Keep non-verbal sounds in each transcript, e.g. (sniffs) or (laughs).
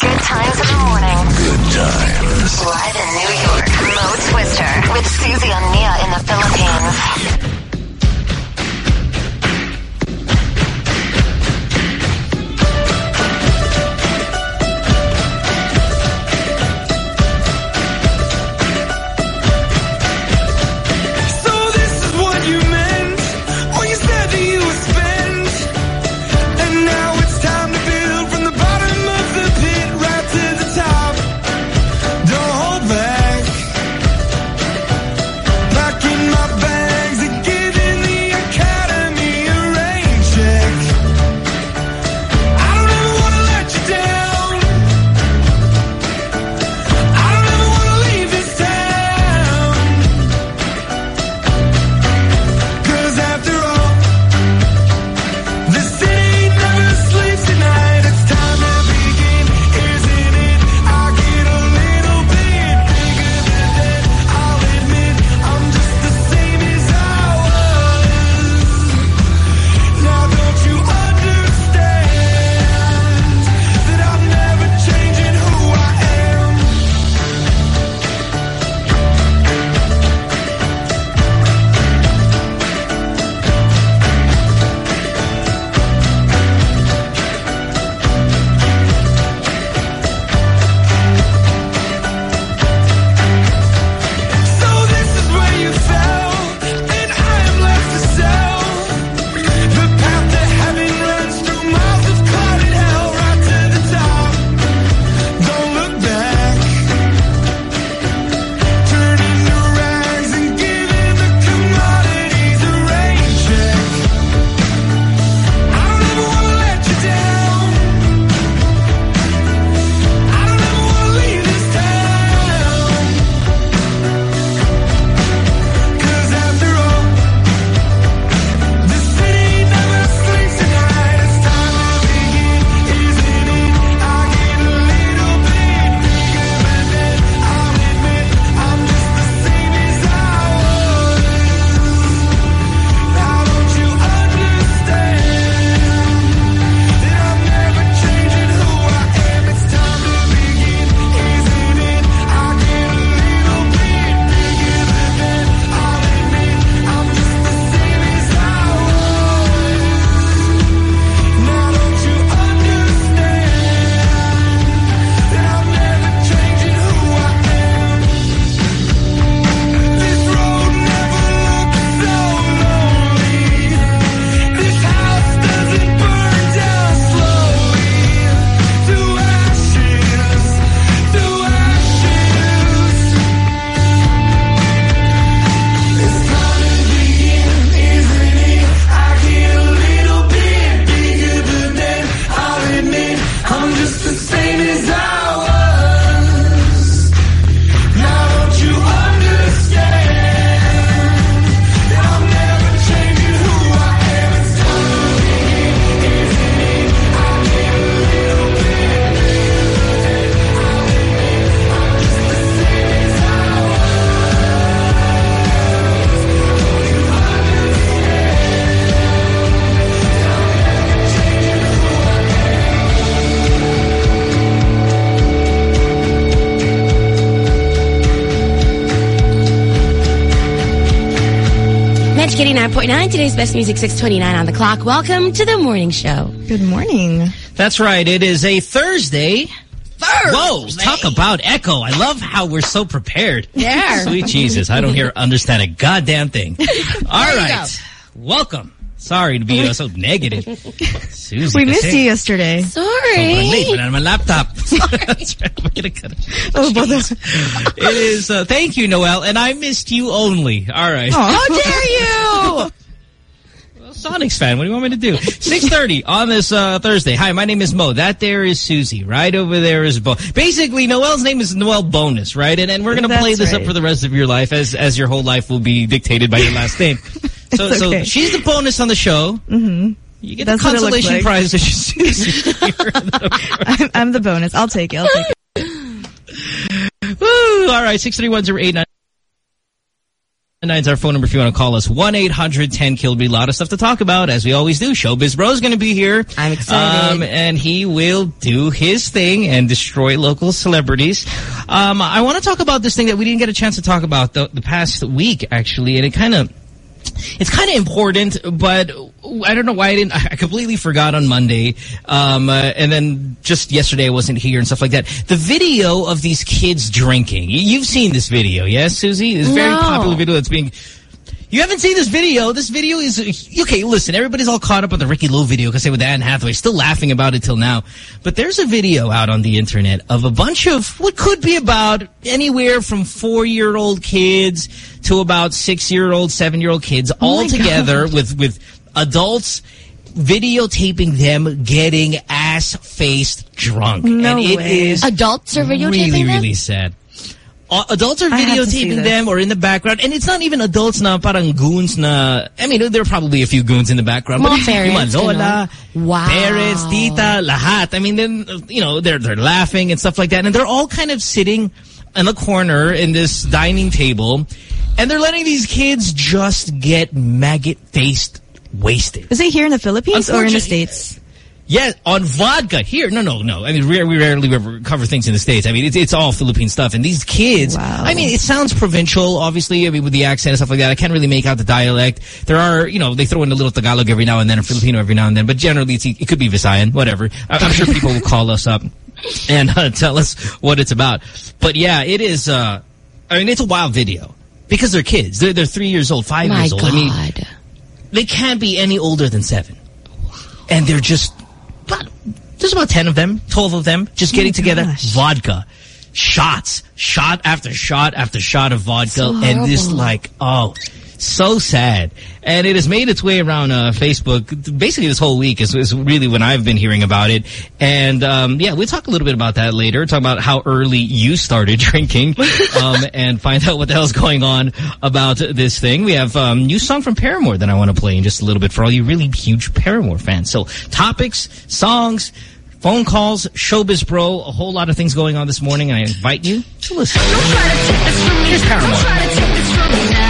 Good times in the morning. Good times. Live in New York, Mo Twister with Susie and Mia in the Philippines. 101.9, today's Best Music 629 on the clock. Welcome to the morning show. Good morning. That's right. It is a Thursday. Thursday. Whoa, talk about echo. I love how we're so prepared. Yeah. (laughs) Sweet Jesus. I don't hear understand a goddamn thing. (laughs) All right. Go. Welcome. Sorry to be so negative. Susie, we missed you yesterday. Sorry. Oh, I'm late, but on my laptop. (laughs) Sorry. That's right. I'm gonna cut it. Oh, it is. Uh, thank you, Noel, and I missed you only. All right. How dare you? Sonics fan. What do you want me to do? 6.30 on this uh, Thursday. Hi, my name is Mo. That there is Susie. Right over there is Bo. Basically, Noel's name is Noel Bonus, right? And, and we're going to play this up for the rest of your life as as your whole life will be dictated by your last name. (laughs) So, It's so she's the bonus on the show. Mm-hmm. You get That's the what it looks consolation like. prize that she's (laughs) Susie. I'm, I'm the bonus. I'll take it. I'll take it. (laughs) Woo! All right, 6310899. Nine's our phone number if you want to call us. 1-800-10-KILL-BE. A lot of stuff to talk about, as we always do. Showbiz Bro's going to be here. I'm excited. Um, and he will do his thing and destroy local celebrities. Um, I want to talk about this thing that we didn't get a chance to talk about the, the past week, actually. And it kind of... It's kind of important, but I don't know why I didn't. I completely forgot on Monday, um, uh, and then just yesterday I wasn't here and stuff like that. The video of these kids drinking. You've seen this video, yes, Susie? This very No. popular video that's being. You haven't seen this video. This video is okay. Listen, everybody's all caught up on the Ricky Lo video because they with Anne Hathaway, still laughing about it till now. But there's a video out on the internet of a bunch of what could be about anywhere from four-year-old kids to about six-year-old, seven-year-old kids, oh all my together with with adults videotaping them getting ass-faced drunk. No and it way. is Adults are videotaping really, them? really sad. Uh, adults are I have to see videotaping them or in the background. And it's not even adults na parang goons na... I mean, there are probably a few goons in the background. Mga but yung parents, mga lola, ganun. Wow. parents, tita, lahat. I mean, then, uh, you know, they're, they're laughing and stuff like that. And they're all kind of sitting in the corner in this dining table. And they're letting these kids just get maggot-faced wasted. Is it here in the Philippines or in the States? Yeah, on vodka. Here, no, no, no. I mean, we, we rarely ever cover things in the States. I mean, it's, it's all Philippine stuff. And these kids, Wow. I mean, it sounds provincial, obviously, I mean, with the accent and stuff like that. I can't really make out the dialect. There are, you know, they throw in a little Tagalog every now and then, or Filipino every now and then. But generally, it's, it could be Visayan, whatever. I, I'm sure people will call us up (laughs) and uh, tell us what it's about. But yeah, it is, uh, I mean, it's a wild video. Because they're kids. They're, they're three years old, five My years old. God. I mean, they can't be any older than seven. And they're just, about, there's about 10 of them, 12 of them, just oh getting together, gosh. vodka, shots, shot after shot after shot of vodka. So and this like, oh, so sad. And it has made its way around uh, Facebook. Basically, this whole week is, is really when I've been hearing about it. And um, yeah, we'll talk a little bit about that later. Talk about how early you started (laughs) drinking um, and find out what the hell's going on about this thing. We have um, new song from Paramore that I want to play in just a little bit for all you really huge Paramore fans. So topics, songs, phone calls, showbiz bro, a whole lot of things going on this morning. And I invite you to listen. Here's Paramore.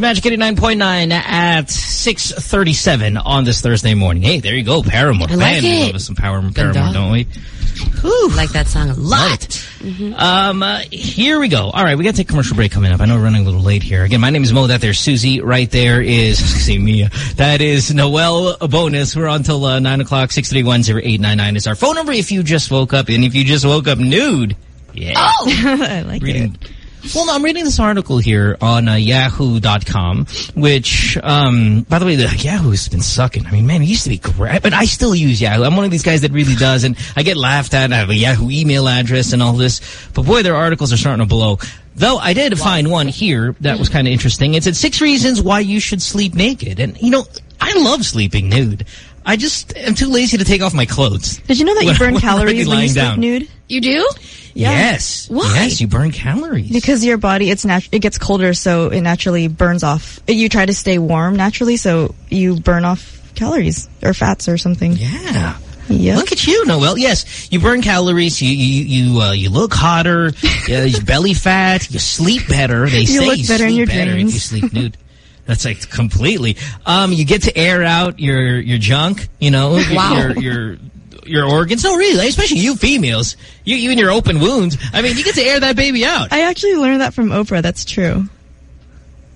Magic 89.9 at 6.37 on this Thursday morning. Hey, there you go, Paramore. I like Man, we it. love us some Paramore, Paramore don't we? I like that song a lot. Um, uh, here we go. All right, we got to take a commercial break coming up. I know we're running a little late here. Again, my name is Mo. That there's Susie. Right there is, (laughs) see Mia. That is Noel Bonus. We're on till uh, 9 o'clock. 631-0899 is our phone number if you just woke up. And if you just woke up nude, yeah. Oh! (laughs) I like reading. it. Well, I'm reading this article here on uh, Yahoo.com, which, um, by the way, the Yahoo's been sucking. I mean, man, it used to be great, but I still use Yahoo. I'm one of these guys that really does, and I get laughed at. I have a Yahoo email address and all this, but boy, their articles are starting to blow. Though I did find one here that was kind of interesting. It said six reasons why you should sleep naked, and you know, I love sleeping nude. I just am too lazy to take off my clothes. Did you know that you burn when calories when you lying sleep down. nude? You do? Yeah. Yes. Why? Yes, you burn calories. Because your body, it's nat- it gets colder, so it naturally burns off. You try to stay warm naturally, so you burn off calories or fats or something. Yeah. Yep. Look at you, Noel. Yes, you burn calories. You you you uh, you look hotter. (laughs) uh, you belly fat. You sleep better. They say look you better in sleep your better dreams. if you sleep nude. (laughs) That's like completely. Um, you get to air out your your junk. You know, (laughs) Wow. your your your organs. No, really, especially you females. You you and your open wounds. I mean, you get to air that baby out. I actually learned that from Oprah. That's true.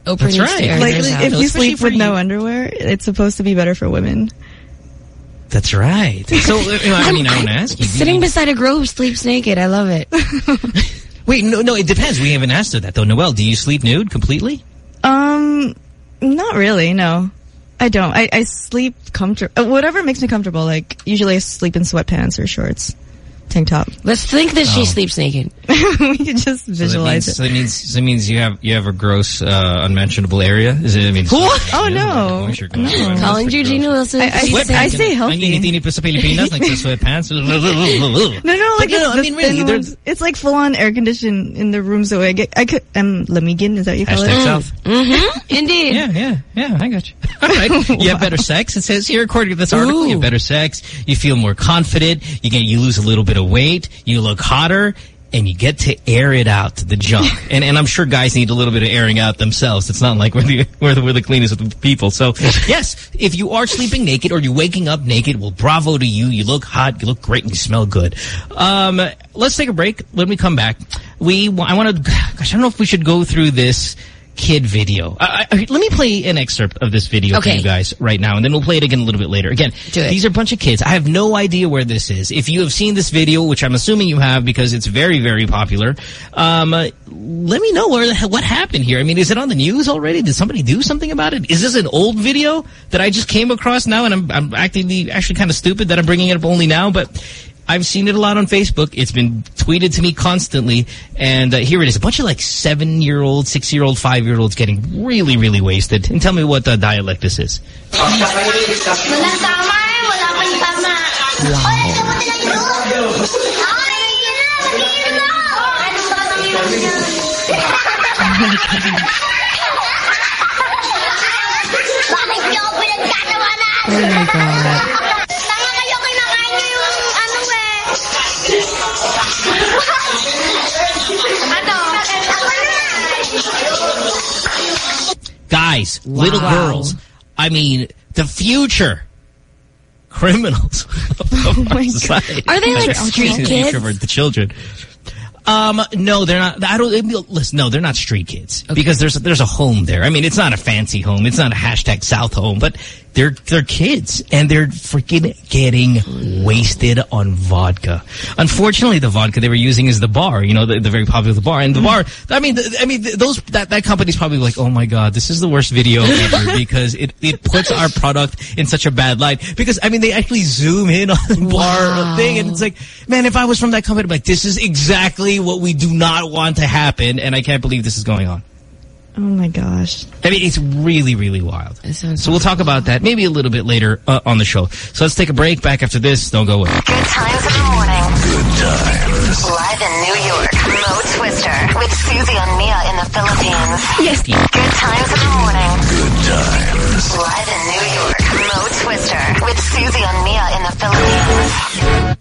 Oprah That's right. Like, if you sleep for with no underwear, it's supposed to be better for women. That's right. (laughs) So you know, I mean, I want to ask you. Sitting beside a girl who sleeps naked. I love it. (laughs) Wait, no, no. It depends. We haven't asked her that though. Noel, do you sleep nude completely? Um, not really. No, I don't. I, I sleep comfortable. Whatever makes me comfortable. Like usually, I sleep in sweatpants or shorts, tank top. Let's think that she Oh. sleeps naked. (laughs) we can just So visualize means, it. so that means so that means you have you have a gross uh, unmentionable area. Is it? I mean, What? Oh, no. like, you're No. Calling That's Georgina. Wilson. I- I she's say- saying- I say healthy. Ang init-init pa sa Pilipinas, nagsa-sweatpants. No, no, like But no, it's I the mean, really, ones. It's like full on air condition in the room, so I get I could um lamigin. Is that you call Hashtag it? South. Mm-hmm. Indeed. Yeah, yeah, yeah. I got you. (laughs) All right. (laughs) You have better sex. It says here, according to this article, you have better sex. You feel more confident. You get you lose a little bit of weight. You look hotter. And you get to air it out to the junk. (laughs) and and I'm sure guys need a little bit of airing out themselves. It's not like we're the (laughs) we're the, we're the cleanest of the people. So (laughs) yes, if you are sleeping naked or you're waking up naked, well, bravo to you. You look hot. You look great. And you smell good. Um, let's take a break. When we come back, we I want to. (sighs) Gosh, I don't know if we should go through this kid video. I, I, let me play an excerpt of this video for you guys right now, and then we'll play it again a little bit later. Again, these are a bunch of kids. I have no idea where this is. If you have seen this video, which I'm assuming you have because it's very, very popular, um, uh, let me know where the what happened here. I mean, is it on the news already? Did somebody do something about it? Is this an old video that I just came across now, and I'm, I'm actively actually kind of stupid that I'm bringing it up only now, but I've seen it a lot on Facebook. It's been tweeted to me constantly. And uh, here it is. A bunch of like seven-year-old, six-year-old, five-year-olds getting really, really wasted. And tell me what uh, dialect this is. Walang tama wala pang tama. Wow. Oy, ano mo Guys, little girls. I mean, the future criminals of (laughs) our my God. Are they, like, street kids? of The children. Um, no, they're not. I don't listen. No, they're not street kids because there's there's a home there. I mean, it's not a fancy home. It's not a hashtag South home, but they're they're kids and they're freaking getting wasted on vodka. Unfortunately, the vodka they were using is the bar. You know, the, the very popular bar and the bar. I mean, the, I mean, th- those that that company's probably like, oh my god, this is the worst video ever (laughs) because it it puts our product in such a bad light. Because I mean, they actually zoom in on the bar thing, and it's like, man, if I was from that company, be like, this is exactly what we do not want to happen, and I can't believe this is going on. Oh my gosh. I mean, it's really, really wild. That sounds So we'll talk about that maybe a little bit later uh, on the show. So let's take a break. Back after this. Don't go away. Good times in the morning. Good times. Live in New York, Mo Twister with Susie and Mia in the Philippines. Yes. Good times in the morning. Good times. Live in New York, Mo Twister with Susie and Mia in the Philippines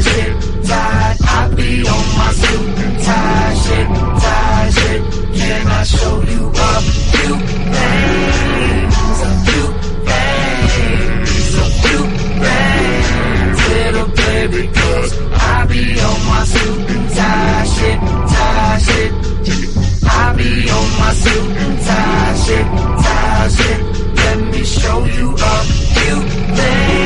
shit, tied. I be on my suit and tie shit, tie shit. Can I show you a few things? A few things, a few things. Little baby, cause I be on my suit and tie shit, tie shit. I be on my suit and tie shit, tie shit. Let me show you a few things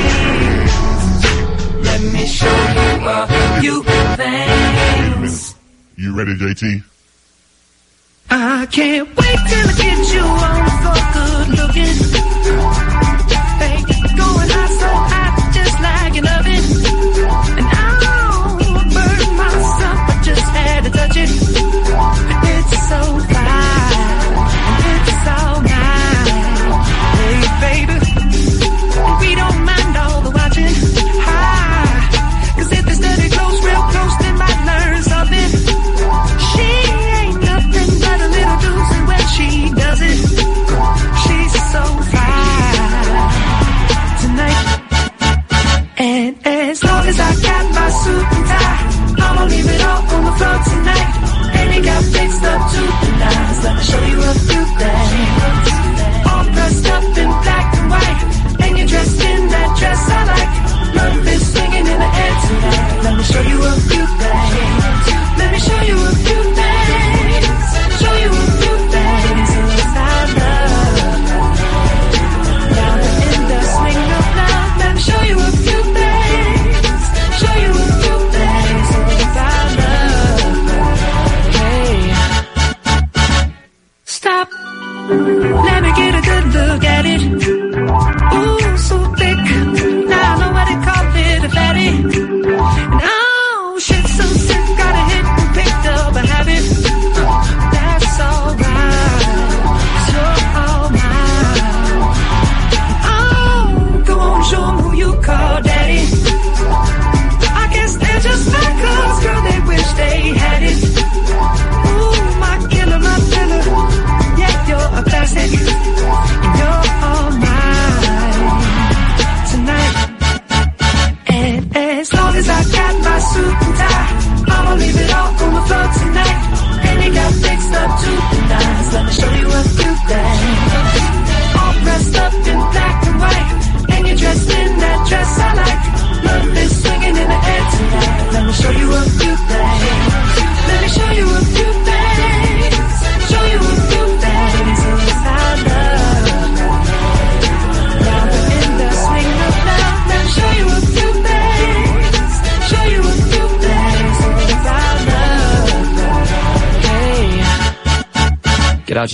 me show you a few things. You ready, JT? I can't wait till I get you for good looking.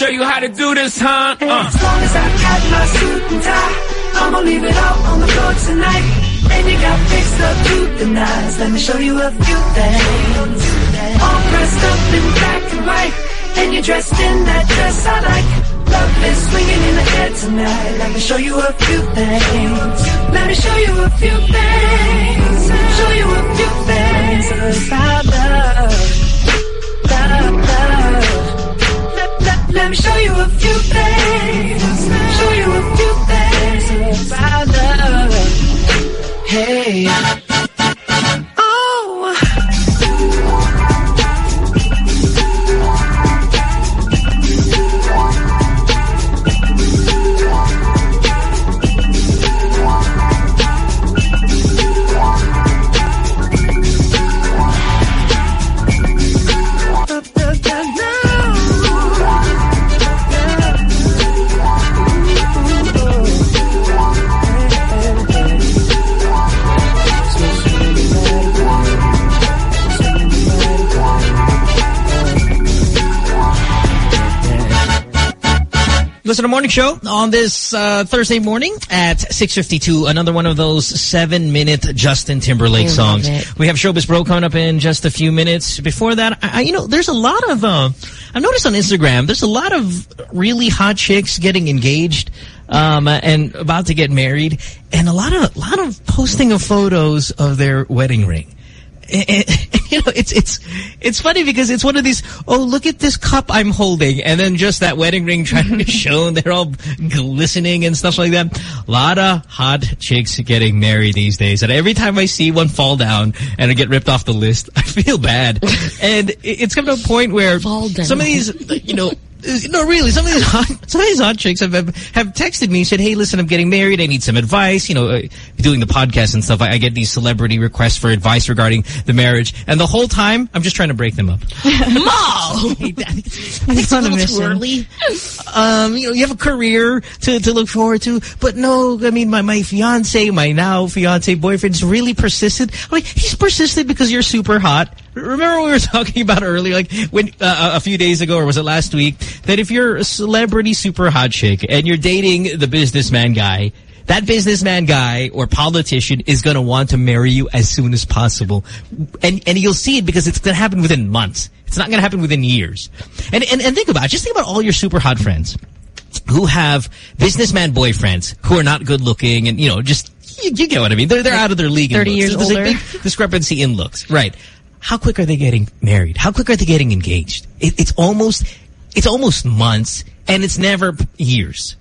Show you how to do this, huh? Uh. As long as I got my suit and tie, I'ma leave it all on the floor tonight. And you got fixed up to the nines. Let me show you a few things. All dressed up in black and white, and you're dressed in that dress I like. Love is swinging in the air tonight. Let me show you a few things. Let me show you a few things. Show you a few things about love, Let, me show you a few things. Show you a few things about love. Hey. Listen to Morning Show on this uh, Thursday morning at 6.52. Another one of those seven-minute Justin Timberlake songs. it. We have Showbiz Bro coming up in just a few minutes. Before that, I, I- you know, there's a lot of... Uh, I've noticed on Instagram, there's a lot of really hot chicks getting engaged um, and about to get married. And a lot of, lot of posting of photos of their wedding ring. (laughs) You know, it's it's it's funny because it's one of these. Oh, look at this cup I'm holding, and then just that wedding ring trying to (laughs) be shown. They're all glistening and stuff like that. A lot of hot chicks getting married these days, and every time I see one fall down and I get ripped off the list, (laughs) I feel bad. and it- it's come to a point where some of these, you know. Uh, No, really. Some of these (laughs) hot, some of these hot chicks have, have have texted me and said, "Hey, listen, I'm getting married. I need some advice. You know, uh, doing the podcast and stuff. I, I get these celebrity requests for advice regarding the marriage, and the whole time I'm just trying to break them up. Mo, I think it's a a little too mission. early. Um, you know, you have a career to to look forward to, but no, I mean, my my fiance, my now fiance boyfriend's really persistent. Like, he's persistent because you're super hot. Remember we were (laughs) talking about earlier, like when uh, a few days ago, or was it last week, that if you're a celebrity super hot chick and you're dating the businessman guy, that businessman guy or politician is going to want to marry you as soon as possible. And and you'll see it because it's going to happen within months. It's not going to happen within years. And, and and think about it. Just think about all your super hot friends who have businessman boyfriends who are not good looking and, you know, just, you, you get what I mean. They're, they're out of their league. in 30 looks. years There's older. a big discrepancy in looks. Right. How quick are they getting married? How quick are they getting engaged? It, it's almost, it's almost months and it's never years.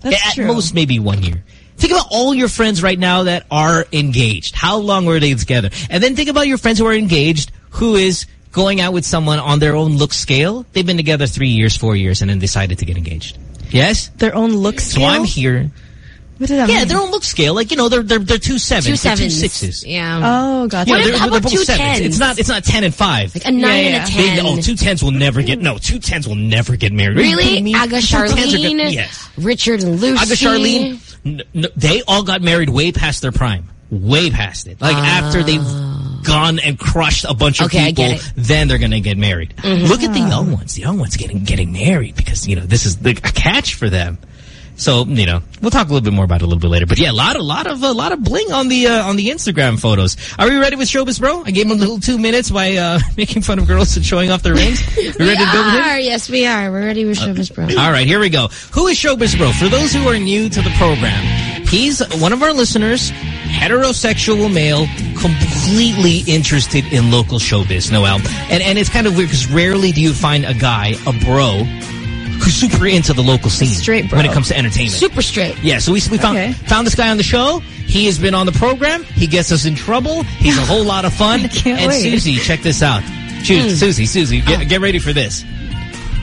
That's At true. most, maybe one year. Think about all your friends right now that are engaged. How long were they together? And then think about your friends who are engaged who is going out with someone on their own look scale. They've been together three years, four years, and then decided to get engaged. Yes? Their own look scale? So. I'm here. What does that Yeah, mean? their own look scale. Like, you know, they're, they're, they're two sevens. Two they're sevens. two sixes. Yeah. Oh, gotcha. Yeah, What they're, if- how they're both two sevens. tens? It's not, it's not 10 and 5. Like a nine Yeah, and yeah. a They, ten. oh, two tens will never get, no, two tens will never get married. Really? Aga Two tens are gonna- Charlene, Yes. Richard and Lucy. Aga Charlene, n- n- they all got married way past their prime. Way past it. Like after they've gone and crushed a bunch of Ah. Okay, I people, get it. Then they're going to get married. Look at the young ones. The young ones getting getting married because, you know, this is the, a catch for them. So, you know, we'll talk a little bit more about it a little bit later. But yeah, a lot, a lot of, a lot of bling on the, uh, on the Instagram photos. Are we ready with Showbiz Bro? I gave him a little two minutes by, uh, (laughs) making fun of girls and showing off their rings. (laughs) You ready We to go with are. Yes, we are. We're ready with Showbiz Bro. All right, here we go. Who is Showbiz Bro? For those who are new to the program, he's one of our listeners, heterosexual male, completely interested in local showbiz, Noel. And and it's kind of weird because rarely do you find a guy, a bro, who's super into the local scene Straight bro. when it comes to entertainment. Super straight. Yeah, so we, we found Okay. found this guy on the show. He has been on the program. He gets us in trouble. He's a whole lot of fun. (laughs) and wait. Susie, check this out. Choose, hmm. Susie, Susie, get, oh. get ready for this.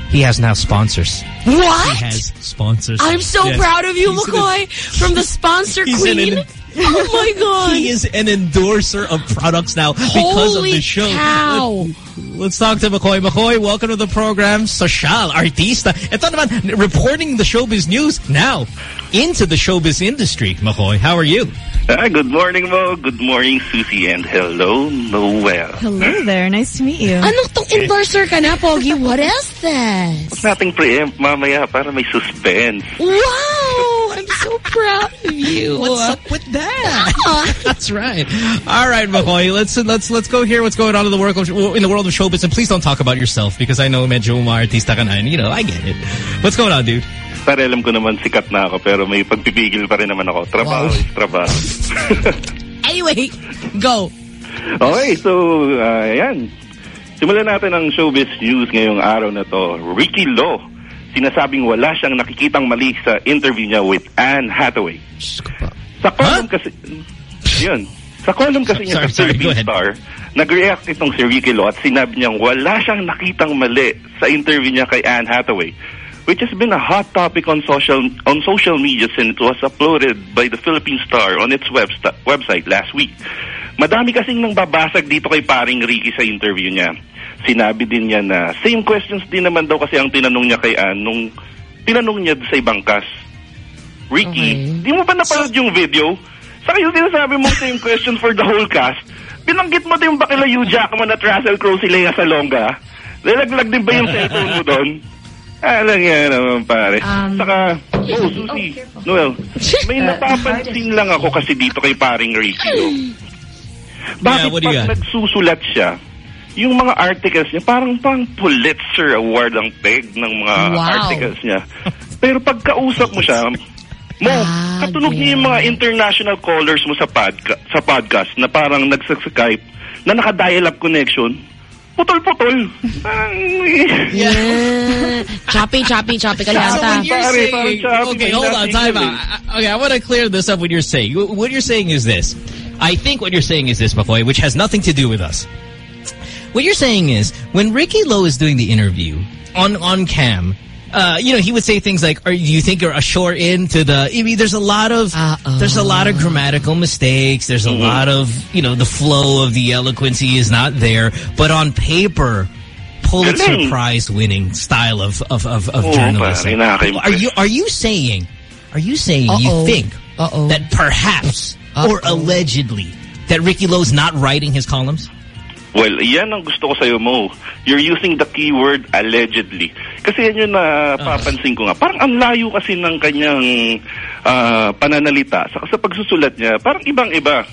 He has now sponsors. What? He has sponsors. I'm so Yes. proud of you, He's an- McCoy, from the sponsor (laughs) an queen. en- oh my (laughs) god. He is an endorser of products now because Holy of the show. cow. Let's talk to McCoy. McCoy, welcome to the program. Social, artista. Ito naman, reporting the showbiz news now into the showbiz industry. McCoy, how are you? Ah, good morning, Mo. Good morning, Susie. And hello, Noel. Hello there. Nice to meet you. Anong tong endorser ka na, Pogi? What is this? Huwag nating preempt mamaya para may suspense. Wow! I'm so proud of you. What's up with that? (laughs) That's right. All right, McCoy. Let's let's let's go hear what's going on in the world of, in the world of showbiz. And please don't talk about yourself because I know medyo artista ka na. And, you know, I get it. What's going on, dude? Para alam ko naman sikat na ako pero may pagpipigil pa rin naman ako. Trabaho Wow. is trabaho. (laughs) Anyway, go. okay, so, uh, ayan. Simulan natin ang showbiz news ngayong araw na to. Ricky Lo, sinasabing wala siyang nakikitang mali sa interview niya with Anne Hathaway. Sa column kasi, yun, sa column kasi niya Sorry, sa sorry, ahead. Star, nag-react itong si Ricky Lo at sinabi niyang wala siyang nakitang mali sa interview niya kay Anne Hathaway which has been a hot topic on social on social media since it was uploaded by the Philippine Star on its websta- website last week. Madami kasing nang babasag dito kay paring Ricky sa interview niya. Sinabi din niya na same questions din naman daw kasi ang tinanong niya kay Anne nung tinanong niya sa ibang cast. Ricky, di mo ba napanood yung video? Sa kayo sinasabi mo same question for the whole cast. Binanggit mo din ba kila Hugh Jackman at Russell Crowe si Lea Salonga? Nalaglag din ba yung cellphone mo doon? (laughs) Alam nga naman, pare. Um, Saka, oh, Susie, Noel, (laughs) may napapansin lang ako kasi dito kay paring Ricky, no? (laughs) Bakit what do you pag got? nagsusulat siya, yung mga articles niya, parang pang Pulitzer Award ang peg ng mga Wow. articles niya. Pero pag kausap mo siya, mo, Ah, katunog niya yung mga international callers mo sa, podca- sa podcast na parang nagsaskype na naka-dial-up connection. Putol-putol. (laughs) Yeah. (laughs) choppy, choppy, choppy ka So when you're saying, okay, hold on, time out. I- Okay, I want to clear this up. What you're saying, what you're saying is this. I think what you're saying is this, McCoy, which has nothing to do with us. What you're saying is when Ricky Lo is doing the interview on on cam. Uh, you know, he would say things like, "Are do you think you're ashore into the?" I mean, there's a lot of Uh-oh. there's a lot of grammatical mistakes. There's a lot of you know the flow of the eloquency is not there. But on paper, Pulitzer Galing. Prize winning style of of of, of Oo, journalism. pare. Are you are you saying? Are you saying Uh-oh. you think Uh-oh. that perhaps or Uh-oh. allegedly that Ricky Lo's not writing his columns? Well, yan ang gusto ko sa'yo, Mo. You're using the keyword allegedly. Kasi yan yung napapansin ko nga. Parang ang layo kasi ng kanyang ah, pananalita. Saka sa pagsusulat niya, parang ibang-iba.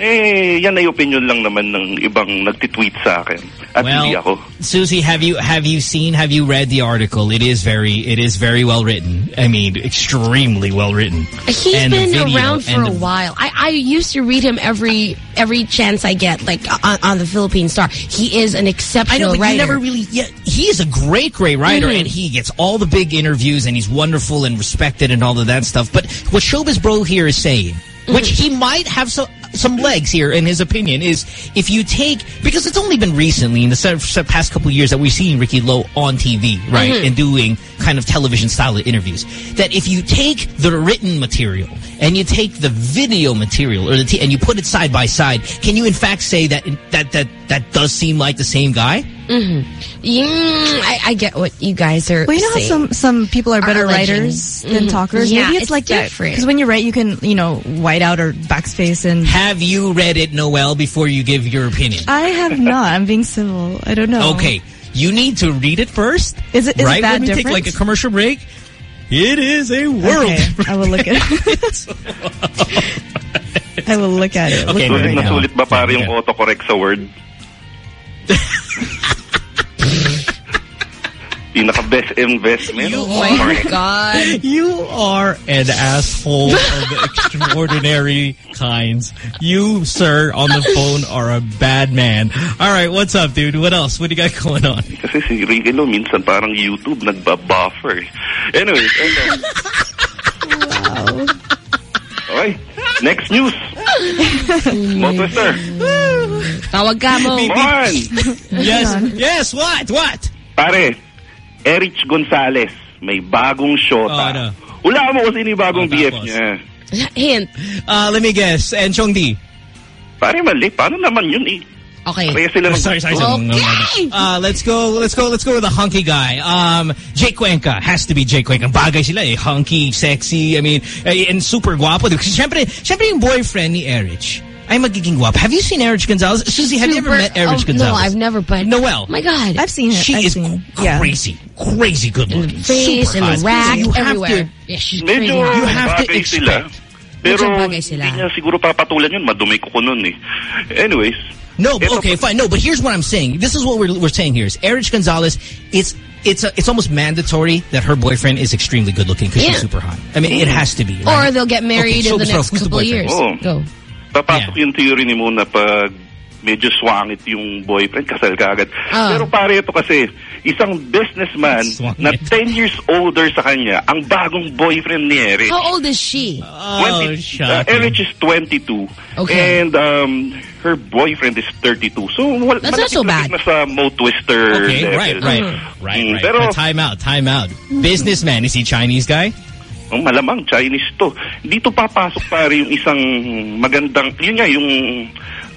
Eh, yan ay opinion lang naman ng ibang nagtitweet sa akin. At hindi ako. Susie, have you have you seen have you read the article? It is very it is very well written. I mean, extremely well written. He's And been video around for a while. I, I used to read him every every chance I get, like on, on the Philippine Star. He is an I exceptional know, but writer. you never really. Yeah, he is a great, great writer, Mhm. and he gets all the big interviews, and he's wonderful and respected, and all of that stuff. But what Showbiz Bro here is saying, which he might have some some legs here in his opinion, is if you take because it's only been recently in the past couple of years that we've seen Ricky Lo on TV, right, Mhm. and doing kind of television style interviews. That if you take the written material and you take the video material, or the t- and you put it side by side, can you in fact say that that that that does seem like the same guy? Hmm Yeah, I, I get what you guys are Well, you know how saying. some some people are better writers than Mhm. talkers. Yeah, Maybe it's, it's like that different. because when you write, you can you know white out or backspace and. Have you read it, Noel, before you give your opinion? I have not. I'm being civil. I don't know. Okay, you need to read it first. Is it is right? it that Let me different? take like a commercial break. It is a world. Okay, I will look at (laughs) it. I will look at it. Okay, Look Sulit right na now. sulit ba pare yung autocorrect sa Word? (laughs) Pinaka-best investment. You Oh my God. You are an asshole of extraordinary kinds. You, sir, on the phone are a bad man. All right, what's up, dude? What else? What do you got going on? Kasi si Ricky Lo, minsan parang YouTube nagbabuffer. Anyways, ano. Okay, next news. Mo Twister. Tawag ka mo. Mon! Yes, yes. What? What? Pare, Erich Gonzalez, may bagong Oh, shota. no. Wala mo sino yung bagong Oh, BF tapos. niya. (laughs) Hint. Uh, let me guess. And Chong Di. Pare, mali. Paano naman yun eh? Okay. Kaya sila ng... Sorry, sorry. Okay. Uh, let's go. Let's go. Let's go with a hunky guy. Um, Jake Cuenca has to be Jake Cuenca. Bagay sila eh, hunky, sexy. I mean, eh, and super guapo. Kasi syempre, syempre yung boyfriend ni Erich ay magiging guapo. Have you seen Erich Gonzales? Susie, have you ever met Erich oh, Gonzales? No, I've never, but... Noel. My God. I've seen her. She I've is seen. Yeah. crazy, crazy good looking. face super and hot. the rack, So you have everywhere. to- yeah, she's Medyo crazy. You have to bagay sila. expect. Pero Medyo bagay sila. hindi niya siguro papatulan yun. Madumi ko ko nun eh. Anyways. No, but okay, fine. No, but here's what I'm saying. This is what we're we're saying here is Erich Gonzales. It's it's a, it's almost mandatory that her boyfriend is extremely good looking because Yeah. she's super hot. I mean, it has to be. Or they'll get married Okay, in the so, bro, next who's the couple of years. Oh. Go. Papasok Yeah. yung theory ni Mo na pag medyo swangit yung boyfriend, kasal ka agad. Ah. Pero pare ito kasi, isang businessman Swangit. na 10 years older sa kanya, ang bagong boyfriend ni Eric. How old is she? Oh, 20 uh. Eric is 22. Okay. And um, her boyfriend is 32. So, wal- That's not so bad. na sa Mo Twister Okay, level. right, right, Mhm. right, Mm, right. pero- But time out, time out. Businessman, is he Chinese guy? Ang malamang Chinese to. Dito papasok pare yung isang magandang, yun nga yung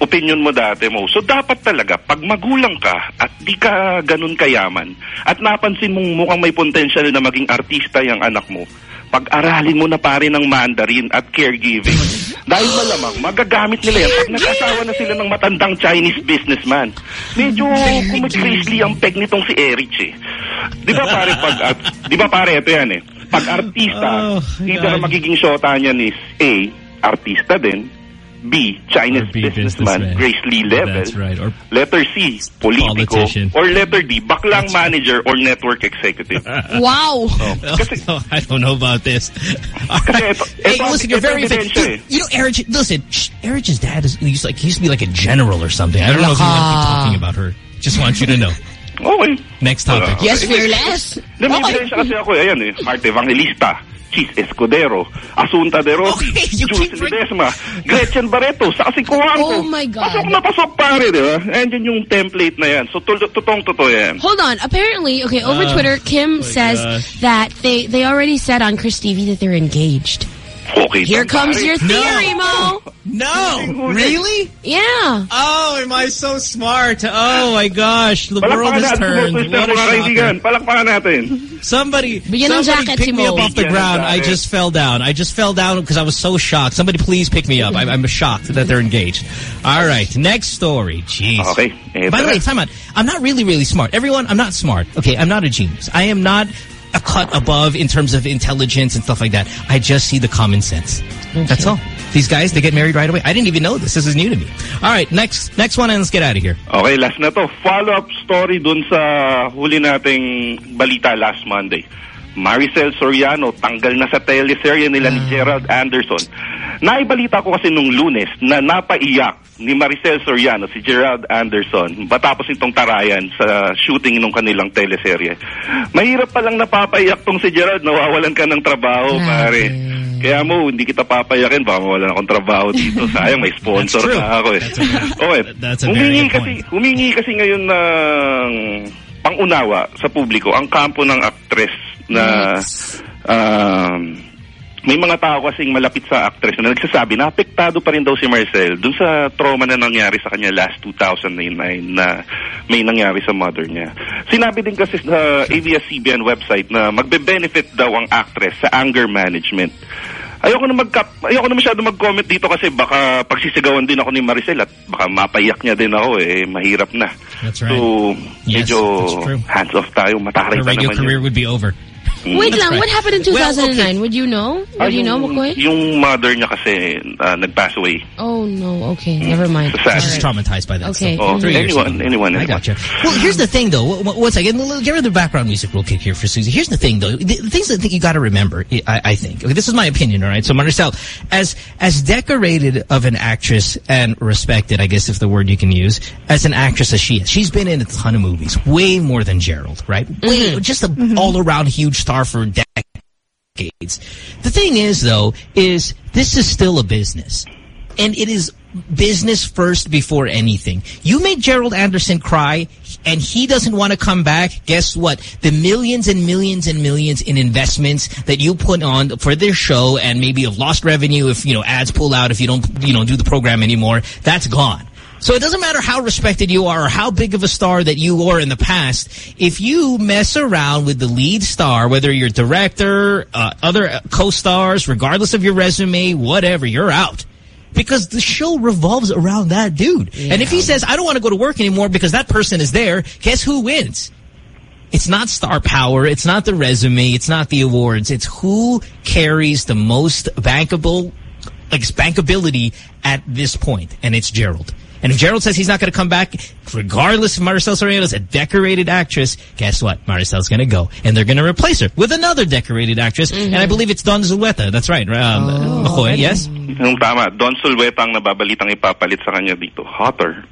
opinion mo dati mo. So dapat talaga, pag magulang ka at di ka ganun kayaman at napansin mong mukhang may potential na maging artista yung anak mo, pag-aralin mo na pare ng Mandarin at caregiving. Dahil malamang, magagamit nila yan pag nag-asawa na sila ng matandang Chinese businessman. Medyo kumikrisli ang peg nitong si Erich eh. Di ba pare, pag, at, di ba pare, ito yan eh. Pag artista, Oh, either God. magiging shota niyan is A, artista din, B, Chinese B, businessman, businessman. Grace Lee level. That's right. Or Letter C, politico. Politician. Or letter D, baklang manager or network executive. (laughs) Wow. Oh, kasi, Oh, (laughs) I don't know about this. Kasi (laughs) right. ito- hey, ito- listen, you're very ebidensya Dude, eh. You know, Erich, listen, shh, Erich's dad is he's like he used to be like a general or something. I don't know if you want to be talking about her. Just want you to know. Okay. Next topic. Uh, Yes, fearless. Na may ebidensya kasi ako, ayan eh, Marte Evangelista, Chiz Escudero, Assunta de Rossi, Okay, you Jules keep bring- Ledesma, Gretchen Barretto, Sasi Cuanto. Oh my God. Pasok na pasok pare, di ba? Andyan yung template na yan. So, tul- totoong totoo yan. Hold on. Apparently, okay, over Twitter, Kim says gosh. that they, they already said on Kris TV that they're engaged. Okay. Here lang, comes your theory, Mo. No, really? Yeah. Oh, am I so smart? Oh my gosh, the world has turned. What a shocker. Palakpakan natin. Somebody, somebody pick si me up off the ground. I just fell down. I just fell down because I was so shocked. Somebody please pick me up. I'm, I'm shocked that they're engaged. All right, next story. Jeez. Okay. Eh, By the way, time out. I'm not really, really smart. Everyone, I'm not smart. Okay, I'm not a genius. I am not a cut above in terms of intelligence and stuff like that. I just see the common sense. That's all. These guys, they get married right away. I didn't even know this. This is new to me. All right, next next one and let's get out of here. Okay, last na to. Follow-up story dun sa huli nating balita last Monday. Maricel Soriano tanggal na sa teleserye nila ni Gerald Anderson. Naibalita ko kasi nung lunes na napaiyak ni Maricel Soriano si Gerald Anderson matapos itong tarayan sa shooting nung kanilang teleserye. Mahirap palang napapaiyak tong si Gerald, nawawalan ka ng trabaho, pare. Kaya mo, hindi kita papayakin, baka mawalan akong trabaho dito. (laughs) Sayang, may sponsor na ako eh. That's a- (laughs) okay. that's a humingi kasi, humingi kasi ngayon ng pangunawa sa publiko ang kampo ng aktres na um, may mga tao kasing malapit sa actress na nagsasabi na apektado pa rin daw si Marcel dun sa trauma na nangyari sa kanya last 2009 na may nangyari sa mother niya. Sinabi din kasi sa ABS-CBN website na magbe-benefit daw ang actress sa anger management. Ayoko na magka ayoko na masyado mag-comment dito kasi baka pagsisigawan din ako ni Maricel at baka mapayak niya din ako eh mahirap na. That's right. So Yes, medyo hands off tayo mataray Her pa radio naman career yun. would be over. Mm. Wait lang, right. what happened in Well, 2009? okay. Would you know? Ah, Would you know, yung- McCoy? Yung mother niya kasi uh, nag-pass away. Oh, no. Okay, never mind. Sad. She's just traumatized by that. Okay. stuff. Oh, Three years anyone, anyone, I anyone. gotcha. Well, here's the thing, though. One one second. Get rid of the background music real quick here for Susie. Here's the thing, though. The, the things that you got to remember, I, I think. Okay, this is my opinion, all right? So, Maricel, as as decorated of an actress and respected, I guess if the word you can use, as an actress as she is, she's been in a ton of movies, way more than Gerald, right? Way, just an all-around huge star for decades. The thing is, though, is this is still a business. And it is business first before anything. You made Gerald Anderson cry and he doesn't want to come back. Guess what? The millions and millions and millions in investments that you put on for this show and maybe have lost revenue if, you know, ads pull out, if you don't, you know, do the program anymore, that's gone. So it doesn't matter how respected you are or how big of a star that you were in the past. If you mess around with the lead star, whether you're director, uh, other uh, co-stars, regardless of your resume, whatever, you're out. Because the show revolves around that dude. And if he says, I don't want to go to work anymore because that person is there, guess who wins? It's not star power. It's not the resume. It's not the awards. It's who carries the most bankable, like bankability at this point, and it's Gerald. And if Gerald says he's not going to come back, regardless if Maricel Soriano is a decorated actress, guess what? Maricel's going to go. And they're going to replace her with another decorated actress. And I believe it's Dawn Zulueta. That's right. Um, Makoy, yes? Yung tama, Dawn Zulueta ang nababalitang ipapalit sa kanya dito. Hotter.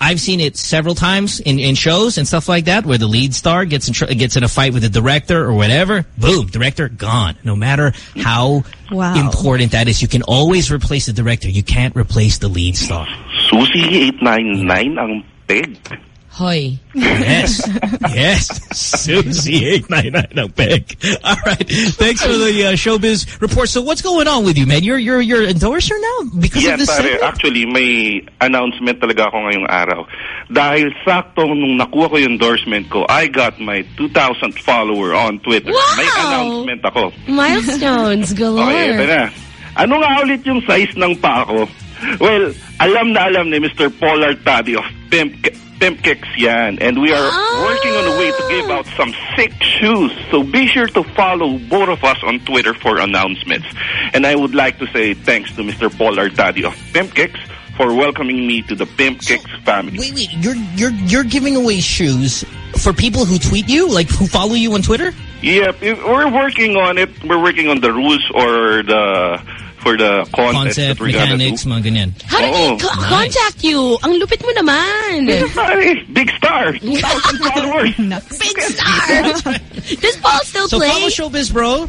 I've seen it several times in, in shows and stuff like that where the lead star gets in tr- gets in a fight with the director or whatever. Boom, director gone. No matter how Wow. important that is, you can always replace the director. You can't replace the lead star. Susi 899 ang peg. Hoy. Yes, (laughs) yes, Susie eight nine nine no peg. All right, thanks for the uh, showbiz report. So what's going on with you, man? You're you're you're endorser now because Yes, of this. pare. segment? Actually, may announcement talaga ako ngayong araw. Dahil sakto nung nakuha ko yung endorsement ko, I got my 2,000 follower on Twitter. Wow! May announcement ako. Milestones galore. Okay, ito na. Ano nga ulit yung size ng paa ko? Well, alam na alam ni Mr. Paul Artadi of Pimp, Pimp Kicks yan. And we are ah! working on a way to give out some sick shoes. So be sure to follow both of us on Twitter for announcements. And I would like to say thanks to Mr. Paul Artadi of Pimp Kicks for welcoming me to the Pimp Kicks family. Wait, wait, you're you're you're giving away shoes for people who tweet you, like who follow you on Twitter? Yep, if- we're working on it. We're working on the rules or the for the contest Concept, that we're gonna do. mechanics, mga ganyan. How did Oo, he nice. contact you? Ang lupit mo naman. Ay, big star, thousand followers. Big star. (laughs) Does Paul still So play? follow Showbiz Bro.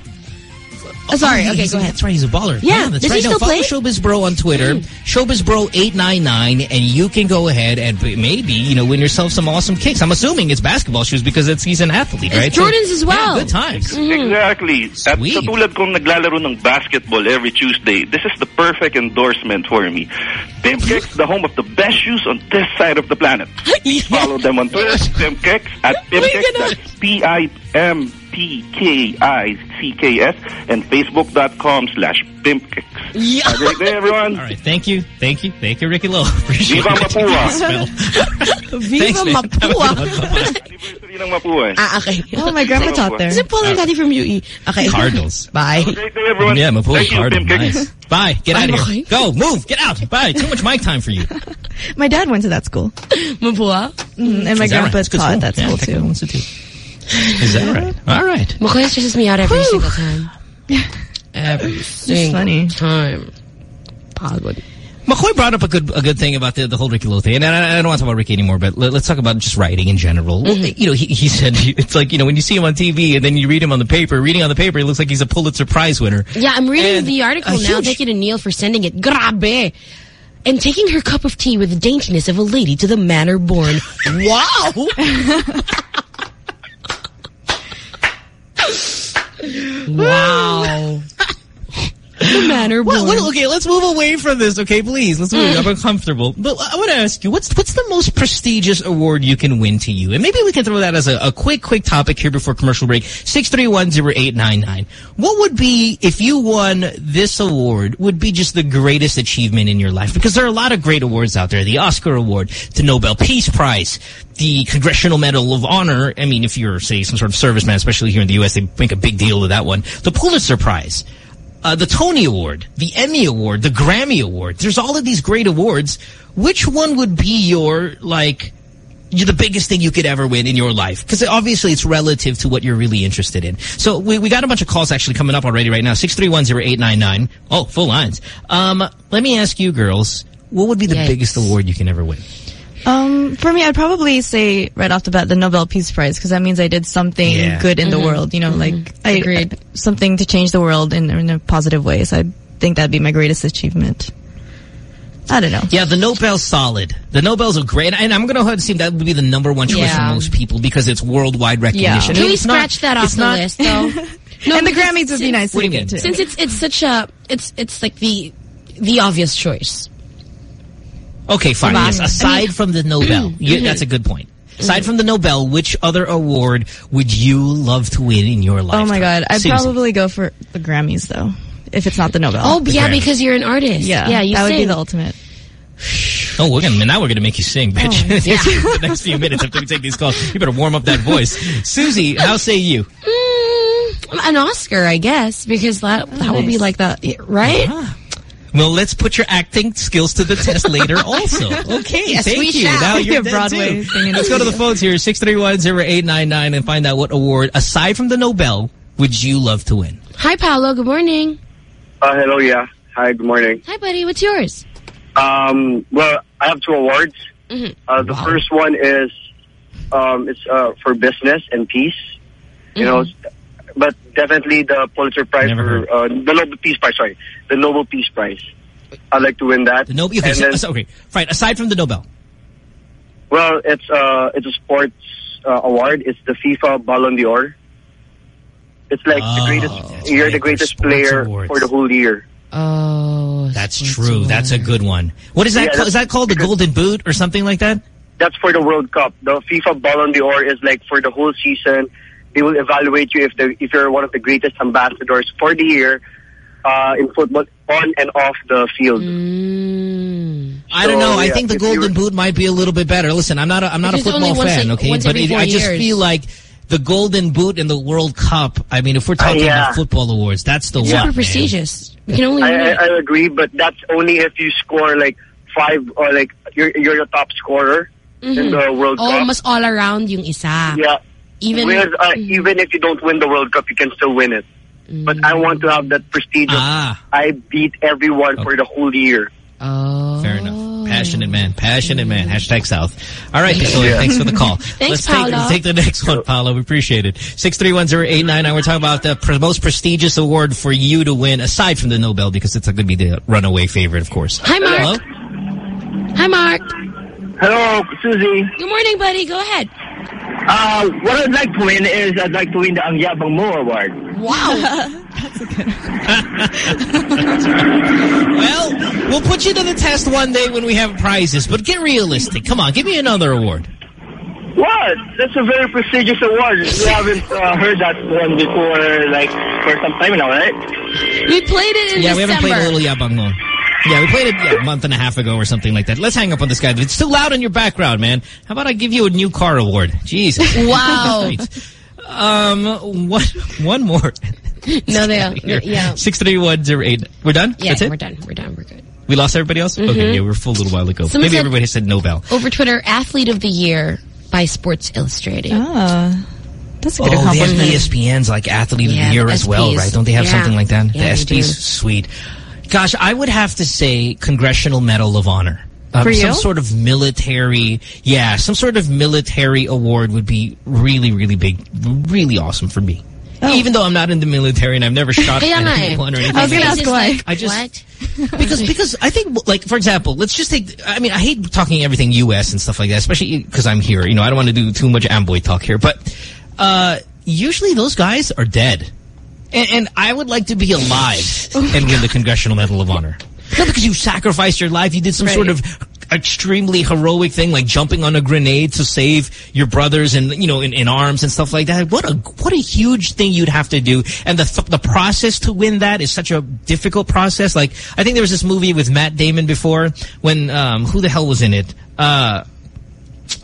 Oh, sorry, Oh, okay, he's- go ahead. That's right, he's a baller. Yeah, that's does right. he Now still follow play? Mm. Showbiz Bro on Twitter, Showbiz Bro 899, and you can go ahead and maybe, you know, win yourself some awesome kicks. I'm assuming it's basketball shoes because it's he's an athlete, right? It's Jordans as well. Yeah, good times. Exactly. At Sweet. sa tulad kong naglalaro ng basketball every Tuesday, this is the perfect endorsement for me. Pimp Kicks, the home of the best shoes on this side of the planet. (laughs) Follow them on Twitter, (laughs) Pimp Kicks, at Pimp Uy, Kicks, ganun. that's P-I-M-P-K-I-C-K-S, and Facebook.com slash Pimp Kicks. Have a great day, everyone. All right, thank you, thank you, thank you, Ricky Lo. Appreciate Viva. Mapua. Viva. Mapua. Ah, okay. Oh, my grandpa taught there. Is it Paul Artadi from UE? Okay. Cardinals. Bye. Great day, everyone. Yeah, Mapua Thank you, Cardinal. Nice. Bye. Get out of here. Go. Move. Get out. Bye. Too much mic time for you. My dad went to that school. Mapua? Mm, and my grandpa taught at that Yeah, school too. Institute. Is that right? All right. Makoy stresses me out every single time. Every single funny. time. Pagod. McCoy brought up a good a good thing about the, the whole Ricky Lo thing, and I, I don't want to talk about Ricky anymore, but let, us talk about just writing in general. Mm-hmm. You know, he, he said (laughs) it's like you know when you see him on TV and then you read him on the paper. Reading on the paper, it looks like he's a Pulitzer Prize winner. Yeah, I'm reading And the article a now. huge- Thank you to Neil for sending it. Grabe. And taking her cup of tea with the daintiness of a lady to the manor born. (laughs) wow! (laughs) wow. The manor born. Well, well, okay, let's move away from this, okay, please. Let's move. Mm. I'm uncomfortable. But I want to ask you, what's what's the most prestigious award you can win to you? And maybe we can throw that as a, a quick, quick topic here before commercial break. Six three one zero eight nine nine. What would be if you won this award? Would be just the greatest achievement in your life? Because there are a lot of great awards out there: the Oscar Award, the Nobel Peace Prize, the Congressional Medal of Honor. I mean, if you're say some sort of serviceman, especially here in the U.S., they make a big deal of that one. The Pulitzer Prize uh, the Tony Award, the Emmy Award, the Grammy Award. There's all of these great awards. Which one would be your, like, the biggest thing you could ever win in your life? Because obviously it's relative to what you're really interested in. So we, we got a bunch of calls actually coming up already right now. 6310899. Oh, full lines. Um, let me ask you girls, what would be the Yikes. biggest award you can ever win? Um, for me, I'd probably say right off the bat the Nobel Peace Prize because that means I did something Yeah. good in the world. You know, like I Agreed. something to change the world in, in a positive way. So I think that'd be my greatest achievement. I don't know. Yeah, the Nobel's solid. The Nobel's a great, and I'm going to assume that would be the number one choice Yeah. for most people because it's worldwide recognition. Yeah. Can And we it's not- scratch that off it's the not- list, though? (laughs) No, and the Grammys would be nice What do you mean? too. Since it's it's such a it's it's like the the obvious choice. Okay, fine. Diba? Yes, I aside mean- from the Nobel, (clears throat) you, that's a good point. Aside from the Nobel, which other award would you love to win in your life? oh my god, I'd Seriously. probably go for the Grammys though, if it's not the Nobel. Oh, yeah, Grammy. because you're an artist. yeah, yeah, you that would be the ultimate. (sighs) Oh, we're gonna now we're gonna make you sing, bitch. Oh, (laughs) the next few minutes after we take these calls, you better warm up that voice. Susie, how say you? Mm, an Oscar, I guess, because that that would be like that, right? Well, let's put your acting skills to the test later (laughs) also. Okay, Yes, thank we you. shall. Now you're (laughs) a Broadway Let's go to the phones here, 6310899 and find out what award, aside from the Nobel, would you love to win? Hi, Paolo. Good morning. Uh, hello, yeah. Hi, good morning. Hi, buddy. What's yours? Um, well, I have two awards. Mhm. Uh, the Wow. first one is um, it's uh, for business and peace. You know, but definitely the Pulitzer Prize Never for uh, the Nobel Peace Prize. Sorry, the Nobel Peace Prize. I'd like to win that. The Nobel, okay, And so, then- so- okay, fine, aside from the Nobel. Well, it's uh, it's a sports uh, award. It's the FIFA Ballon d'Or. It's like Oh, the greatest. You're right, the greatest player awards. for the whole year. Oh, That's true. That's a good one. What is that? Yeah. Is that called the Golden Boot or something like that? That's for the World Cup. The FIFA Ballon d'Or is like for the whole season. They will evaluate you if the if you're one of the greatest ambassadors for the year. uh, in football on and off the field. Mm. I don't know. So, I think the Golden Boot might be a little bit better. Listen, I'm not a, I'm not a Which is only football once fan, a- okay? once But every it, I just years. feel like the Golden Boot and the World Cup. I mean, if we're talking yeah. about football awards, that's the Super one. Super prestigious. You can only I, I. I agree, but that's only if you score like five or like you're you're the top scorer in the World Oh, Cup. mas all around yung isa. Yeah. Even With, uh, even if you don't win the World Cup, you can still win it. But I want to have that prestige. Of, Ah. I beat everyone for the whole year. Oh. Fair enough. Passionate man. Passionate man. Hashtag South. All right, Pisoy, thanks for the call. (laughs) thanks, Let's take, Paolo. take the next one, Paolo. We appreciate it. 6310899. We're talking about the pr- most prestigious award for you to win, aside from the Nobel, because it's going to be the runaway favorite, of course. Hi, Mark. Hello? Hi, Mark. Hello, Susie. Good morning, buddy. Go ahead. Uh, what I'd like to win is I'd like to win the Ang Yabang Mo Award. Wow. (laughs) That's okay. (laughs) Well, we'll put you to the test one day when we have prizes, but get realistic. Come on, give me another award. What? That's a very prestigious award. You haven't uh, heard that one before, like, for some time now, right? we played it in yeah, we haven't played a little Yabang Mo. Yeah, we played it yeah, a month and a half ago or something like that. Let's hang up on this guy. It's too loud in your background, man. How about I give you a new car award? Jesus. (laughs) Wow. um, one, one more. (laughs) No, they are. Yeah. 63108. We're done? Yeah, That's it? we're done. We're done. We're good. We lost everybody else? Okay, yeah, we were full a little while ago. Someone Maybe said- everybody said Nobel. Over Twitter, Athlete of the Year by Sports Illustrated. Ah, that's a good Oh, they have. ESPN's like athlete Yeah, of the year the as well, right? Don't they have Yeah. something like that? Yeah, the they do. SP's sweet. Gosh, I would have to say Congressional Medal of Honor. Um, some sort of military, yeah, some sort of military award would be really, really big, really awesome for me. Oh. Even though I'm not in the military and I've never (laughs) shot anyone or anything. I was gonna ask It's why. like, I just- what? (laughs) because because I think like for example, let's just take. I mean, I hate talking everything U.S. and stuff like that, especially because I'm here. You know, I don't want to do too much Amboy talk here, but uh, usually those guys are dead, and, and I would like to be alive and win the Congressional Medal of Honor. Not because you sacrificed your life, you did some sort of extremely heroic thing like jumping on a grenade to save your brothers and you know in, in arms and stuff like that. What a what a huge thing you'd have to do. And the th the process to win that is such a difficult process. Like I think there was this movie with Matt Damon before when um who the hell was in it? Uh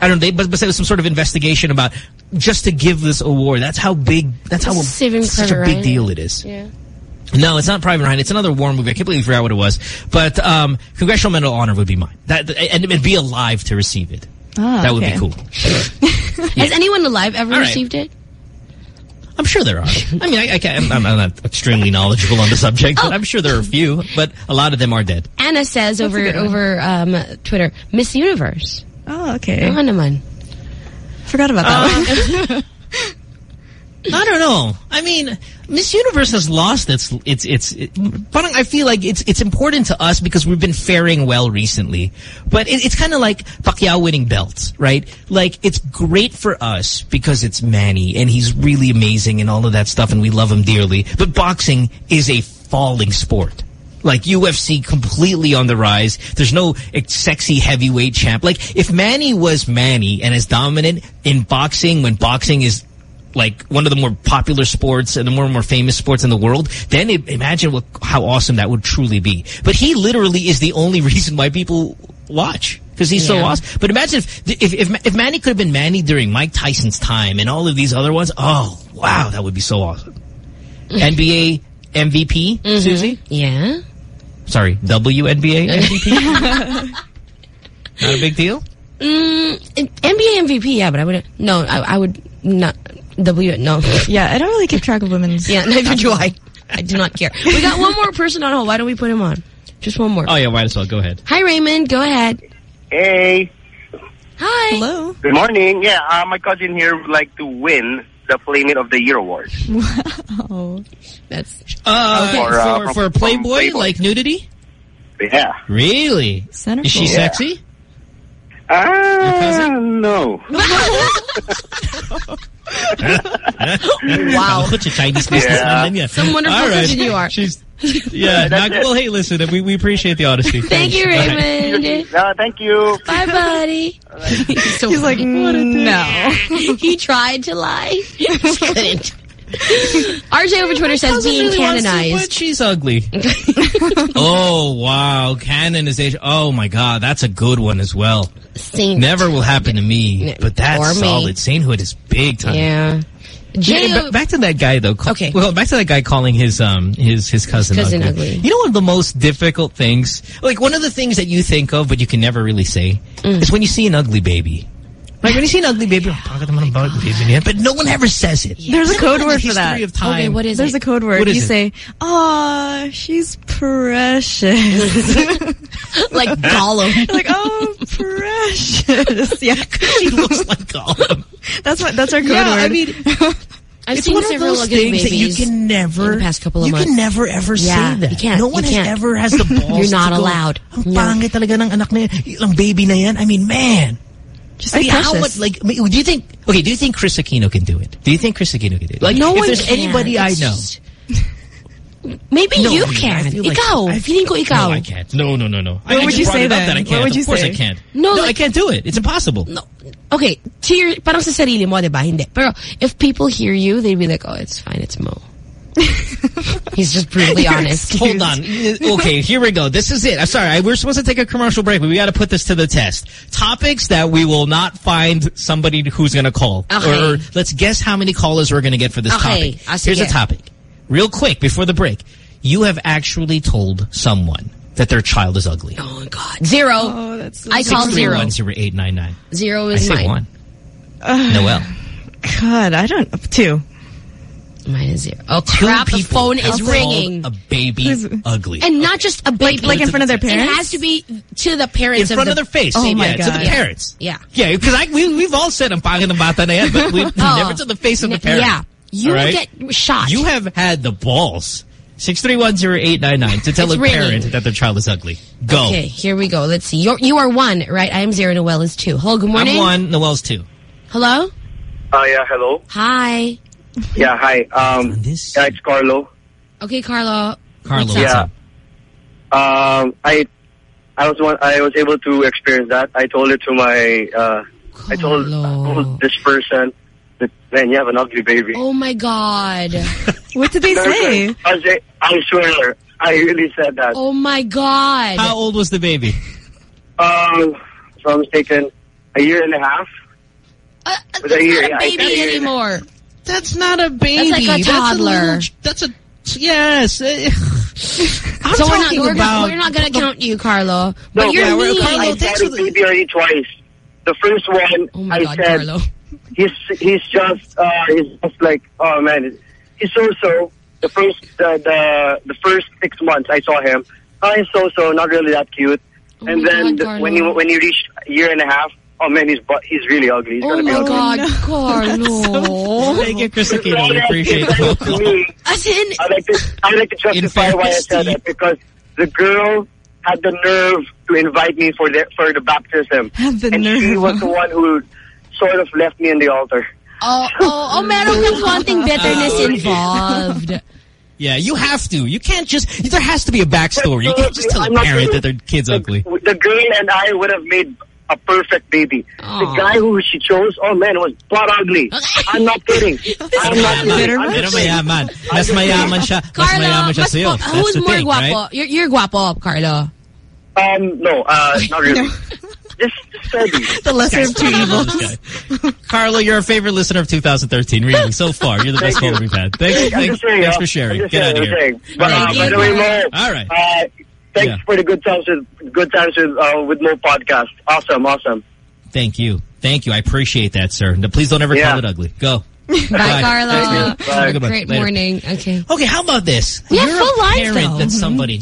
I don't know, they, but, but there was some sort of investigation about just to give this award. That's how big, that's how Saving such a big Ryan. deal it is. Yeah. No, it's not Private Ryan. It's another war movie. I completely forgot what it was. But um, Congressional Medal of Honor would be mine. That and, and be alive to receive it. Ah, that would okay. be cool. (laughs) Has anyone alive ever All right. received it? I'm sure there are. I mean, I, I can't, I'm, I'm not extremely knowledgeable on the subject, but I'm sure there are a few. But a lot of them are dead. Anna says over over um, Twitter, Miss Universe. Oh, okay. Ano naman? Forgot about that uh, one. (laughs) I don't know. I mean, Miss Universe has lost its its its. It, parang I feel like it's it's important to us because we've been faring well recently. But it, it's kind of like Pacquiao winning belts, right? Like it's great for us because it's Manny and he's really amazing and all of that stuff, and we love him dearly. But boxing is a falling sport. Like UFC completely on the rise. There's no sexy heavyweight champ. Like if Manny was Manny and is dominant in boxing when boxing is like one of the more popular sports and the more and more famous sports in the world, then i imagine what, how awesome that would truly be. But he literally is the only (laughs) reason why people watch because he's so awesome. But imagine if, if if if Manny could have been Manny during Mike Tyson's time and all of these other ones. Oh wow, that would be so awesome. (laughs) NBA MVP, mm-hmm. Susie. Yeah. Sorry, WNBA MVP. (laughs) Not a big deal. Mm, NBA MVP, yeah, but I would no, I, I would not W no. yeah, I don't really keep track of women's. Yeah, (laughs) neither do I. I do not care. We got one more person on hold. Why don't we put him on? Just one more. Oh yeah, might as well. Go ahead. Hi, Raymond. Go ahead. Hey, Hi. Hello. good morning. Yeah, uh, my cousin here would like to win the Playmate of the Year award. (laughs) Oh, That's Uh, Okay. for, For, uh, for, from- Playboy, Playboy. like nudity. Yeah. Really? Centerfold. Is she Yeah. sexy? Ah, no. (laughs) wow. Such a Chinese businessman. then, Yeah. Some wonderful All right. person you are. She's, (laughs) yeah. not, well, hey, listen, we, we appreciate the honesty. Thank you, Thanks. All right. Raymond. (laughs) Uh, thank you. Bye, buddy. He's (laughs) so He's like, funny. no. he tried to lie. Just couldn't. RJ over Twitter says being really canonized. but she's ugly. oh, wow. Canonization. Oh, my God. That's a good one as well. Saint. Never will happen to me, but that's solid. Sainthood is big time. Yeah. Yeah, back to that guy though. Okay. Well, back to that guy calling his um his his cousin, cousin ugly. ugly. You know one of the most difficult things, like one of the things that you think of but you can never really say, Mm. is when you see an ugly baby. Like when you see an ugly baby, "Oh, bakit naman ang ugly baby niya?" but no one ever says it. There's a code word for that. Of time. Okay, what is There's it? a code word. What is you it? say, "Aw, she's precious." (laughs) like (laughs) Gollum. like, "Oh, precious." (laughs) Yeah, she looks like Gollum. that's what. That's our code Yeah, word. I mean, I've it's seen one of those things that you babies can never, in the past couple of you months. can never ever Yeah, say that. you can't. No one You can't. ever has the balls. You're not to go, allowed. Ang No. pangit talaga ng anak na yan. Ilang baby na yan. I mean, man. Just I like mean, how much, like, I do you think, okay, do you think Kris Aquino can do it? Do you think Kris Aquino can do it? Like, no if one there's can. anybody I know. just- Maybe No, you I can. I feel like- ikaw. I- Feeling ko ikaw. No, I can't. No, no, no, no. I, What I would just you say then? that I can't. would you of course say? I can't. No, No, like- I can't do it. It's impossible. No. Okay, to your, parang sa sarili mo, diba? Hindi. Pero if people hear you, they'd be like, oh, it's fine, it's Mo. He's just brutally honest. Hold on. Okay, here we go. This is it. I'm sorry. I, we're supposed to take a commercial break, but we got to put this to the test. Topics that we will not find somebody who's going to call. Okay. Or, or let's guess how many callers we're going to get for this Okay. topic. Here's a topic. Real quick, before the break. You have actually told someone that their child is ugly. Oh, my God. Zero. Oh, that's so I called zero. 6310899. Zero I is say mine. one. Noel. God, I don't. Two. Mine is zero. Oh, Two crap. The phone is ringing. A baby Who's- ugly. And not just a baby. like in front of their parents? It has to be to the parents in front the, of, their face. Oh, my yeah, to the God. parents. Yeah. Yeah, because I we, we've all said ang pangit ng bata na yan, but we (laughs) Oh. never to the face of the parents. Yeah. You right? get shot. You have had the balls. 6310899 to tell It's a ringing. parent that their child is ugly. Go. Okay, here we go. Let's see. You're, you are one, right? I am zero. Noel is two. Hello, good morning. I'm one, Noel's two. Hello? Uh, yeah, hello. Hi. Yeah, hi. Um, this- yeah, it's Carlo. Okay, Carlo. Carlo, what's what's Yeah. Um, I, I was one. I was able to experience that. I told it to my. Uh, I told, I told this person that man, you have an ugly baby. Oh my God. (laughs) What did they say? I, say, I swear, I really said that. Oh my God. How old was the baby? Um, if I'm mistaken, a year and a half. Uh, But that's I hear- not a I baby can't hear that. anymore. That's not a baby. like a toddler. little- That's a, yes. (laughs) I'm so we're not, talking we're, about. not, we're not going to count you, Carlo. But No, you're yeah, we're- mean. I Carlo, thanks had a baby already twice. The first one, Oh my I God, said, Carlo. he's he's just uh, he's just like oh man, he's so so. The first the, the the first six months I saw him, oh, he's so so, not really that cute. Oh and then God, the- when he Carlo. when he reached a year and a half, oh man, he's bu- he's really ugly. He's Oh gonna be my ugly. God, Carlo. (laughs) Thank you, Kris Aquino. We that- appreciate that the call. As in, I like to I like to justify why I said that because the girl had the nerve to invite me for the for the baptism, Had the and she was the one who sort of left me in the altar. oh, oh, oh, meron kang konting bitterness (laughs) involved. Yeah, you have to. You can't just. There has to be a backstory. You can't just tell a I'm not parent that their kid's ugly. The girl and I would have made a perfect baby. Aw. The guy who she chose, oh man, was butt ugly. I'm not kidding. (laughs) I'm not kidding. I'm Pero just saying. mayaman. Mas mayaman siya. Mas Carlo, mayaman siya sa'yo. who's more thing, guapo? right? You're, you're guapo, Carlo. Um, no, uh, not really. (laughs) just, just steady. The lesser of two evils. Carlo, you're our favorite listener of 2013. Really, so far, you're the best caller we've had. Thanks, thanks, saying, thanks for sharing. I'm Get out of here. Saying. But, uh, by the way, Mo, All right. uh, thanks Yeah. for the good times with, good times with, uh, with Mo podcast. Awesome, awesome. Thank you. Thank you. I appreciate that, sir. Now, please don't ever Yeah. call it ugly. Go. (laughs) Bye, Bye. Carlo. Thanks. Bye. Have a good one. Great Later. morning. Okay. Okay, how about this? Yeah, you're full a lines, parent though. that somebody.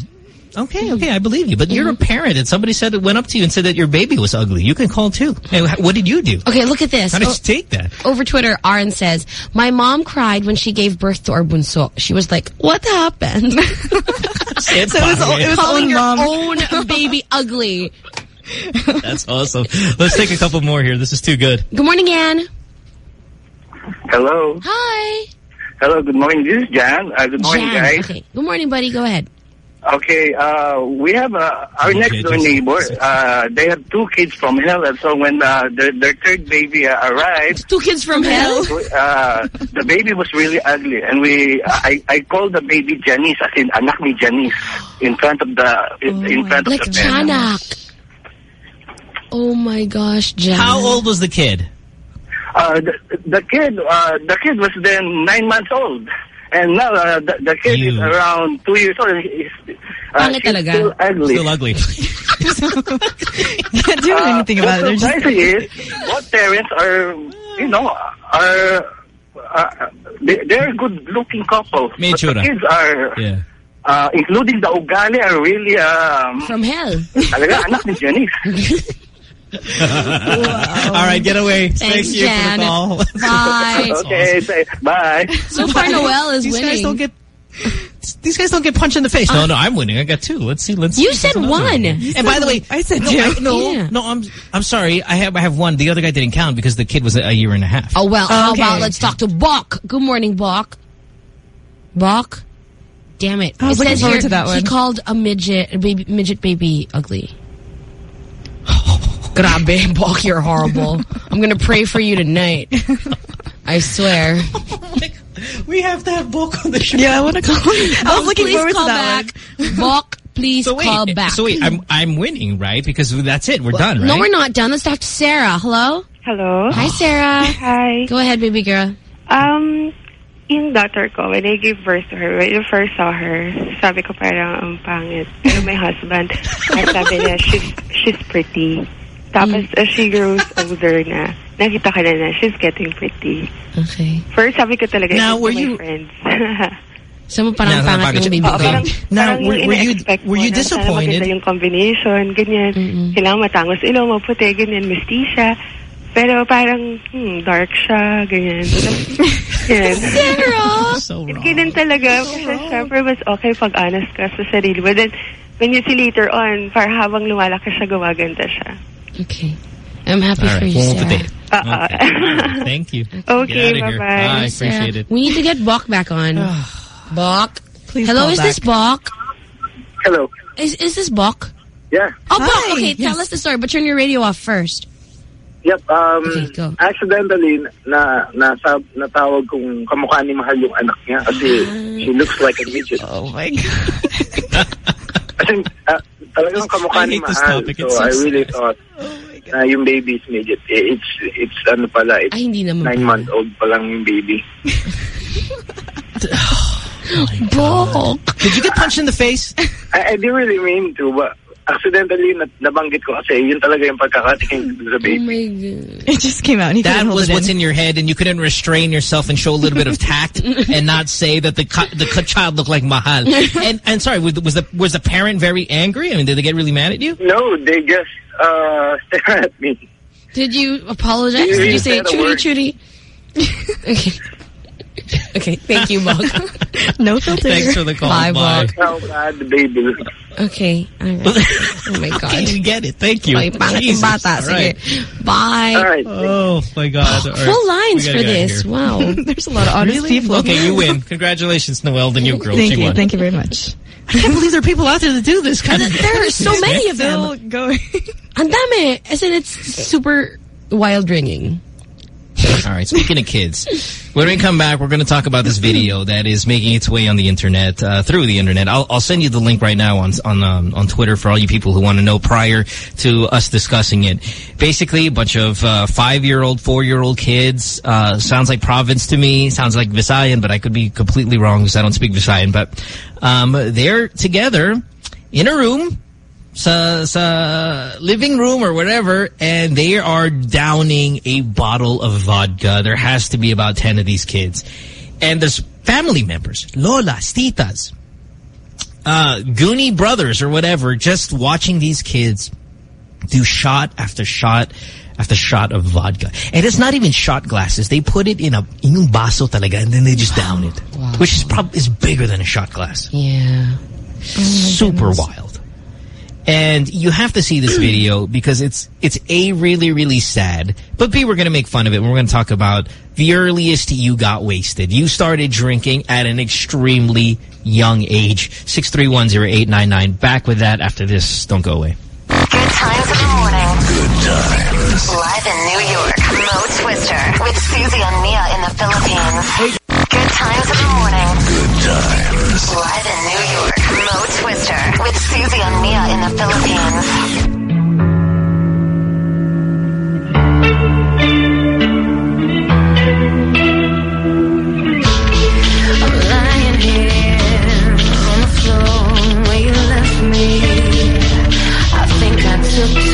Okay, okay, I believe you. But you're a parent and somebody said that went up to you and said that your baby was ugly. You can call too. Hey, what did you do? Okay, look at this. How did Oh, you take that? over Twitter, Aaron says, My mom cried when she gave birth to our bunso. She was like, What happened? Say (laughs) it So it was, properly. it was Calling your mom. own baby ugly. (laughs) That's awesome. Let's take a couple more here. This is too good. Good morning, Ann. Hello. Hi. Hello, good morning. This is Jan. Uh, good morning, Jan. guys. Okay. Good morning, buddy. Go ahead. Okay, uh, we have uh, our Okay, next door neighbor. (laughs) Uh, they have two kids from hell, and so when uh, their, their third baby uh, arrived, Two kids from hell? uh, the baby was really ugly, and we I, I called the baby Janice, I in anak ni Janice, in front of the in, in front Like of the parents. Chanak. Oh my gosh, Jan. How old was the kid? Uh, the, the kid, uh, the kid was then nine months old. And now uh, the, the kid is around two years old. and He's, uh, Pangit she's talaga. still ugly. Still ugly. Can't (laughs) do anything about it. They're just surprising is, both parents are, you know, are, uh, they, they're good-looking couple. But the kids are, Yeah. uh, including the ugali, are really, um, From hell. talaga anak ni Janice. (laughs) All right, get away. Thanks, Thank you Jan. for the call. Bye. (laughs) okay, say, bye. So far, Noel is These winning. guys don't get. These guys don't get punched in the face. No, no, I'm winning. I got two. Let's see. Let's. Uh, You see. said Another one. And by the way, I said no, two. I- (laughs) no, Yeah. no. I'm I'm sorry. I have I have one. The other guy didn't count because the kid was a, a year and a half. Oh, well, how Okay. about let's talk to Bok. Good morning, Bok. Bok? Damn it. I was it looking says forward here to that one. he called a midget, a baby, midget baby ugly. Grabe, Bok, you're horrible. I'm going to pray for you tonight. I swear. (laughs) We have to have book on the show. yeah, I want to call. (laughs) I was looking please forward call to that back. Bok, please So wait, call back. so wait, I'm I'm winning, right? Because that's it. We're done, right? No, we're not done. Let's talk to Sarah. Hello? Hello. Hi, Sarah. Hi. Go ahead, baby girl. Um, yung daughter ko, when I gave birth to her, when I first saw her, sabi ko parang ang pangit. Pero my husband, ay (laughs) sabi niya, she's, she's pretty. Tapos as she grows (laughs) older na, nakita ka na na, she's getting pretty. Okay. First, sabi ko talaga, Now, ito were my you- friends. (laughs) Sa mo parang Yeah, pangat bakit- ng baby Oo, girl. parang, Now, parang were- yung were you- ina-expect were mo you na sana disappointed? maganda yung combination, ganyan. Kailangan matangos ilaw, maputi, ganyan, mistisya. Pero parang, hmm, dark siya, ganyan. (laughs) yan. Sarah! so wrong. Ganun talaga. Kasi syempre, mas okay pag honest ka sa sarili mo. Then, when you see later on, para habang lumalaki siya, gumaganda siya. Okay. I'm happy All for right, you, Sarah. today. Uh-uh. Okay. (laughs) Thank you. Okay, Get out of here. bye-bye. Bye. Sarah. Appreciate it. We need to get Bok back on. Bok. Please Hello, call is this back. Bok? Hello. Is is this Bok? Yeah. Oh, Bok. Hi. Okay, tell us the story, but turn your radio off first. Yep, um, Okay, go. accidentally, na, nasa, natawag kong kamukha ni Mahal yung anak niya kasi she looks like a midget. Oh my god. (laughs) Kasi uh, talagang kamukha I ni Mahal. topic. So, so I really sad. thought na yung baby is midget. Eh, It's, it's ano pala, it's Ay, hindi naman. nine months old pa lang yung baby. (laughs) Bok. Did you get punched in the face? I, I didn't really mean to, but accidentally na, nabanggit ko kasi yun talaga yung pagkakatingin ko sa Oh my god. It just came out. That was what's in. in your head, and you couldn't restrain yourself and show a little bit of tact (laughs) and not say that the the child looked like Mahal. (laughs) And and sorry, was the- was the was the parent very angry? I mean, did they get really mad at you? No, they just uh, (laughs) stare at me. Did you apologize? You Did you didn't say say the chudy chudy? Okay. (laughs) Okay, thank you, Bok. (laughs) No filter. Thanks for the call. Bye, Bye. Bok. How bad the baby looks. Okay, alright. (laughs) Oh my god. Okay, we get it. Thank you. Ay, Jesus. bata. All Bye. All right. Oh my God! (gasps) All right. Full lines for gotta get out of this. Wow. There's a lot of honest people. Okay, you win. Congratulations, Noel, the new girl. Thank she you. won. Thank you very much. I can't believe there are people out there that do this kind of. There are so many of them. Still them. going. Ang dami. As in, it's super wild ringing. All right. Speaking of kids, when we come back, we're going to talk about this video that is making its way on the internet uh, through the internet. I'll, I'll send you the link right now on on um, on Twitter for all you people who want to know prior to us discussing it. Basically, a bunch of uh, five-year-old, four-year-old kids. Uh, sounds like province to me. Sounds like Visayan, but I could be completely wrong because I don't speak Visayan. But um, they're together in a room sa sa living room or whatever, and they are downing a bottle of vodka. There has to be about 10 of these kids. And there's family members, lolas, titas, uh, Goonie brothers or whatever, just watching these kids do shot after shot after shot of vodka. And it's not even shot glasses. They put it in a in un baso talaga and then they just down it. Which is probably is bigger than a shot glass Yeah. super wild. And you have to see this video (clears throat) because it's it's A, really, really sad. But B, we're going to make fun of it. We're going to talk about the earliest you got wasted. You started drinking at an extremely young age. 6310899. Back with that after this. Don't go away. Good times in the morning. Good times. Live in New York, Mo Twister with Susie and Mia in the Philippines. Hey. Good times in the morning. Good times. Live in New York, Mo Twister with Susie and Mia in the Philippines. took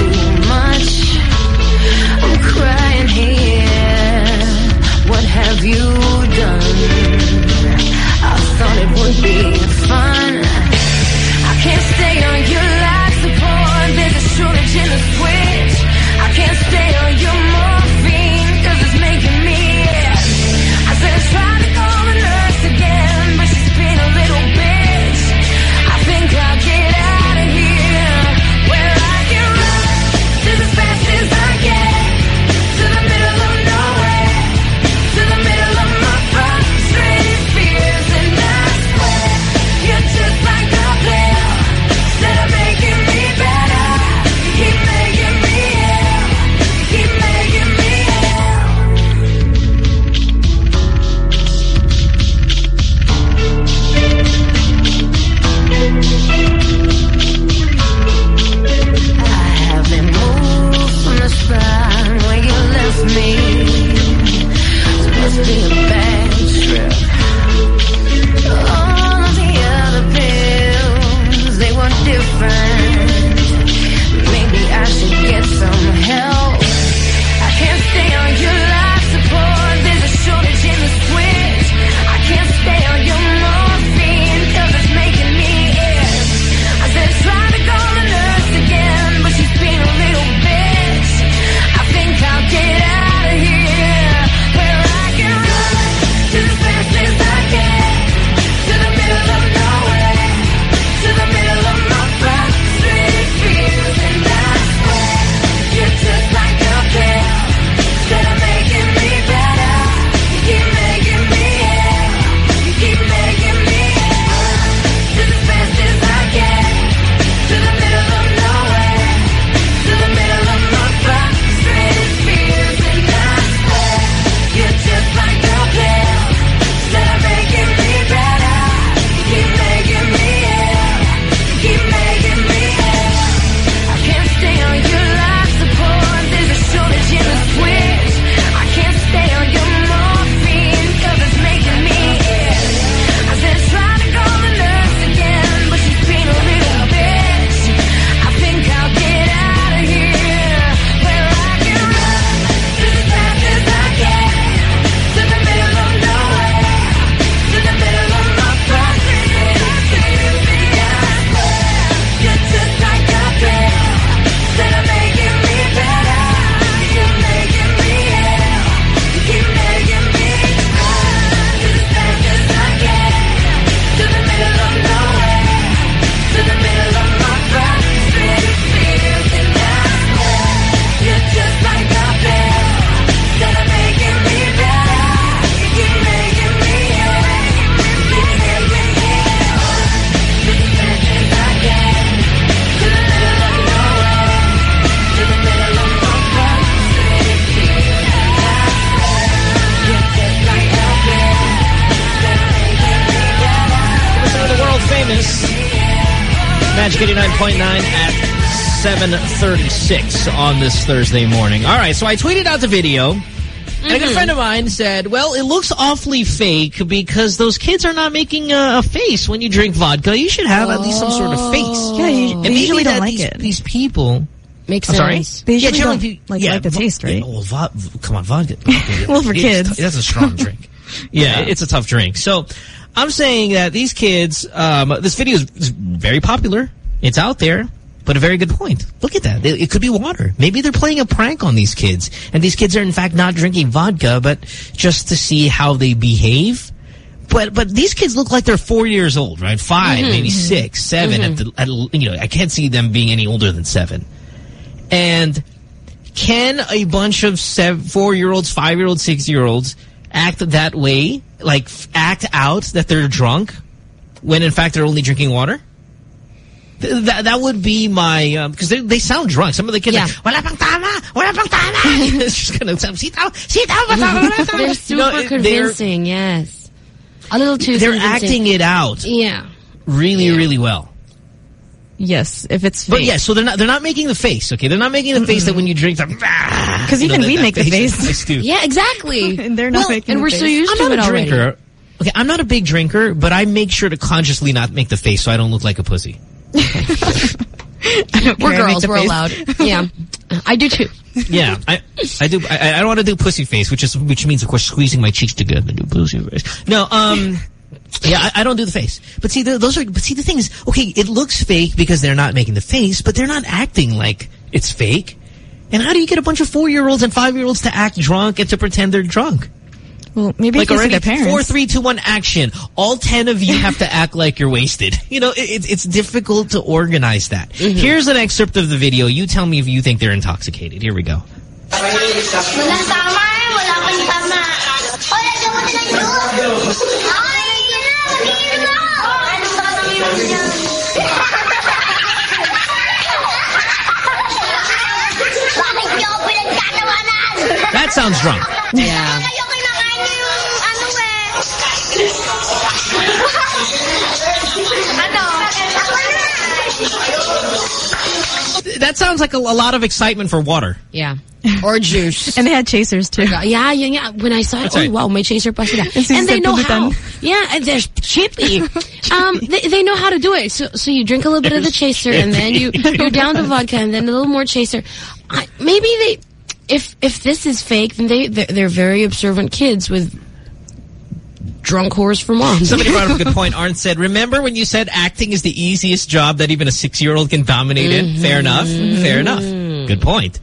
89.9 at 7.36 on this Thursday morning. All right, so I tweeted out the video. And mm -hmm. a good friend of mine said, well, it looks awfully fake because those kids are not making a, a face when you drink vodka. You should have oh. at least some sort of face. Yeah, you, they usually don't like these, it. These people... Makes sense. I'm. Sorry? They yeah, generally don't, like, yeah, like the taste, right? Yeah, well, come on, vodka. well, for kids. That's a strong drink. yeah, yeah, it's a tough drink. So I'm saying that these kids, um, this video is very popular it's out there. But a very good point. Look at that. It, could be water. Maybe they're playing a prank on these kids. And these kids are, in fact, not drinking vodka, but just to see how they behave. But but these kids look like they're four years old, right? 5 mm -hmm. maybe six, seven. Mm -hmm. at mm-hmm. the, at, you know, I can't see them being any older than seven. And can a bunch of four-year-olds, five-year-olds, six-year-olds act that way? Like, act out that they're drunk when, in fact, they're only drinking water? Th- That that would be my um, because they they sound drunk. Some of the kids Yeah. are wala pang tama, wala pang tama. (laughs) (laughs) it's just gonna sound sitaw, sitaw, bata, wala (laughs) tama." They're super No, they're- convincing, yes. A little too They're convincing. acting it out Yeah. really, really well. Yes, if it's But yeah, so they're not they're not making the face. Okay, they're not making the face that when you drink, because Because even we make the face. I do. Yeah, exactly. and they're not Well, making and the we're face. so used I'm to not it a already. drinker. Okay, I'm not a big drinker, but I make sure to consciously not make the face so I don't look like a pussy. I We're care, I make girls. We're face. allowed. (laughs) Yeah. I do too. Yeah, I I do. I, I don't want to do pussy face, which is which means of course squeezing my cheeks together and do pussy face. No, um. Yeah, I, I don't do the face. But see, the, those are. But see, the thing is, okay, it looks fake because they're not making the face, but they're not acting like it's fake. And how do you get a bunch of four-year-olds and five-year-olds to act drunk and to pretend they're drunk? Well, maybe like if you see already their four, three, two, one, action. All ten of you have to (laughs) act like you're wasted. (laughs) You know, it, it's- it's difficult to organize that. Mm-hmm. Here's an excerpt of the video. You tell me if you think they're intoxicated. Here we go. Walang tama, wala pang tama. Wala siya mo tinanong. Ay, yun na, mag-iinom na ako. Ano ba ang inom niya? Bakit niyo ako pinagtatawanan? That sounds drunk. Yeah. (laughs) That sounds like a, a lot of excitement for water. Yeah. (laughs) Or juice. And they had chasers too. Yeah, yeah, yeah. When I saw it, That's oh right. wow, may chaser pa sila. si And they know how. Yeah, and they're chippy. (laughs) um, they, they know how to do it. So, so you drink a little bit of the chaser, and then you you're down to vodka, and then a little more chaser. I, maybe they, if if this is fake, then they they're, they're very observant kids with drunk whores for moms. Somebody brought up a good (laughs) point. Arn said, remember when you said acting is the easiest job that even a six-year-old can dominate in? Fair enough. Fair enough. Good point.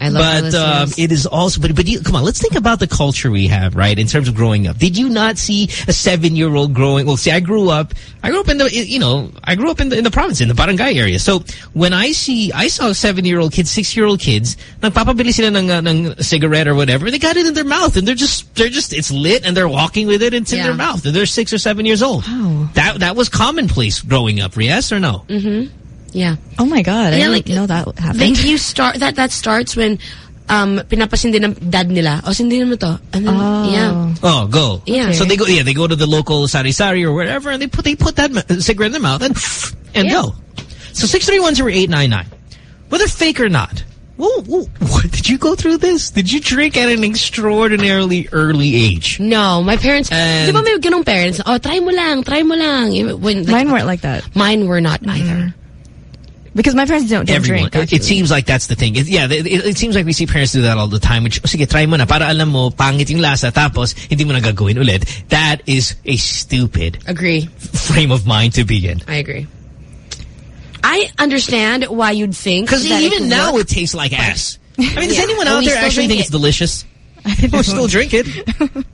I love But um, it is also, but but you, come on, let's think about the culture we have, right? In terms of growing up, did you not see a seven-year-old growing? Well, see, I grew up, I grew up in the, you know, I grew up in the in the province, in the barangay area. So when I see, I saw seven-year-old kids, six-year-old kids, nagpapabili sila ng, uh, ng cigarette or whatever. They got it in their mouth, and they're just, they're just, it's lit, and they're walking with it, and it's in their mouth, and they're six or seven years old. Wow. That that was commonplace growing up. Yes or no? Yeah. Oh my god, I Yeah, didn't like, know that They, happened. you start that that starts when um pinapasindi ng dad nila. O sindin mo to. And then Oh. yeah. Oh, go. Yeah. So they go, yeah, they go to the local sari sari or wherever, and they put they put that cigarette in their mouth and (laughs) and Yeah. go. So six three one zero eight nine nine, whether fake or not. Whoa, whoa, what, did you go through this? Did you drink at an extraordinarily early age? No, my parents, And- di ba may ganong parents? Oh, try mo lang, try mo lang. When, like, Mine weren't like that. Mine were not either. Because my parents don't, don't Everyone. drink. It, Actually. it seems like that's the thing. It, yeah, it, it, it seems like we see parents do that all the time. Which, sige, try mo na. Para alam mo, pangit yung lasa. Tapos, hindi mo na gagawin ulit. That is a stupid Agree. frame of mind to be in. I agree. I understand why you'd think Because that it even now work. it tastes like ass. (laughs) I mean, does Yeah. anyone out there actually think it's (laughs) oh, it. delicious? Or still drink it? (laughs)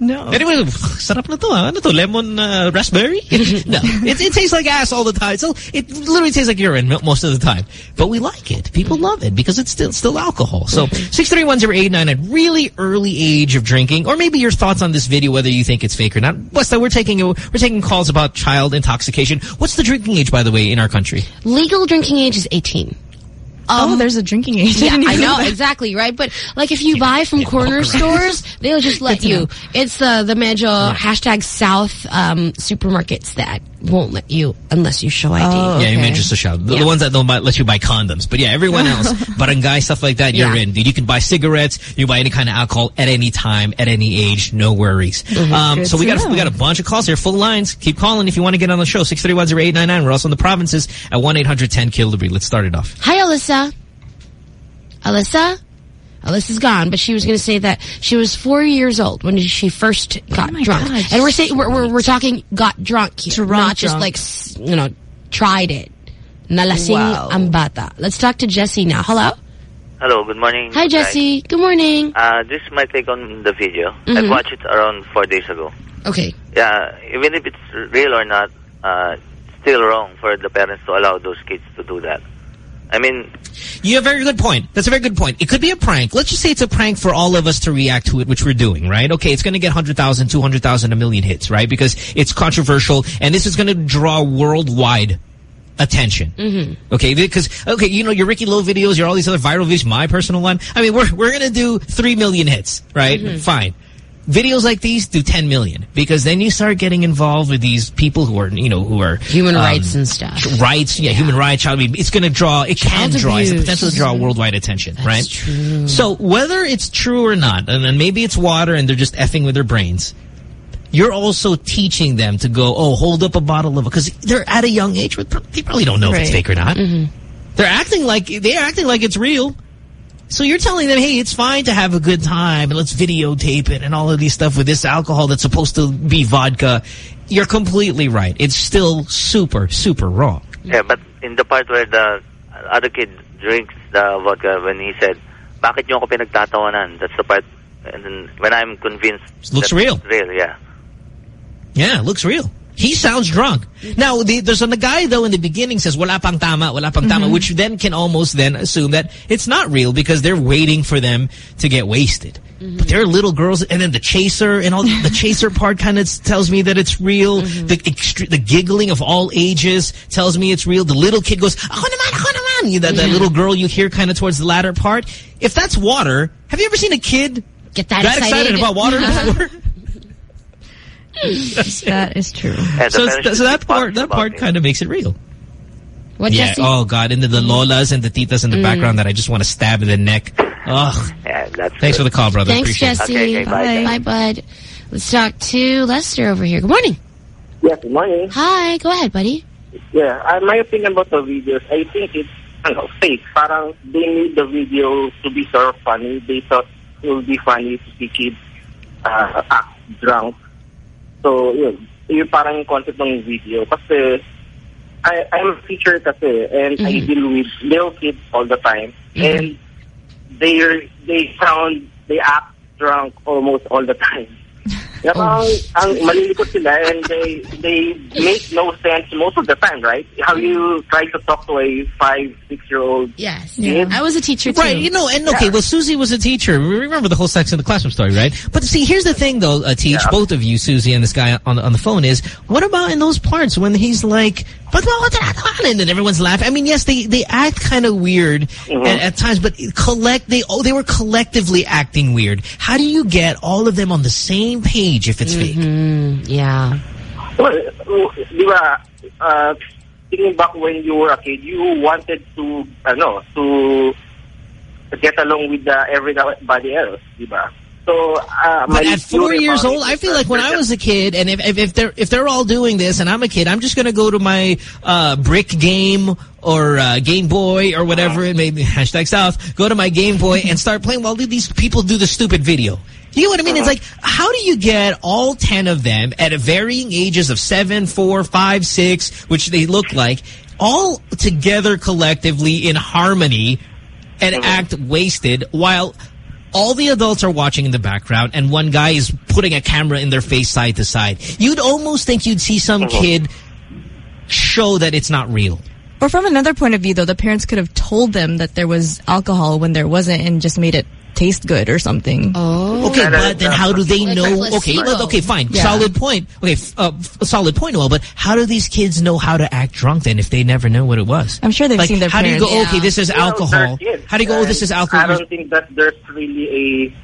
no. Anyway, sarap na to. ah. Ano to? Lemon uh, raspberry? (laughs) no. It, it tastes like ass all the time. So it literally tastes like urine most of the time. But we like it. People love it because it's still still alcohol. So (laughs) 6310899 at really early age of drinking, or maybe your thoughts on this video, whether you think it's fake or not. Westa, we're taking we're taking calls about child intoxication. What's the drinking age, by the way, in our country? legal drinking age is 18. Oh, there's a drinking age. Yeah, I know exactly right. But like, if you buy from corner stores, they'll just let you. It's uh, the medyo hashtag South um, supermarkets that won't let you unless you show ID. Oh. Yeah, you Okay. mentioned the shout. The, Yeah. the ones that don't buy, let you buy condoms. But yeah, everyone (laughs) else, barangay, stuff like that, you're Yeah. in. Dude, you can buy cigarettes, you can buy any kind of alcohol at any time, at any age, no worries. Mm-hmm. Um, so we got know. we got a bunch of calls here, full lines. Keep calling if you want to get on the show. 631-0899. We're also in the provinces at 1-800-10-KILL-THE-BREED. Let's start it off. Hi, Alyssa. Alyssa? Alyssa's gone, but she was going to say that she was four years old when she first got Oh my drunk. gosh. And we're saying we're, we're we're talking got drunk here, Drunk, not just drunk. like you know tried it. Nalasing Wow. ang bata. Let's talk to Jesse now. Hello. Hello, good morning. Hi. Jesse. Good morning. Uh, this is my take on the video. Mhm. I watched it around four days ago. Okay. Yeah, even if it's real or not, uh, still wrong for the parents to allow those kids to do that. I mean, You have a very good point. That's a very good point. It could be a prank. Let's just say it's a prank for all of us to react to it, which we're doing, right? Okay, it's going to get 100,000, 200,000, a million hits, right? Because it's controversial, and this is going to draw worldwide attention. Mm-hmm. Okay, because okay, you know your Ricky Lo videos, your all these other viral videos, my personal one. I mean, we're we're gonna do three million hits, right? Mhm. Fine. Videos like these do 10 million because then you start getting involved with these people who are, you know, who are Human um, rights and stuff. Rights, yeah, human rights. Child, mean, it's going to draw, it can Child draw, it's the potential to draw worldwide attention, right? true. So whether it's true or not, and then maybe it's water and they're just effing with their brains, you're also teaching them to go, oh, hold up a bottle of, because they're at a young age, they probably don't know if it's fake or not. Mm-hmm. They're acting like, they're acting like it's real. So you're telling them, hey, it's fine to have a good time and let's videotape it and all of these stuff with this alcohol that's supposed to be vodka. You're completely right. It's still super, super wrong. yeah, but in the part where the other kid drinks the vodka when he said, bakit niyo ako pinagtatawanan? That's the part and then when I'm convinced Looks real. real, yeah. Yeah, it looks real. He sounds drunk. Now, the, there's a guy, though, in the beginning says, wala pang tama, wala pang tama, mm-hmm. which then can almost then assume that it's not real because they're waiting for them to get wasted. Mm-hmm. But there are little girls, and then the chaser, and all the (laughs) chaser part kind of tells me that it's real. Mm-hmm. The extre- the giggling of all ages tells me it's real. The little kid goes, ah, ako naman, ako naman. You- That, that little girl you hear kind of towards the latter part. If that's water, have you ever seen a kid Get that, that excited about water (laughs) uh-huh. before? That is true. And so, so that part that part kind of makes it real. What, yeah. Jesse? Oh God. And then the lolas and the titas in the Mm. background that I just want to stab in the neck. Ugh. Yeah, that's Thanks for the call, brother. Thanks, Appreciate Jesse. it. Okay, okay, bye, Bye, bud. Let's talk to Lester over here. Good morning. Yeah, good morning. Hi. Go ahead, buddy. Yeah, uh, my opinion about the videos, I think it's ano, fake. Parang they need the video to be sort of funny. They thought it would be funny to see kids uh, act drunk. So, yun. Yung parang yung concept ng video. Kasi, I, I'm a teacher kasi, and I Mhm. deal with little kids all the time. And they they sound, they act drunk almost all the time. Kaya parang, ang malilikot sila and they they make no sense most of the time, right? How you try to talk to a five, six-year-old Yes. kid. I was a teacher, too. Right, you know, and okay, well, Susie was a teacher. We Remember the whole sex in the classroom story, right? But see, here's the thing, though, uh, Teach, both of you, Susie and this guy on the, on the phone, is what about in those parts when he's like, but what's that? And then everyone's laughing. I mean, yes, they, they act kind of weird at, at times, but collect they oh they were collectively acting weird. How do you get all of them on the same page if it's fake? Mm, yeah. Well, di ba, uh, thinking back when you were a kid, you wanted to, ano, to get along with the everybody else, di ba? So, uh, But my at four years old, I feel like when I was a kid, and if, if, if they're if they're all doing this, and I'm a kid, I'm just gonna go to my uh, brick game or uh, Game Boy or whatever it may be. (laughs) Hashtag South. Go to my Game Boy and start playing while these people do the stupid video. You know what I mean? It's like, how do you get all 10 of them at varying ages of seven, four, five, six, which they look like, all together collectively in harmony and act wasted while all the adults are watching in the background and one guy is putting a camera in their face side to side. You'd almost think you'd see some uh-huh. kid show that it's not real. Or from another point of view, though, the parents could have told them that there was alcohol when there wasn't and just made it taste good or something. Oh. Okay, but then how do they Like know? Okay, placebo. well, okay, fine. Yeah. Solid point. Okay, f- uh, f- solid point, Noel. But how do these kids know how to act drunk then if they never know what it was? I'm sure they've like, seen their how do you go? parents. Okay, this is Well, alcohol. they're How do you go? Oh, this is alcohol? I don't think that there's really a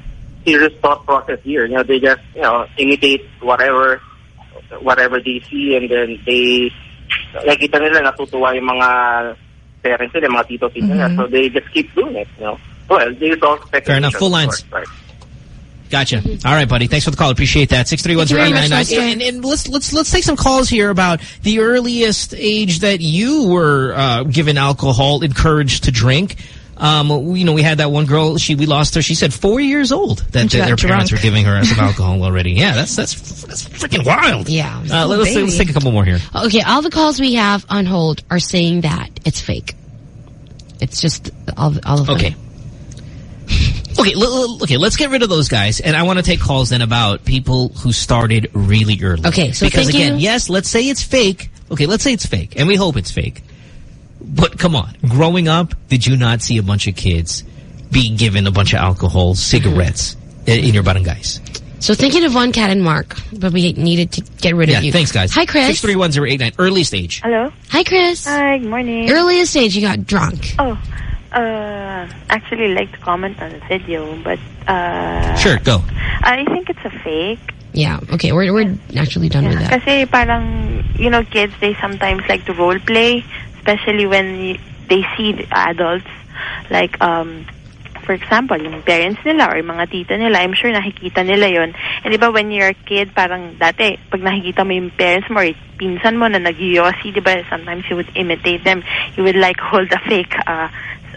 serious thought process here. You know, they just, you know, imitate whatever, whatever they see and then they, like nakita nila natutuwa yung mga parents nila, mga tito, tito nila. So they just keep doing it, you know. Well, there's all speculation. Fair enough. Full of lines. right. Gotcha. All right, buddy. Thanks for the call. Appreciate that. Six three one zero eight nine nine. Thank you And, and let's let's let's take some calls here about the earliest age that you were uh, given alcohol, encouraged to drink. Um, we- you know, we had that one girl. She we lost her. She said four years old that She their got parents drunk. were giving her some alcohol already. Yeah, that's that's that's freaking wild. Yeah. Uh, let's, baby. let's take a couple more here. Okay, all the calls we have on hold are saying that it's fake. It's just all, all of them. Okay. Okay, l- l- okay, let's get rid of those guys, and I want to take calls then about people who started really early. Okay, so because thank again, you. yes, let's say it's fake. Okay, let's say it's fake, and we hope it's fake. But come on, growing up, did you not see a bunch of kids being given a bunch of alcohol, cigarettes i- in your barangays? So thinking of one cat and Mark, but we needed to get rid Yeah, of you. thanks, guys. Hi, Chris. Six three one zero eight nine. Early stage. Hello. Hi, Chris. Hi, good morning. Earliest stage, you got drunk. Oh, uh, actually like to comment on the video, but uh, Sure, go. I think it's a fake. Yeah. Okay, we're we're actually done with that. Kasi parang, you know, kids, they sometimes like to role play, especially when they see the adults. Like, um, for example, yung parents nila or yung mga tita nila, I'm sure nakikita nila yon. And di ba when you're a kid, parang dati, pag nakikita mo yung parents mo or pinsan mo na nag-yossi, di ba, sometimes you would imitate them. You would like (laughs) hold a fake, uh,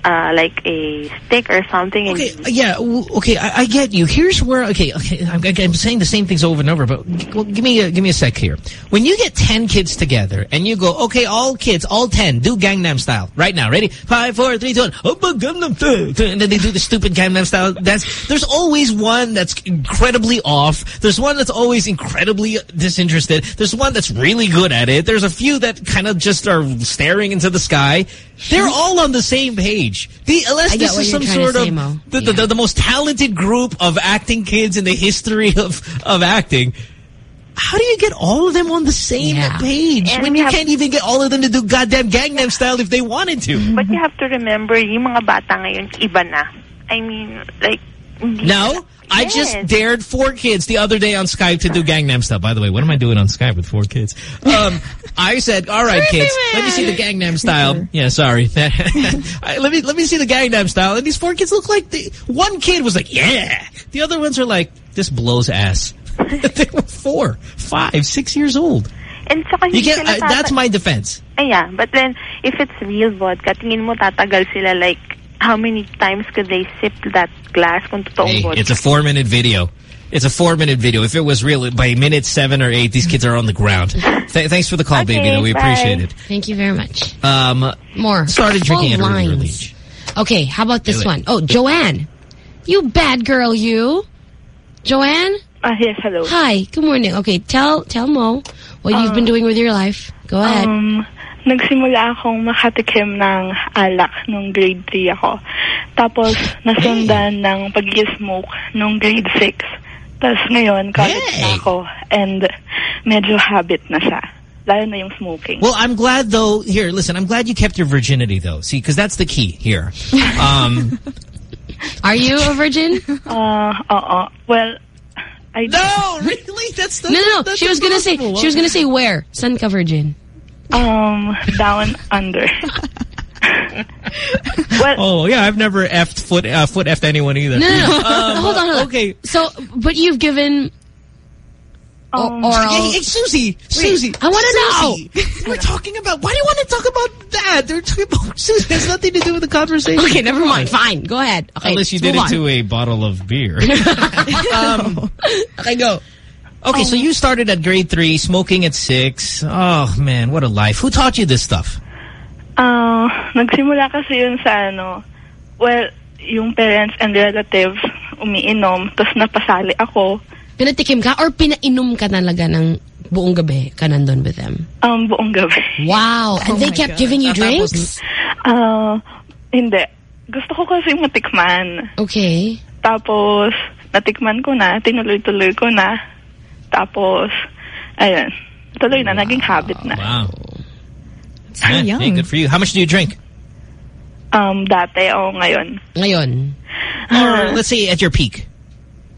uh, like a stick or something. Okay, yeah, okay, I, I get you. Here's where, okay, okay, I'm, I'm saying the same things over and over, but well, give me a, give me a sec here. When you get 10 kids together and you go, okay, all kids, all 10, do Gangnam style right now. Ready? Five, four, three, two, one. Oh, Gangnam style. And then they do the stupid Gangnam style dance. There's always one that's incredibly off. There's one that's always incredibly disinterested. There's one that's really good at it. There's a few that kind of just are staring into the sky. They're all on the same page. The, unless this is some sort of Mo. the, the, the, the most talented group of acting kids in the history of, of acting. How do you get all of them on the same Yeah. page And when we you have- can't even get all of them to do goddamn Gangnam Style if they wanted to? But you have to remember, yung mga bata ngayon, iba na. I mean, like, hindi No, I just dared four kids the other day on Skype to do Gangnam Style. By the way, what am I doing on Skype with four kids? Um, I said, "All right, kids, let me see the Gangnam Style." (laughs) Yeah, sorry. (laughs) Let me let me see the Gangnam Style. And these four kids look like the one kid was like, "Yeah." The other ones are like, "This blows ass." (laughs) they were four, five, six years old. And saka You get uh, that's my defense. Yeah, but then, if it's real vodka, tingin mo tatagal sila like, how many times could they sip that glass kung totoong Hey, vodka? it's a four minute video. It's a four minute video. If it was real, by minute seven or eight, these kids are on the ground. (laughs) Th thanks for the call, baby. Though we bye. appreciate it. Thank you very much. Um, More. started drinking at Full a really early lines. Okay, how about this Do it. one? Oh, Joanne. You bad girl, you. Joanne? Uh, yes, hello. Hi, good morning. Okay, tell tell Mo what you've been doing with your life. Go ahead. Um, nagsimula akong makatikim ng alak nung grade 3 ako. Tapos, nasundan ng pag-smoke nung grade 6. Tapos ngayon, college na ako. And medyo habit na siya. Lalo na yung smoking. well, I'm glad though. Here, listen. I'm glad you kept your virginity though. See, because that's the key here. Um, (laughs) Are you a virgin? (laughs) Uh, uh, Well, I No, really? That's no, no, no. She was gonna say. She was gonna say where. San ka virgin? Um, down under. (laughs) well, oh yeah, I've never effed foot uh, foot effed anyone either. No, no, no. Um, (laughs) hold on, hold on. Okay. So, but you've given Um, o- oral. Hey, hey, Susie, Susie, I want to know. We're talking about. Why do you want to talk about that? They're talking about (laughs) Susie. It has nothing to do with the conversation. Okay, never mind. Fine, go ahead. Okay, Unless you did it on. to a bottle of beer. um, okay, go. Okay, so you started at grade three, smoking at six. Oh man, what a life! Who taught you this stuff? Uh, nagsimula kasi yun sa ano, well, yung parents and relatives umiinom, tapos napasali ako. Pinatikim ka or pinainom ka talaga ng buong gabi ka nandun with them? Um, buong gabi. Wow. And Oh they kept God. giving you drinks? Uh, hindi. Gusto ko kasi matikman. Okay. Tapos, natikman ko na, tinuloy-tuloy ko na. Tapos, ayun. Tuloy na, naging habit na. Wow. So Man, young. Hey, good for you. How much do you drink? Um, dati o ngayon. Ngayon? Or let's say at your peak.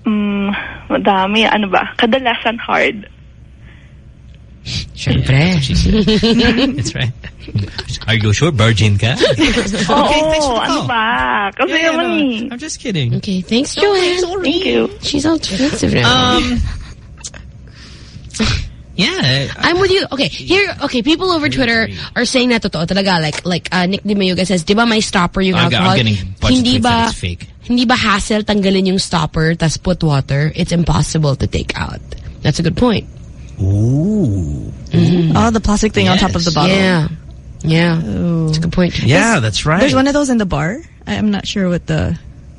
Um, madami. Ano ba? Kadalasan hard. Siyempre. That's right. Are you sure virgin ka? (laughs) Oo, thanks for the ano call. ba? Kasi Yeah, yeah, naman no. I'm just kidding. Okay, thanks, No, Joanne. Thank you. She's all defensive now. Um. (laughs) Yeah. I'm with you. Okay, here, okay, people over Twitter are saying that totoo talaga. Like, like uh, Nick Di Mayuga says, di ba may stopper yung I'm, alcohol? I'm getting a bunch hindi of tweets ba, that it's fake. hindi ba hassle tanggalin yung stopper tas put water? It's impossible to take out. That's a good point. Ooh. Oh, the plastic thing on top of the bottle. Yeah. Yeah. That's a good point. Yeah, that's right. There's one of those in the bar. I- I'm not sure what the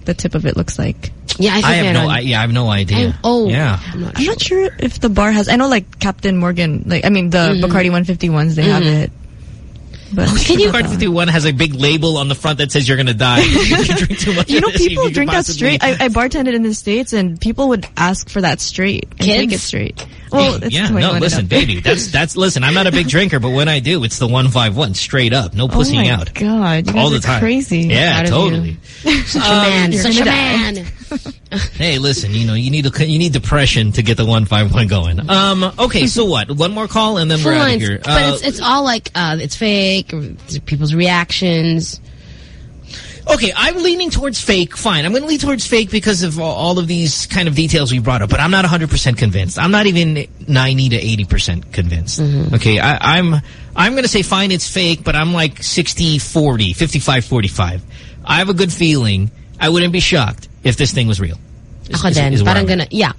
the tip of it looks like. Yeah, I have no, I, yeah, I have no idea. oh, yeah. I'm not, sure. if the bar has. I know, like Captain Morgan. Like, I mean, the Mm-hmm. Bacardi 150 ones, they have Mhm. it. But Can you? Card 51 has a big label on the front that says you're going to die. (laughs) you drink too much You know, people you drink that straight. I, I (laughs) bartended in the States, and people would ask for that straight and drink it straight. Well, (laughs) it's yeah, no, listen, up. baby, that's (laughs) that's listen. I'm not a big drinker, but when I do, it's the one five one straight up, no pussying oh my out, God, you guys all the are time. crazy. Yeah, totally. (laughs) Such a man. Such a man. Hey, listen, you know you need a, you need depression to get the one five one going. Um, okay, so what? One more call and then Full we're out of lines. here. But Uh, it's, it's all like, uh, it's fake, people's reactions. Okay, I'm leaning towards fake. Fine. I'm going to lean towards fake because of all- all of these kind of details we brought up, but I'm not 100% convinced. I'm not even 90 to 80% convinced. Okay, I, I'm I'm going to say fine, it's fake, but I'm like 60-40, 55-45. I have a good feeling. I wouldn't be shocked if this thing was real. Is- Ako is- din. is where Parang I'm gonna, yeah.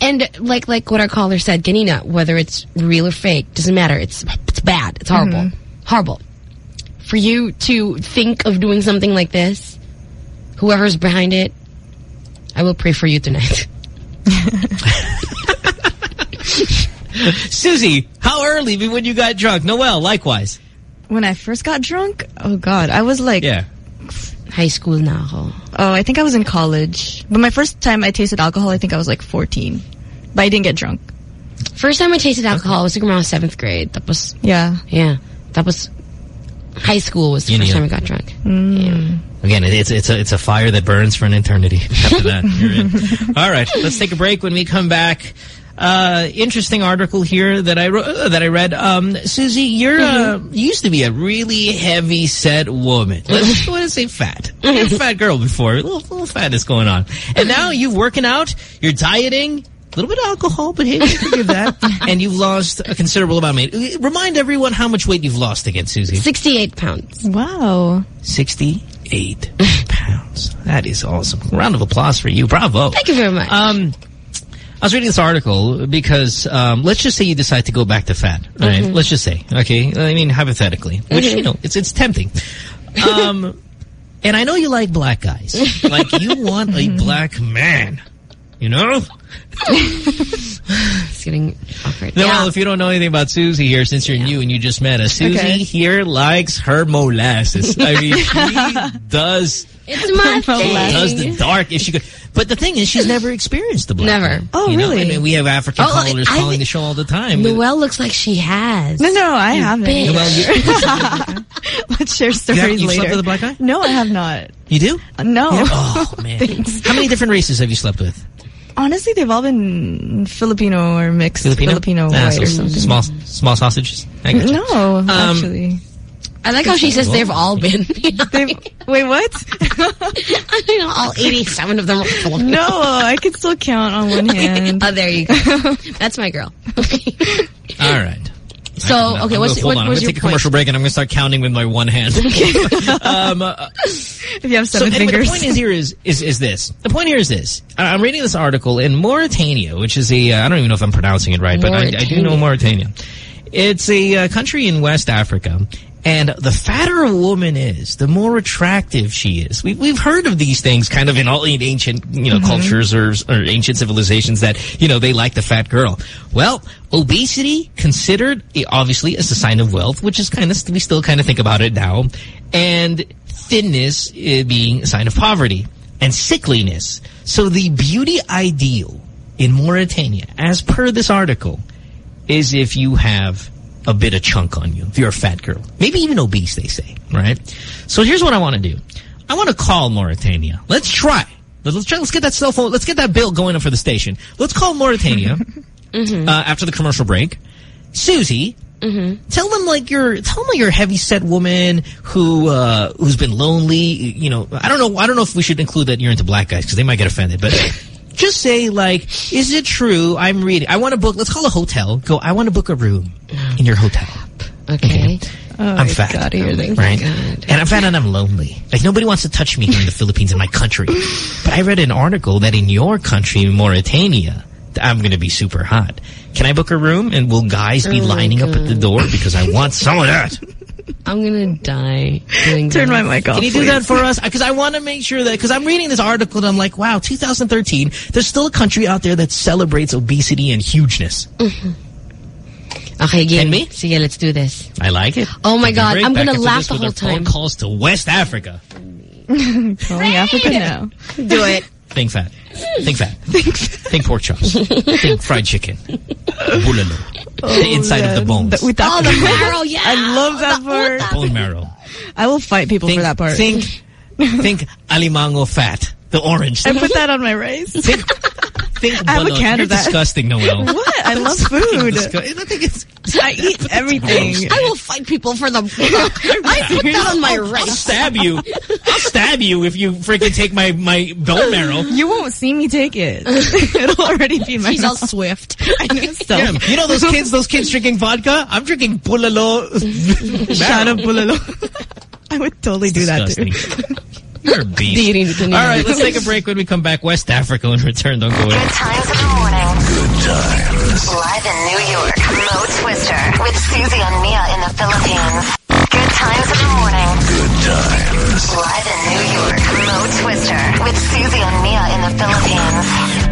And like like what our caller said, Ganina, whether it's real or fake, doesn't matter. It's it's bad. It's horrible. Mhm. Horrible. For you to think of doing something like this, whoever's behind it, I will pray for you tonight. (laughs) Susie, how early when you got drunk? Noel, likewise. When I first got drunk, oh God, I was like, Yeah. high school na ako. Oh, I think I was in college. But my first time I tasted alcohol, I think I was like 14. But I didn't get drunk. First time I tasted alcohol I was like around seventh grade. That was Yeah. yeah. That was high school was the You first knew. time I got drunk. Mm. Again, it's it's a it's a fire that burns for an eternity. (laughs) After that, you're in. All right, let's take a break. When we come back, uh, interesting article here that I wrote, uh, that I read. Um, Susie, you're uh, you used to be a really heavy set woman. Let's go ahead and say fat. You're a fat girl before. A little, little fatness going on, and now you're working out. You're dieting. A little bit of alcohol, but hey, we forgive that. (laughs) and you've lost a considerable amount of weight. Remind everyone how much weight you've lost again, Susie. 68 pounds. Wow. 68 pounds. That is awesome. Round of applause for you. Bravo. Thank you very much. Um, I was reading this article because um, let's just say you decide to go back to fat. Right? Mhm. Let's just say, okay. I mean, hypothetically, which Mhm. you know, it's it's tempting. Um, and I know you like black guys. (laughs) like you want a black man. You know. It's getting awkward. No, yeah. well, if you don't know anything about Susie here, since you're new and you just met us, Susie Okay. here likes her molasses. I mean, she (laughs) does. It's my She (laughs) thing. does the dark if she could. But the thing is, she's never experienced the black. Never. man, Oh, you know? really? I mean, we have African Oh, callers I calling thi- the show all the time. Noelle looks like she has. No, no, I You haven't. bitch. Noelle, (laughs) Let's share You stories haven't- you've later. slept with a black guy? No, I have not. You do? Uh, no. Yeah. Oh man. How many different races have you slept with? Honestly, they've all been Filipino or mixed Filipino, Filipino, Ah, white so or something. Small, small sausages. I got you. No, Um, actually. I like how she says they've all been. (laughs) They've, wait, what? I know all 87 of them are full. no, I can still count on one hand. oh, there you go. That's my girl. (laughs) All right. So, okay, gonna- what's, hold what on. I'm gonna your take a point? commercial break and I'm gonna start counting with my one hand. (laughs) (laughs) um, uh, If you have so seven anyway, fingers. the point is here is, is is this. The point here is this. I'm reading this article in Mauritania, which is a uh, I don't even know if I'm pronouncing it right, but I, I do know Mauritania. It's a uh, country in West Africa. And the fatter a woman is, the more attractive she is. We've, we've heard of these things kind of in all in ancient, you know, Mhm. cultures or, or ancient civilizations that, you know, they like the fat girl. Well, obesity considered obviously as a sign of wealth, which is kind of, we still kind of think about it now. And thinness eh, being a sign of poverty and sickliness. So the beauty ideal in Mauritania, as per this article, is if you have a bit of chunk on you, if you're a fat girl. Maybe even obese, they say, right? So here's what I want to do. I want to call Mauritania. Let's try. Let's try. Let's get that cell phone. Let's get that bill going up for the station. Let's call Mauritania (laughs) uh, after the commercial break. Susie, tell them like you're tell them you're a heavy set woman who uh, who's been lonely. You know, I don't know. I don't know if we should include that you're into black guys because they might get offended, but. (laughs) Just say like, is it true? I'm reading. I want to book. Let's call a hotel. Go. I want to book a room in your hotel. Okay. I'm fat. God, right? And I'm fat and I'm lonely. Like nobody wants to touch me here in the (laughs) Philippines in my country. But I read an article that in your country, Mauritania, I'm going to be super hot. Can I book a room and will guys be Oh lining up at the door because I want some of that? (laughs) I'm gonna die doing Turn that. my mic off. Can you do please. that for us? Because I want to make sure that, because I'm reading this article and I'm like, wow, 2013, there's still a country out there that celebrates obesity and hugeness. Mm-hmm. Okay, game. And me? yeah, let's do this. I like it. Oh my Take God. I'm Back gonna laugh this the whole time. calls to West Africa. (laughs) Calling Africa now. Do it. Think fat. Think fat. Think pork chops. Think fried chicken. Bulalo. the (laughs) oh, inside of the bones. The, with that Oh, the marrow, yeah. I love that part. Bone marrow. I will fight people Think, for that part. Think, think (laughs) alimango fat. The orange. I put that on my rice. Think, think I have a balot. can You're of that. disgusting, Noel. (laughs) What? I love food. Disgu- I think it's (laughs) I eat (laughs) everything. I will fight people for the. I put that on my I'll rice. stab you. I'll stab you if you freaking take my, my bone marrow. You won't see me take it. It'll already be in my She's all swift. I know so. Yeah, you know those kids, those kids drinking vodka? I'm drinking bulalo. Shut up, bulalo. I would totally do that too. Disgusting. You're a beast. All right, let's take a break. When we come back, West Africa and return. Don't go away. Good times in the morning. Good times. Live in New York, Mo Twister with Susie and Mia in the Philippines. Good times in the morning. Good times. Live in New York, Mo Twister with Susie and Mia in the Philippines.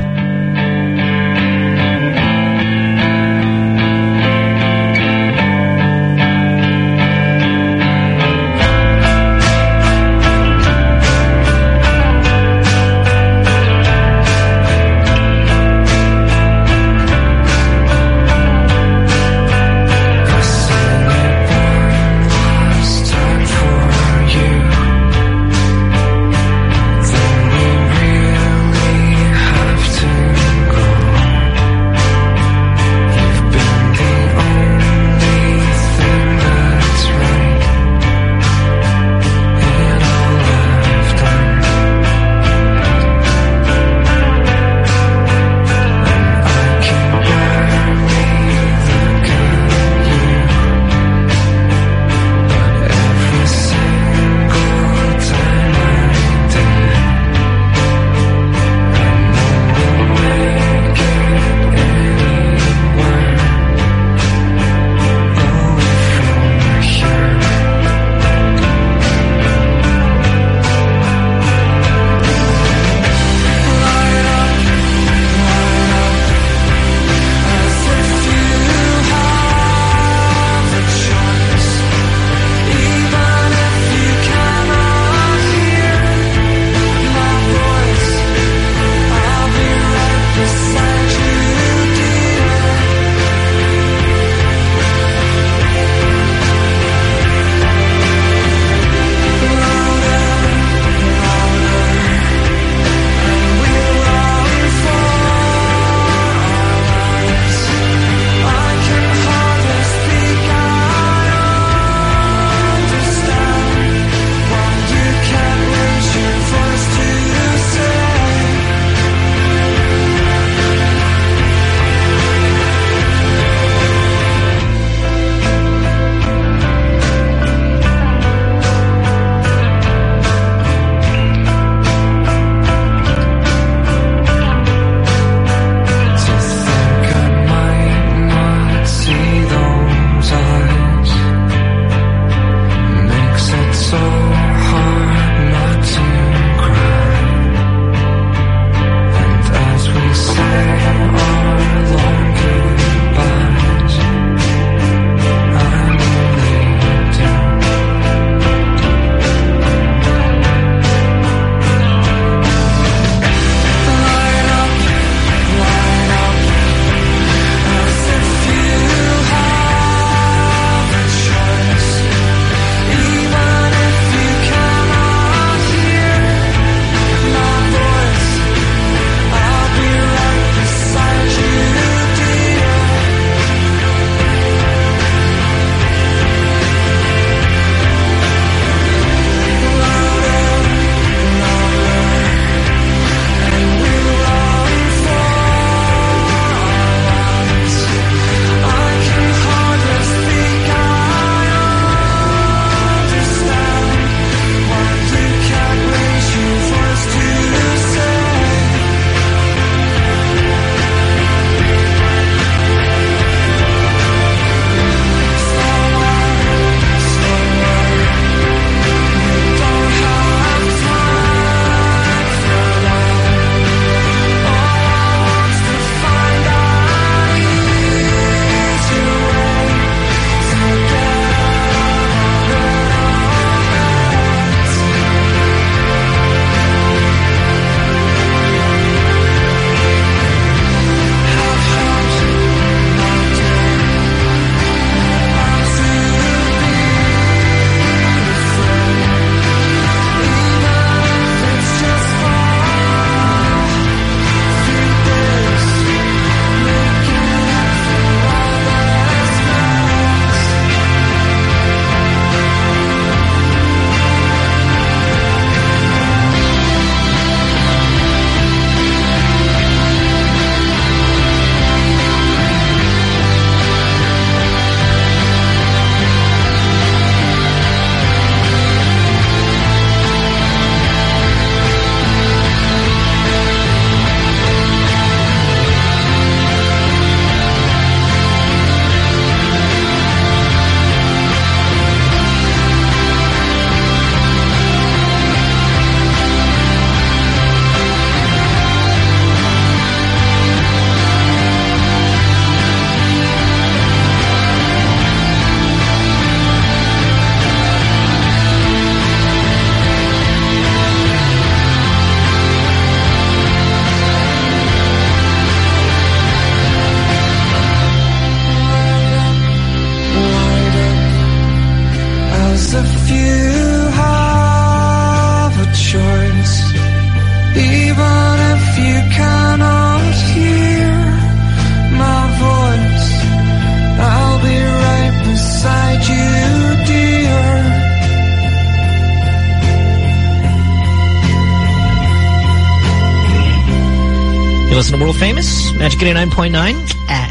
Famous, 89.9 at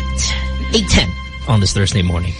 8.10 on this Thursday morning.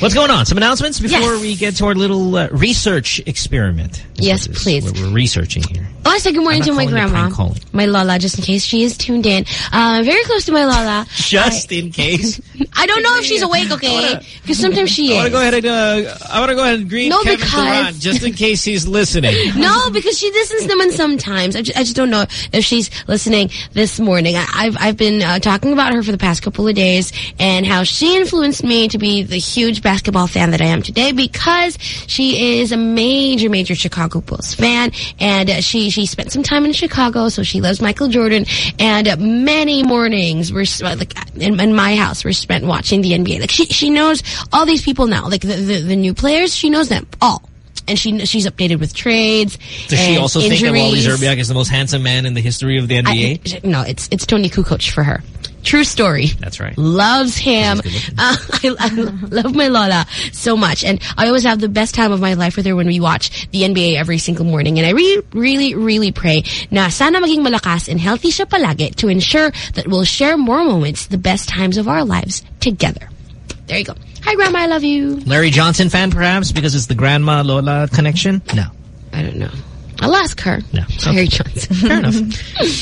What's going on? Some announcements before we get to our little uh, research experiment. Yes, please. What we're researching here. Oh, I said good morning to my grandma, my Lala, just in case she is tuned in. Uh, very close to my Lala. (laughs) Just in case. (laughs) I don't know if she's awake, okay? (laughs) Because sometimes she I want to go ahead and uh, I want to go ahead and greet No, Kevin because- Durant just in case he's listening. (laughs) No, because she listens to them sometimes. I just, I just don't know if she's listening this morning. I, I've I've been uh, talking about her for the past couple of days and how she influenced me to be the huge basketball fan that I am today because she is a major, major Chicago Bulls fan and uh, she she spent some time in Chicago, so she loves Michael Jordan. And uh, many mornings were like in, in my house were spent watching the NBA. Like she she knows all these people now, like the the, the new players. She knows them all. And she she's updated with trades. Does she also think that Wally injuries. Szczerbiak is the most handsome man in the history of the NBA? I- no, it's it's Toni Kukoc for her. True story. That's right. Loves him. Uh, (laughs) I, I love my Lola so much. And I always have the best time of my life with her when we watch the NBA every single morning. And I really, really, really pray na sana maging malakas and healthy siya palagi to ensure that we'll share more moments, the best times of our lives together. There you go. Hi, Grandma. I love you. Larry Johnson fan, perhaps, because it's the grandma Lola connection? No. I don't know. I'll ask her. No. Larry Johnson. Fair enough.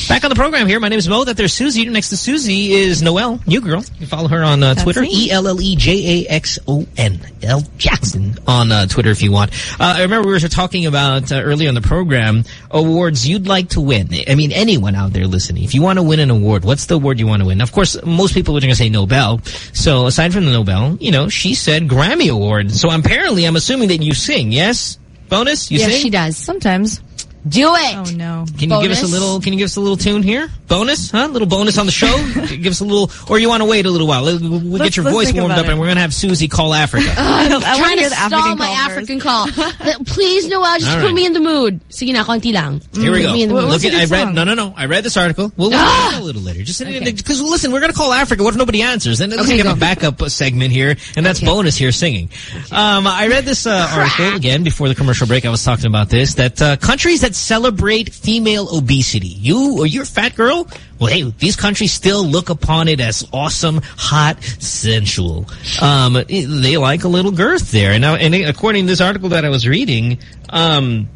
Back on the program here. My name is Mo. That there's Susie. Next to Susie is Noelle, new girl. You follow her on uh, Twitter. E-L-L-E-J-A-X-O-N. Elle Jaxon on uh, Twitter if you want. Uh, I remember we were talking about uh, earlier on the program awards you'd like to win. I mean, anyone out there listening, if you want to win an award, what's the award you want to win? Of course, most people are going to say Nobel. So aside from the Nobel, you know, she said Grammy Award. So apparently, I'm assuming that you sing. Yes, bonus. You yes, sing. she does. Sometimes. Do it. Oh no. Can you give us a little? Can you give us a little tune here? Bonus, huh? little bonus on the show. (laughs) give us a little, or you want to wait a little while? We'll, we'll get Let's- your voice warmed about up, and we're gonna have Susie call Africa. I (laughs) don't- I wanna trying to stall African my call African call. (laughs) Please, Noel, just All put right. me in the mood. Sige na, konti lang. Here we go. me in the What- mood. what's Look at, I read. song? No, no, no. I read this article. We'll we'll Ah! talk about it a little later. Just because listen, we're gonna call Africa. What if nobody answers? Then let's Okay, have go. a backup uh, segment here, and that's bonus here singing. Um, I read this uh, article again before the commercial break. I was talking about this that uh, countries that celebrate female obesity. You or you're fat girl. Well, hey, these countries still look upon it as awesome, hot, sensual. Um, they like a little girth there. And now, and according to this article that I was reading, um,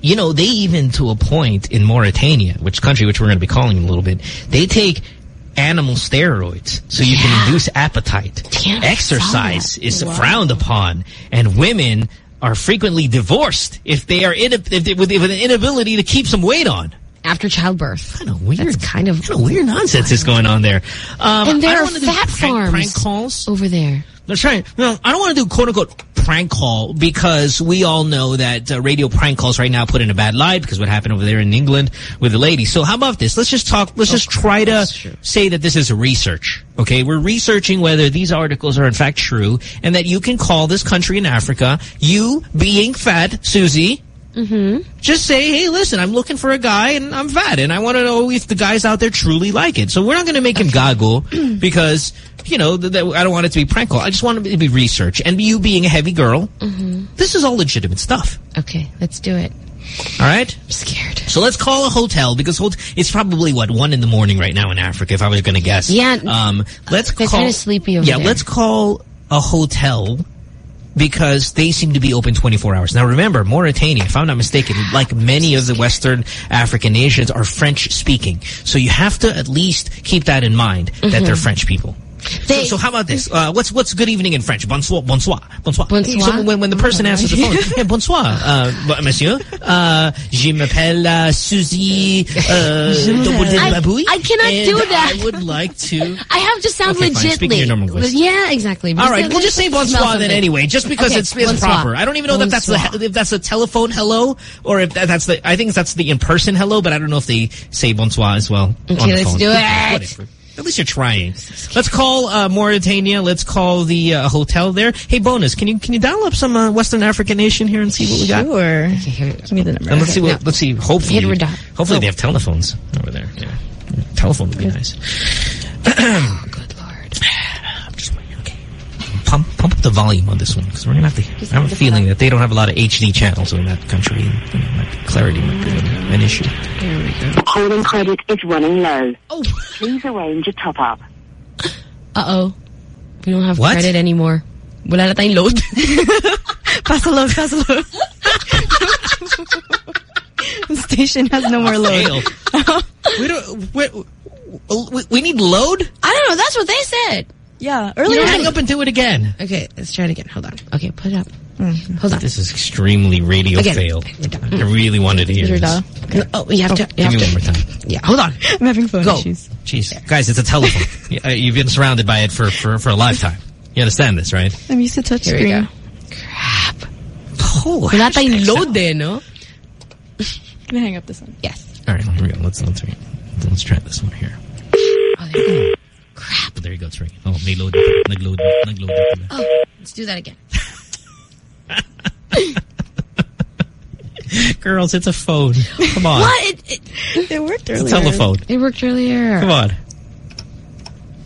you know, they even to a point in Mauritania, which country, which we're going to be calling in a little bit, they take animal steroids so you can induce appetite. Damn, Exercise is Wow. frowned upon, and women are frequently divorced if they are in if they, with, with an inability to keep some weight on. After childbirth. Kind of weird. That's kind of... Kind of weird nonsense is going on there. Um, And there are fat farms prank calls. over there. That's right. No, I don't want to do quote unquote prank call because we all know that uh, radio prank calls right now put in a bad light because what happened over there in England with the lady. So how about this? Let's just talk. Let's just try to say that this is research. Okay, we're researching whether these articles are in fact true and that you can call this country in Africa. You being fat, Susie. Mm-hmm. Just say, hey, listen, I'm looking for a guy and I'm fat and I want to know if the guys out there truly like it. So we're not going to make him goggle (clears throat) because, you know, I don't want it to be prank call. I just want it to be research. And you being a heavy girl, Mm-hmm. this is all legitimate stuff. Okay, let's do it. All right? I'm scared. So let's call a hotel because it's probably, what, one in the morning right now in Africa if I was going to guess. Yeah. Um, let's call. kinda sleepy over yeah, there. let's call a hotel because they seem to be open 24 hours. Now remember, Mauritania, if I'm not mistaken, like many of the Western African nations are French speaking. So you have to at least keep that in mind that Mm-hmm. they're French people. So, so how about this? Uh, what's what's good evening in French? Bonsoir, bonsoir, bonsoir. Bonsoir? So when, when the person answers the phone, (laughs) hey, bonsoir, uh, monsieur. Uh, je m'appelle uh, Suzy uh, I- I cannot and do that. I would like to. (laughs) I have to sound Okay, fine. Speak legitly. your normal voice. Yeah, exactly. All right, we'll just say bonsoir then anyway, just because Okay, it's, it's bonsoir. proper. I don't even know if that's the if that's a telephone hello or if that, that's the. I think that's the in person hello, but I don't know if they say bonsoir as well. Okay, on the let's phone. do it. Whatever. At least you're trying. Let's call uh, Mauritania. Let's call the uh, hotel there. Hey, bonus, can you can you dial up some uh, Western African nation here and see what we got? Sure. Okay, here. Give me the number. And let's see what. No. Let's see. Hopefully, hopefully Oh. they have telephones over there. Yeah. Telephone would be nice. (clears throat) (clears throat) Good lord. I'm just waiting. Okay. Pump, up the volume on this one because we're gonna have to. I have a feeling that they don't have a lot of HD channels in that country. And, you know, might- clarity might be an, an issue. Calling credit is running low. Oh. Please arrange a top up. Uh-oh. We don't have What? credit anymore. Wala na tayong load. (laughs) pass a load, pass a load. (laughs) the station has no more load. (laughs) we don't. We, we, we need load. I don't know. That's what they said. Yeah. You Earlier. don't hang up and do it again. Okay, let's try it again. Hold on. Okay, put it up. Hold on. This is extremely radio Again. fail. I really wanted to hear Is this. there Oh, you have to. You Give have me to. one more time. Yeah, hold on. (laughs) I'm having phone Go. issues. Jeez, guys, it's a telephone. (laughs) You- uh, You've been surrounded by it for, for, for a lifetime. You understand this, right? I'm used to touch Here we screen. go. Oh, Wala tayong load there, no? (laughs) Can I hang up this one? Yes. All right, here we go. Let's let's let's try this one here. (sniffs) Oh, there you go. Crap. There you go. It's ringing. Oh, may load. Nag-load. Nag-load. Oh, let's do that again. (laughs) Girls, it's a phone. Come on. What? It, it, it worked It's a telephone. It worked earlier. Come on.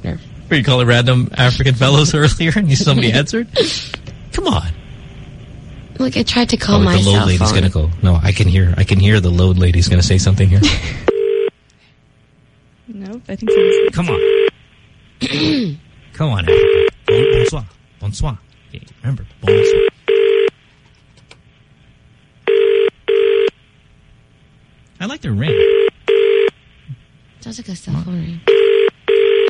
There. Were you calling random African fellows earlier and you somebody (laughs) answered? Come on. Look, I tried to call oh, my the load cell lady's phone. gonna go. No, I can hear. I can hear the load lady's gonna say something here. (laughs) Nope, I think so. Come on. Come on, Africa. Bon- Bonsoir. Bonsoir. Okay, remember, bonsoir. I like the ring. Sounds like a cell phone ring.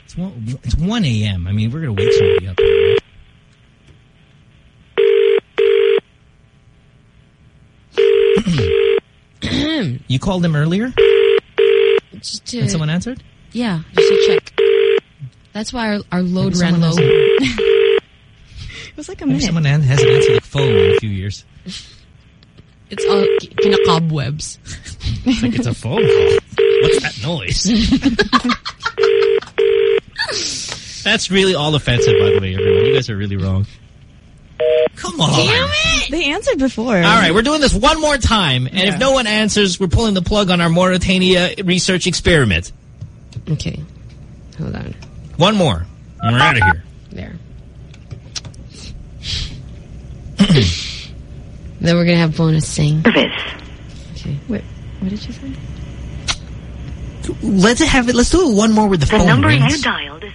It's one, it's 1 a.m. I mean, we're going to wake somebody up. Here, right? (clears throat) you called them earlier? Just to, And someone answered? Yeah, just to check. That's why our, our load Maybe ran low. hasn't- (laughs) It was like a Maybe minute. someone an- hasn't answered the phone in a few years. It's all kina cobwebs. It's like it's a phone call. What's that noise? (laughs) That's really all offensive, by the way, everyone. You guys are really wrong. Come on. Damn it! They answered before. All right, we're doing this one more time, and if no one answers, we're pulling the plug on our Mauritania research experiment. Okay. Hold on. One more, and we're out of here. There. (clears throat) then we're gonna have bonus sing. Service. Okay. Wait, what did you say? Let's have it. Let's do it one more with the, The phone The number rings. you dialed is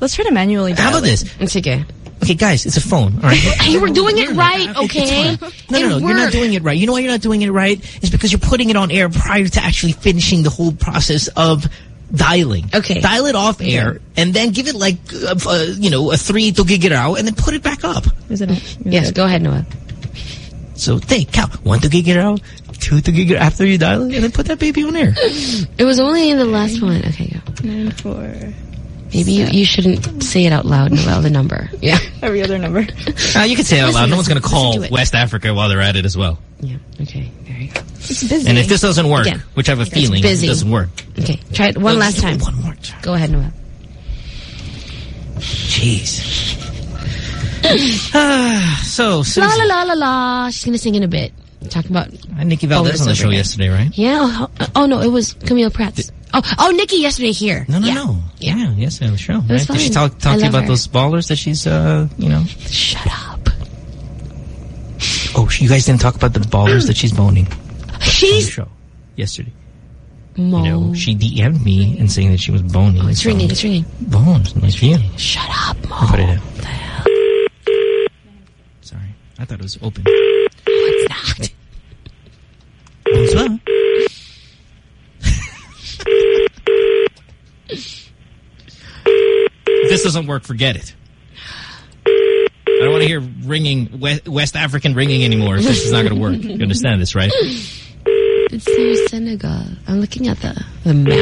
Let's try to manually How dial about it. this? It's okay. Okay, guys, it's a phone. All right. (laughs) Hey, we're doing it right, okay? No, no, It no. You're not doing it right. You know why you're not doing it right? It's because you're putting it on air prior to actually finishing the whole process of dialing. Okay. Dial it off air and then give it like, uh, uh, you know, a three to gig it out and then put it back up. Is it? Yes, go ahead, Noah. So think, count one to gig it out, two to gig it after you dial it, and then put that baby on air. (laughs) It was only in the last one. Okay, go. Nine four. Maybe you, you shouldn't say it out loud, Noel, the number. Yeah. (laughs) Every other number. Uh, you can say it out loud. No one's going to call to. West Africa while they're at it as well. Yeah, okay. There you go. It's busy. And if this doesn't work, Again. which I have a It's feeling busy. it doesn't work. Okay, try it one Let's last time. One more time. Go ahead, Noel. Jeez. (laughs) Ah, so, La la la la la. She's gonna sing in a bit. Talking about And Nikki Valdez on the show yesterday, right? Yeah. Oh, oh, no, it was Camille Prats. Oh, oh, Nikki yesterday here. No, no, yeah. no. Yeah, yes, on the show. was Right? Did she talk, talk to you about her. those ballers that she's, uh, you know? Shut up. Oh, you guys didn't talk about the ballers that she's boning She's show yesterday. Mo. No, she DM'd me and saying that she was boning. Oh, it's so- ringing. It's ringing. Bones, nice view. Shut up, Mo. I put it in. What the hell? Sorry, I thought it was open. No, it's not. Bonsoir. if this doesn't work, forget it. I don't want to hear ringing West, West African ringing anymore. If this is not going to work, you understand this, right? It's near Senegal. I'm looking at the the map.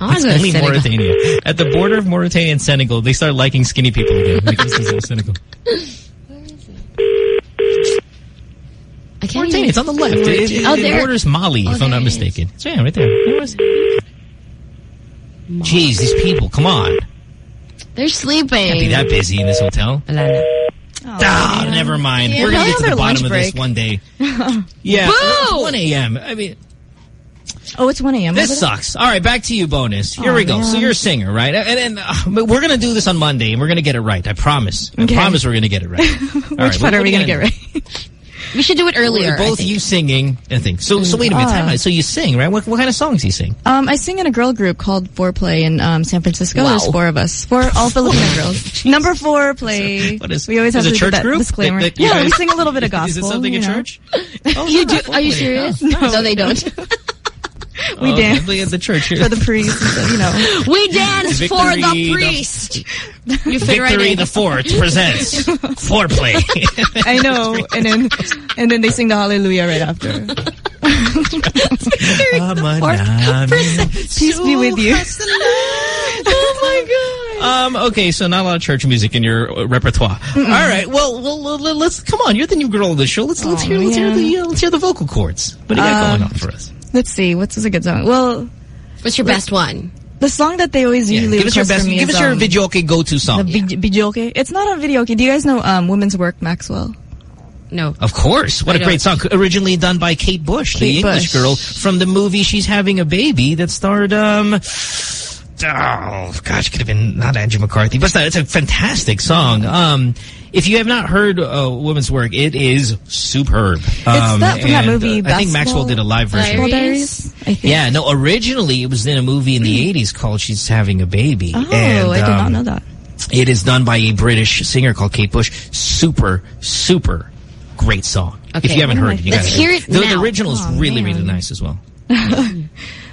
I (laughs) It's only Senegal. Mauritania. At the border of Mauritania and Senegal, they start liking skinny people again. When it comes to Senegal. (laughs) I can't Mauritania, even it's on the left. It, it, Oh, it there. borders Mali, Oh, if I'm not it is. mistaken. So yeah, right there. There was- Jeez, these people, come on. They're sleeping. Can't be that busy in this hotel. Alana. Ah, never mind. Yeah, We're going to get to the bottom of this one day. (laughs) Yeah, Boo! it's 1 a.m. I mean, Oh, it's 1 a.m. This sucks. All right, back to you, bonus. Here Aw, we go. So you're a singer, right? And, and uh, we're gonna do this on Monday, and we're gonna get it right. I promise. I promise we're gonna get it right. (laughs) Which Which part are we going to get right? We should do it earlier. Both you singing and thing. So so wait a minute. Time out. So you sing, right? What what kind of songs do you sing? Um, I sing in a girl group called Foreplay in um, San Francisco. Wow. There's four of us. Four all Filipino girls. Number four play. What is- we always is have to church do that group? disclaimer. That- that yeah, we sing a little bit of gospel. (laughs) Is it something in know. church? (laughs) you do? Are you serious? (laughs) No, No, they don't. We Oh, dance okay, at the church here. for the priest. You know. (laughs) We dance for Victory the the- priest. You fit right Victory in. the Fourth presents (laughs) foreplay. I know, and then and then they sing the Hallelujah right after. (laughs) Peace be with you. oh my god. Um, okay, so not a lot of church music in your uh, repertoire. All right, well, well, well, let's come on. You're the new girl of the show. Let's let's Oh, hear let's hear the uh, let's hear the vocal cords. What do you got Um, going on for us? Let's see, what's a good song? Well, What's your best one? the song that they always Yeah, usually give us your best. from me Give is, us your um, video okay go to the song. Bij- Bijoke. It's not on video. Okay, do you guys know um, Women's Work Maxwell? No. Of course. What I a great song. Originally done by Kate Bush, the English Bush. girl from the movie She's Having a Baby that starred, um, oh, gosh, could have been not Andrew McCarthy, but it's a fantastic song. Um, if you have not heard uh, Women's Work, it is superb. Um, that from that movie, uh, I think Maxwell did a live version. Basketball Diaries? I think. Yeah, no, originally it was in a movie in the 80s called She's Having a Baby. Oh, and, I did not um, know that. It is done by a British singer called Kate Bush. Super, super great song. If you haven't heard it, you Let's gotta hear it The, the original is Aw, really, man. really nice as well. (laughs)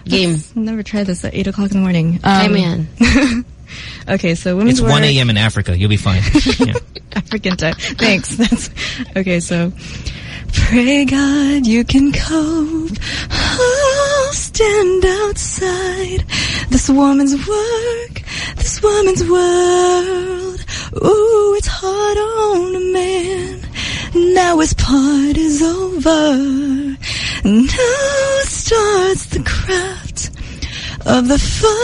Game. (laughs) Never tried this at 8 o'clock in the morning. Hey, Um, man. (laughs) okay, so Women's It's Work. 1 a.m. in Africa. You'll be fine. (laughs) Yeah. African time. Thanks. That's okay. So, pray God you can cope. I'll stand outside this woman's work, this woman's world. Ooh, it's hard on a man. Now his part is over. Now starts the craft of the father.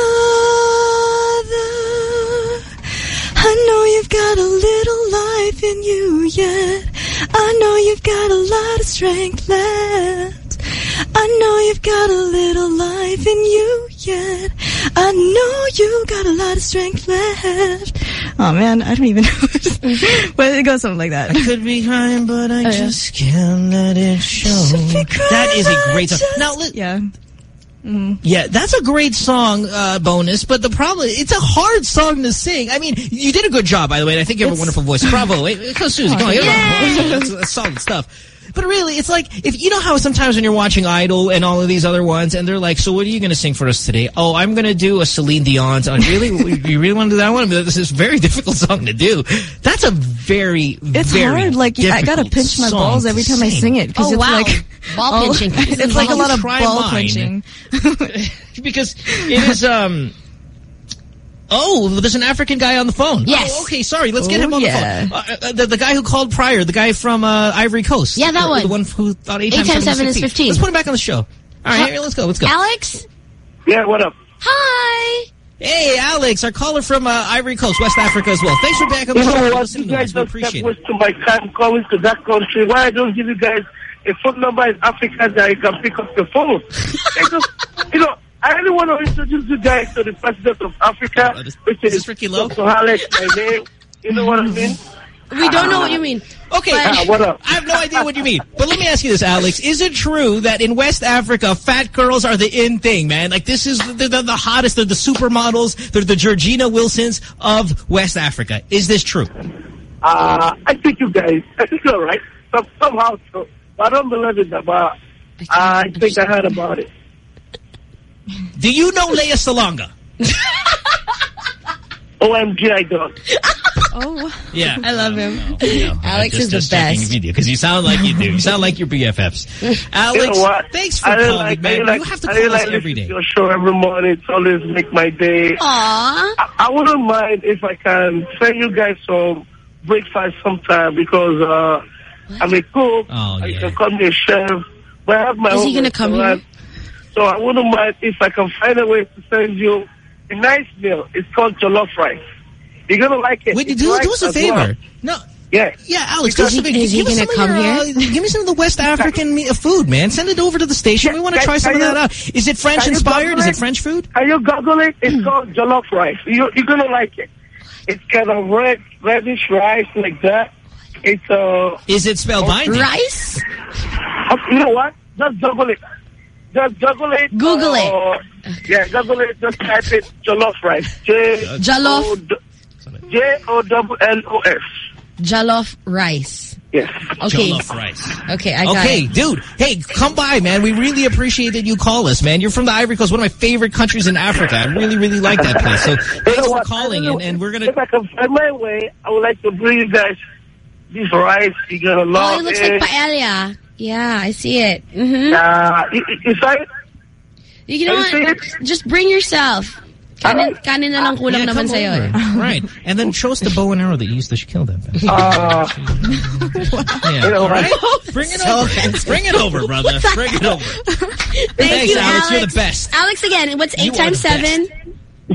I know you've got a little life in you yet. I know you've got a lot of strength left. I know you've got a little life in you yet. I know you got a lot of strength left. Oh man, I don't even (laughs) know. but it goes something like that. I could be crying, but I Oh, yeah. just can't let it show. That is a great song. Now, li- Yeah. Yeah, that's a great song, uh, bonus, but the problem, it's a hard song to sing. I mean, you did a good job, by the way, and I think you have a wonderful voice. Bravo. Susie, come on. That's, (laughs) that's solid stuff. But really, it's like, if you know how sometimes when you're watching Idol and all of these other ones, and they're like, so what are you going to sing for us today? Oh, I'm going to do a Celine Dion's. Oh, really? (laughs) you really want to do that one? I mean, this is a very (laughs) difficult song to do. That's a very, It's very hard. Like I gotta pinch my balls every time I sing it because Oh, it's wow. like Ball all- pinching. (laughs) It's like a lot of ball mine. punching. because it is um Oh, there's an African guy on the phone. Yes. Oh, okay, sorry. Let's get Oh, him on yeah. the phone. Uh, uh, the, the guy who called prior, the guy from uh, Ivory Coast. Yeah, that The- one. The one who thought 8 Eight times, times 7 seven is 15. Let's put him back on the show. All right, here, let's go. Let's go. Alex? Yeah, what up? Hi. Hey, Alex, our caller from uh, Ivory Coast, West Africa as well. Thanks for back on the You show. know what? You guys don't appreciate it. waste to my time calling to that country. Why I don't give you guys a phone number in Africa that you can pick up the phone? (laughs) Just, you know, I really want to introduce you guys to the president of Africa, Uh, this- which is is this Ricky Lo? Dr. Alex, my name. You know what I mean? We don't know what you mean. Okay, Ah, what up? I have no idea what you mean. But let me ask you this, Alex. Is it true that in West Africa, fat girls are the in thing, man? Like, this is the, the, the hottest, they're the supermodels, they're the Georgina Wilsons of West Africa. Is this true? Uh, I think you guys, I think you're right. Some, somehow, so, I don't believe it, but I think I heard about it. Do you know Lea Salonga? (laughs) OMG, I don't. (laughs) Oh, Yeah. I love him. (laughs) Alex Just- is the just checking best. if you Because you sound like you do. You sound like your BFFs. Alex, you know what? thanks for calling, like, man. really like, you have to call us like every listening your show every morning. It's always make my day. Aww. I, I wouldn't mind if I can send you guys some breakfast sometime because uh, I'm a cook. Oh, and You can call me a chef. But I have my Is own he gonna come restaurant. So I wouldn't mind if I can find a way to send you a nice meal. It's called jollof rice. You're gonna like it. Wait, It's do, rice do us a as favor. well. No. Yeah. Yeah, Alex, Is do us a he- big- is he give us gonna some come your, here? uh, give me some of the West (laughs) African me- uh, food, man. Send it over to the station. we want to try some of can that out. Is it French inspired? Google Is it it? French food? Are you Google it? It's (clears throat) called jollof rice. You, you're gonna like it. It's kind of red, reddish rice like that. It's uh. Is it spelled binding? Rice? Uh, you know what? Just Google it. Just Google it. Google it. Yeah, Google it. Just type it jollof rice. J Jollof. J O double L O S. Jollof rice. Yes. Okay. Jollof rice. Okay, I got okay, it. dude. Hey, come by, man. We really appreciate that you call us, man. You're from the Ivory Coast, one of my favorite countries in Africa. I really, really like that place. So (laughs) thanks for calling, and, and we're gonna. If I can find my way, I would like to bring you guys this rice. You're gonna Oh, love it looks it. like paella. Yeah, I see it. Mm-hmm. Uh, you, you saw it? You know Can you what? Just bring yourself. Kanin, kanin na lang kulang Yeah, naman sa'yo eh. Right. (laughs) And then show us the bow and arrow that you used to kill them. (laughs) Uh, Yeah. you know, All right? right? Bring it So over. (laughs) offensive. Bring it over, brother. Bring it over. Thank Thanks, you, Alex. Alex. You're the best. Alex, again, what's eight are times seven?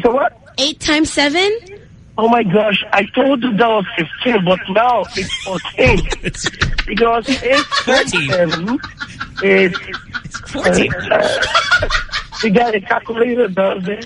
So what? Eight times seven? Oh my gosh, I told you that was 15, but now it's 14. (laughs) because it's 14. It's, it's 14. Uh, you got a calculator down there?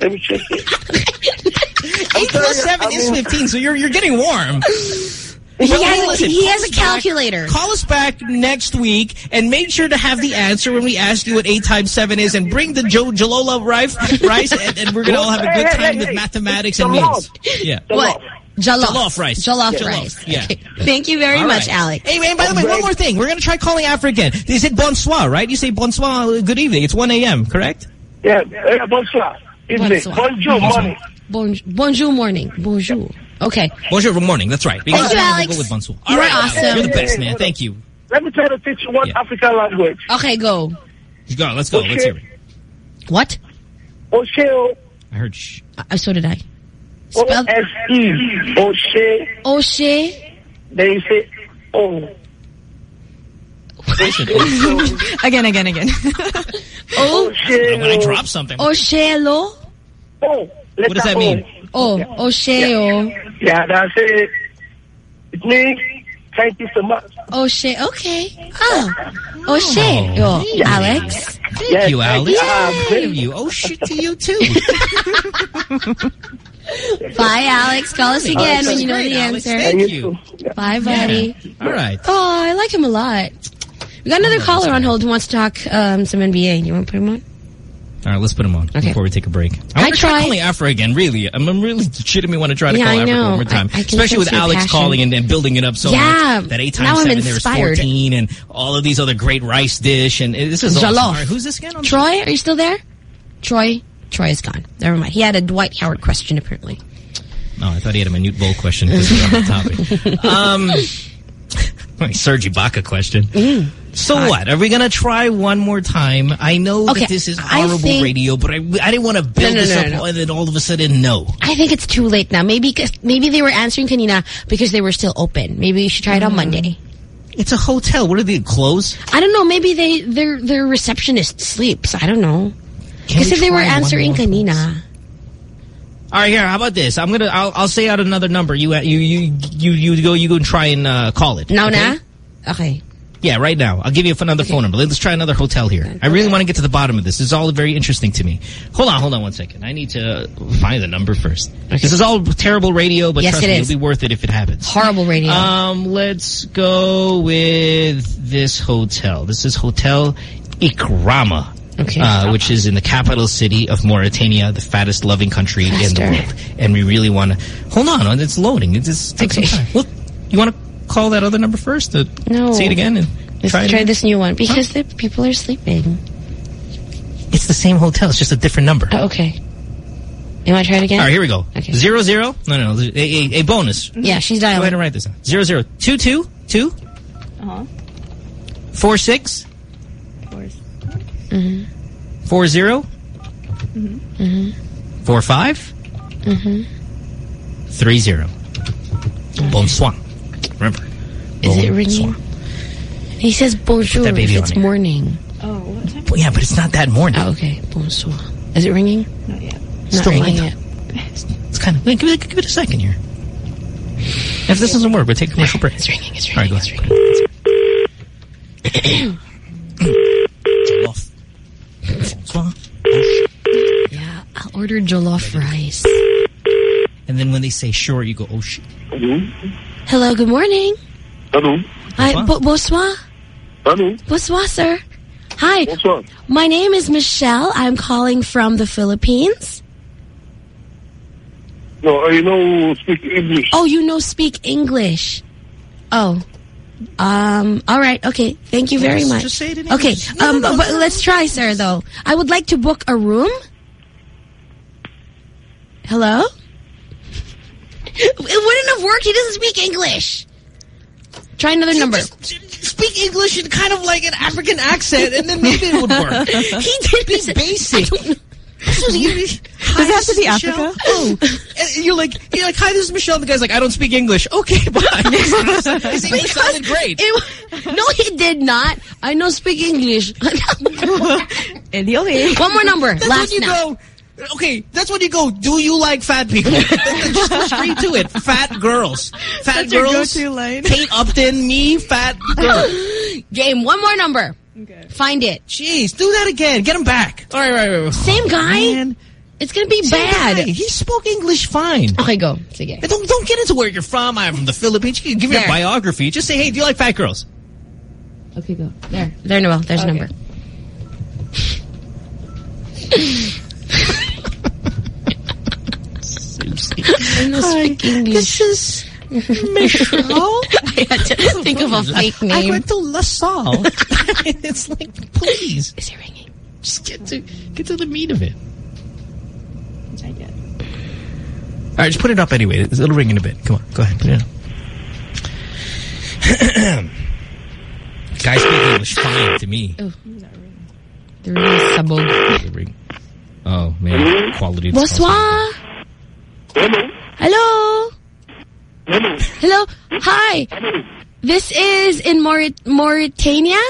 Let me check it. Eight plus seven is 15, so you're, you're getting warm. (laughs) He Well, has, a, listen, he has us a back- calculator. Call us back next week and make sure to have the answer when we ask you what 8 times 7 is and bring the Joe Jalola rice, rice and, and we're going to all have a good Hey, hey, time hey, with hey. mathematics and Jollof. meals. Yeah. What? Jollof. Jollof rice. Jollof Jollof, rice. yeah. Okay. Thank you very All much, right. Alex. Hey, man, by the way, one more thing. We're going to try calling African. Is it bonsoir, right? You say bonsoir, uh, good evening. It's 1 a.m., correct? Yeah, yeah, bonsoir. Evening. Bonsoir. Bonjour, morning. Bon, bonjour morning. Bonjour. Okay. Bonjour, good morning. That's right. Thank you, Alex. Go with bonsoir. You're right, Alex, awesome. You're the best, man. Thank you. Let me try to teach you one African language. Okay, go. Go, let's go. Let's hear it. What? Osheo, I heard shh. Uh, so did I. O-S-E. Oshe. Oshe. Then you say O. (laughs) again, again, again. Oh. When I drop something. Oshelo. Oh. What does that mean? Oh, Osheo. Yeah, that's it. It means thank you so much. Oshe. Okay. Oh. Oshe. Oh, Yes, Alex. Thank you, Alex. yeah. Good of you. Oh, shit to you, too. (laughs) Bye, Alex. Call us again when you know Great, the Alex. answer. Thank you. Bye, buddy. All right. Oh, I like him a lot. We got another caller on hold who wants to talk um, some NBA. You want to put him on? All right, let's put him on before we take a break. I, I want to try calling Afra again, really. I'm, I'm really shitting me want to try to Yeah, call I know. one more time. I- I Especially with Alex passion. calling and, and building it up so Yeah. much. That 8 Now times I'm 7 there is inspired. 14 and all of these other great rice dish. And this is awesome. Jollof. All right, who's this again? on the- Troy, are you still there? Troy? Troy is gone. Never mind. He had a Dwight Howard question, apparently. No, I thought he had a Manute Bol question because we're on the (laughs) topic. Um, (laughs) my Serge Ibaka question. Mm. So what? Are we going to try one more time? I know Okay, that this is horrible think- radio, but I, I didn't want to build no, this no, up no. and then all of a sudden, no. I think it's too late now. Maybe maybe they were answering kanina because they were still open. Maybe you should try it on Monday. It's a hotel. What are they, close? I don't know. Maybe they their their receptionist sleeps. I don't know. Because if they were answering kanina. All right, here. How about this? I'm gonna. I'll, I'll say out another number. You, you, you, you, you go. You go and try and uh, call it. Now okay? na? Okay. Yeah, right now. I'll give you another phone number. Let's try another hotel here. I really want to get to the bottom of this. This is all very interesting to me. Hold on, hold on one second. I need to find the number first. This is all terrible radio, but Yes, trust it me, is. it'll be worth it if it happens. Horrible radio. Um, let's go with this hotel. This is Hotel Ikrama. Okay. Uh, which is in the capital city of Mauritania, the fattest loving country in the world. And we really want to... Hold on, it's loading. It just takes Okay. some time. Well, you want to call that other number first? To No. See it again? And Let's try, try, this new one because the people are sleeping. It's the same hotel. It's just a different number. Oh, okay. You want to try it again? All right, here we go. Okay. Zero zero. No, no, no. A, a, a bonus. Yeah, she's dialing. Go ahead dialing. and write this down. Zero zero two two two Uh-huh. four six Mm-hmm. four zero Mm-hmm. four five Mm-hmm. three zero. Bonsoir. Remember. Is it ringing? He says bonjour that baby it's morning. Oh, what time? Well, yeah, but it's not that morning. Oh, okay. Bonsoir. Is it ringing? Not yet. Not Still ringing yet. It's kind of. Give it, give it a second here. If this doesn't work, we'll take a commercial break. It's ringing. It's ringing. All right, go (clears throat) (clears throat) ahead. Yeah, I'll order jollof rice. And then when they say sure, you go, oh shit. Hello, good morning. Hello. Hi, Bonsoir. bo- bonsoir. Hello. Bonsoir, sir. Hi. Bonsoir. My name is Michelle. I'm calling from the Philippines. No, I know speak English. Oh, you know speak English. Oh. Um, all right. Okay. Thank you very Yes, much. just say it in okay. No, um, no, no, but no, let's try, sir, though. I would like to book a room. Hello? It wouldn't have worked. He doesn't speak English. Try another number. Speak English in kind of like an African accent, and then maybe it would work. (laughs) he did be basic. This is you- Hi, Does it have to be. Africa? Oh, and you're like, you're like, hi, this is Michelle. The guy's like, I don't speak English. Okay, (laughs) bye. (laughs) His English sounded great. It- no, he did not. I know speak English. and the only One more number. That's Last when you now. go. Okay, that's when you go. Do you like fat people? (laughs) Just go straight to it. Fat girls. Fat That's your girls. go-to line. Kate Upton, me, fat girl. (gasps) Game. One more number. Okay. Find it. Jeez, do that again. Get him back. All right, right, right. Same guy. It's gonna be Same bad. guy. He spoke English fine. Okay, go. Sige. Don't don't get into where you're from. I'm from the Philippines. You can give your There. biography. Just say, hey, do you like fat girls? Okay, go. There. There, Noel. There's a number. (laughs) I know speak English. This is Michelle. (laughs) I had to think of a fake name. I went to LaSalle. Oh. (laughs) it's like, please. Is it ringing? Just get to get to the meat of it. All right, just put it up anyway. It'll ring in a bit. Come on, go ahead, put it up. (clears throat) Guys speak English fine to me. Oh. The ring is sabog. The ring. Oh man, quality. of the Hello. Hello. Hi. This is in Maurit Mauritania?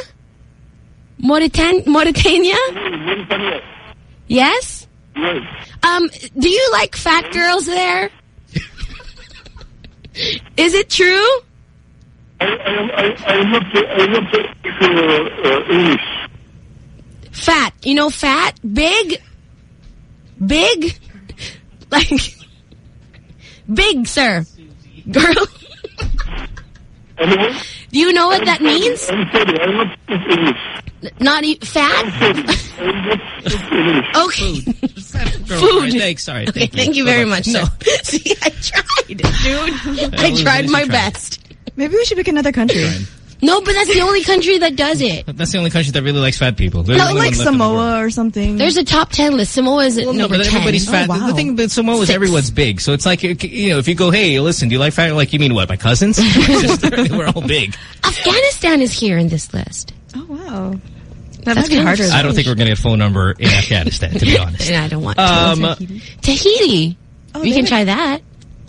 Mauritan Mauritania? Yes? Um, do you like fat girls there? (laughs) is it true? I, I, I, not, I'm not uh, uh, English. Fat. You know fat? Big? Big? (laughs) Like, big, sir. Girl? Do you know what that means? I'm sorry, I'm not English. Not e fat? Okay. (laughs) Girl, Food. all right, thanks. Sorry. Okay, Thank you. thank you very much, No. sir. (laughs) See, I tried, dude. (laughs) I tried my try. best. Maybe we should pick another country. No, but that's the only country that does it. (laughs) That's the only country that really likes fat people. They're Not like one left in the world. Samoa or something. There's a top 10 list. Samoa is at Well, no, number but 10. everybody's fat. Oh, The- wow. The thing about Samoa is everyone's big. So it's like, you know, if you go, hey, listen, do you like fat? Like, you mean what, my cousins? (laughs) Just- we're all big. Afghanistan is here in this list. Oh, wow. That must be harder. I don't think we're going to get a phone number in (laughs) Afghanistan, to be honest. And I don't want to. Um, Tahiti. Oh, we can try that.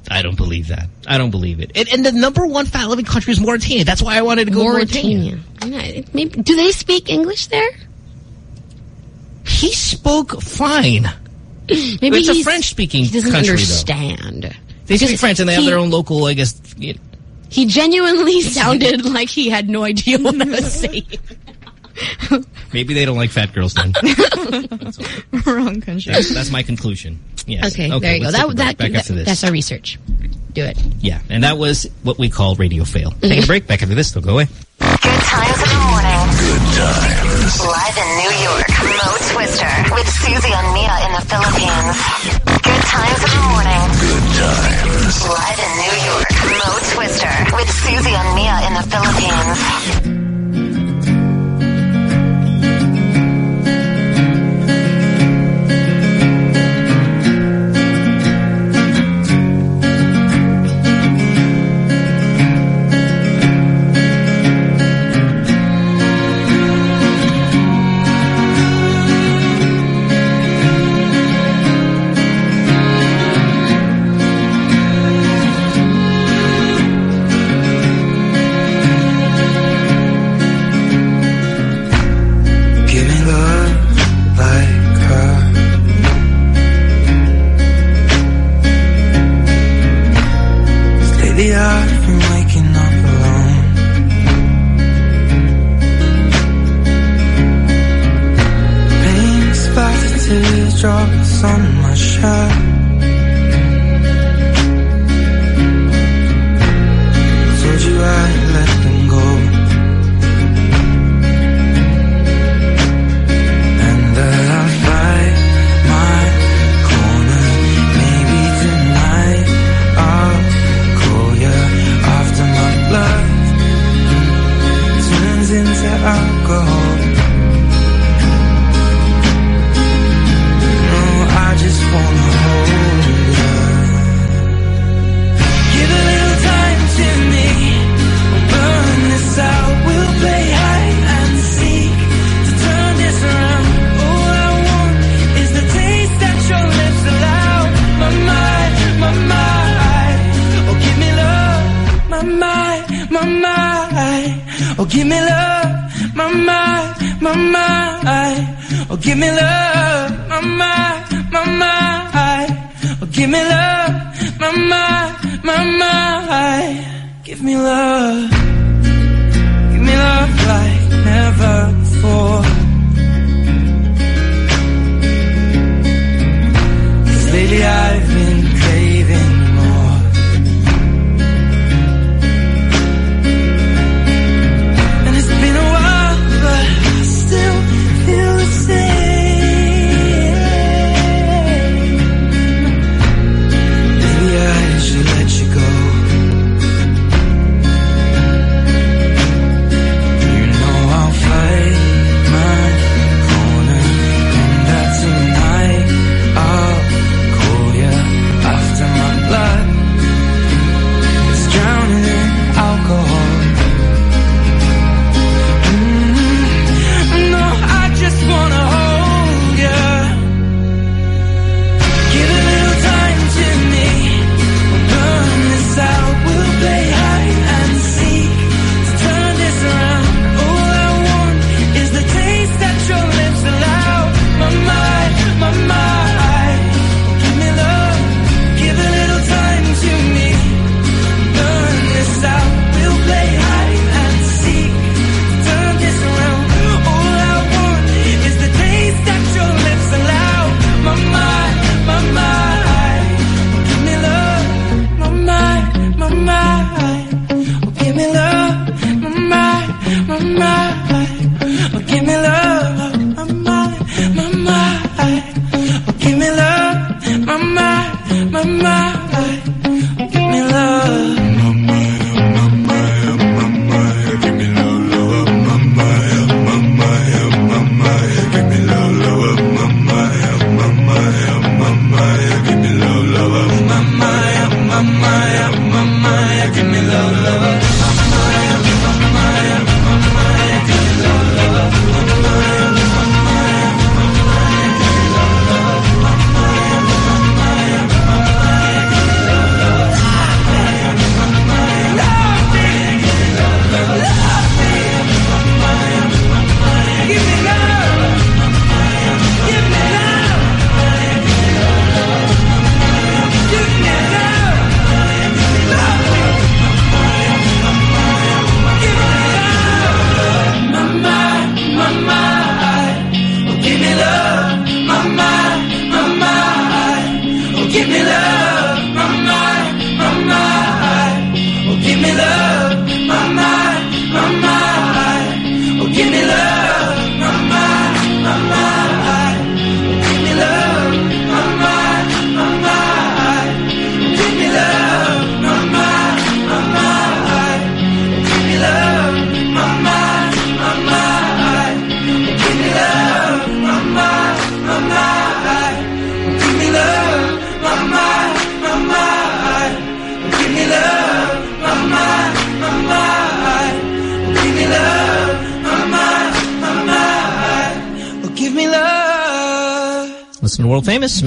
I don't believe that. I don't believe it. And, and the number one fat living country is Mauritania. That's why I wanted to go Mauritania. Mauritania. Maybe, do they speak English there? He spoke fine. Maybe it's a French-speaking He doesn't country, understand. though. They speak French, and they have their own local, I guess. you know, He genuinely (laughs) sounded like he had no idea what I was saying. (laughs) Maybe they don't like fat girls then. (laughs) Wrong country. That's, that's my conclusion. Yes. Okay, there you go. That, take a break. that, back that- after this. That's our research. Do it. Yeah, and that was what we call radio fail. Take a mm-hmm. break. Back after this. Don't go away. Good times in the morning. Good times. Live in New York, Mo Twister with Susie and Mia in the Philippines. Good times in the morning. Good times. Live in New York, Mo Twister with Susie and Mia in the Philippines.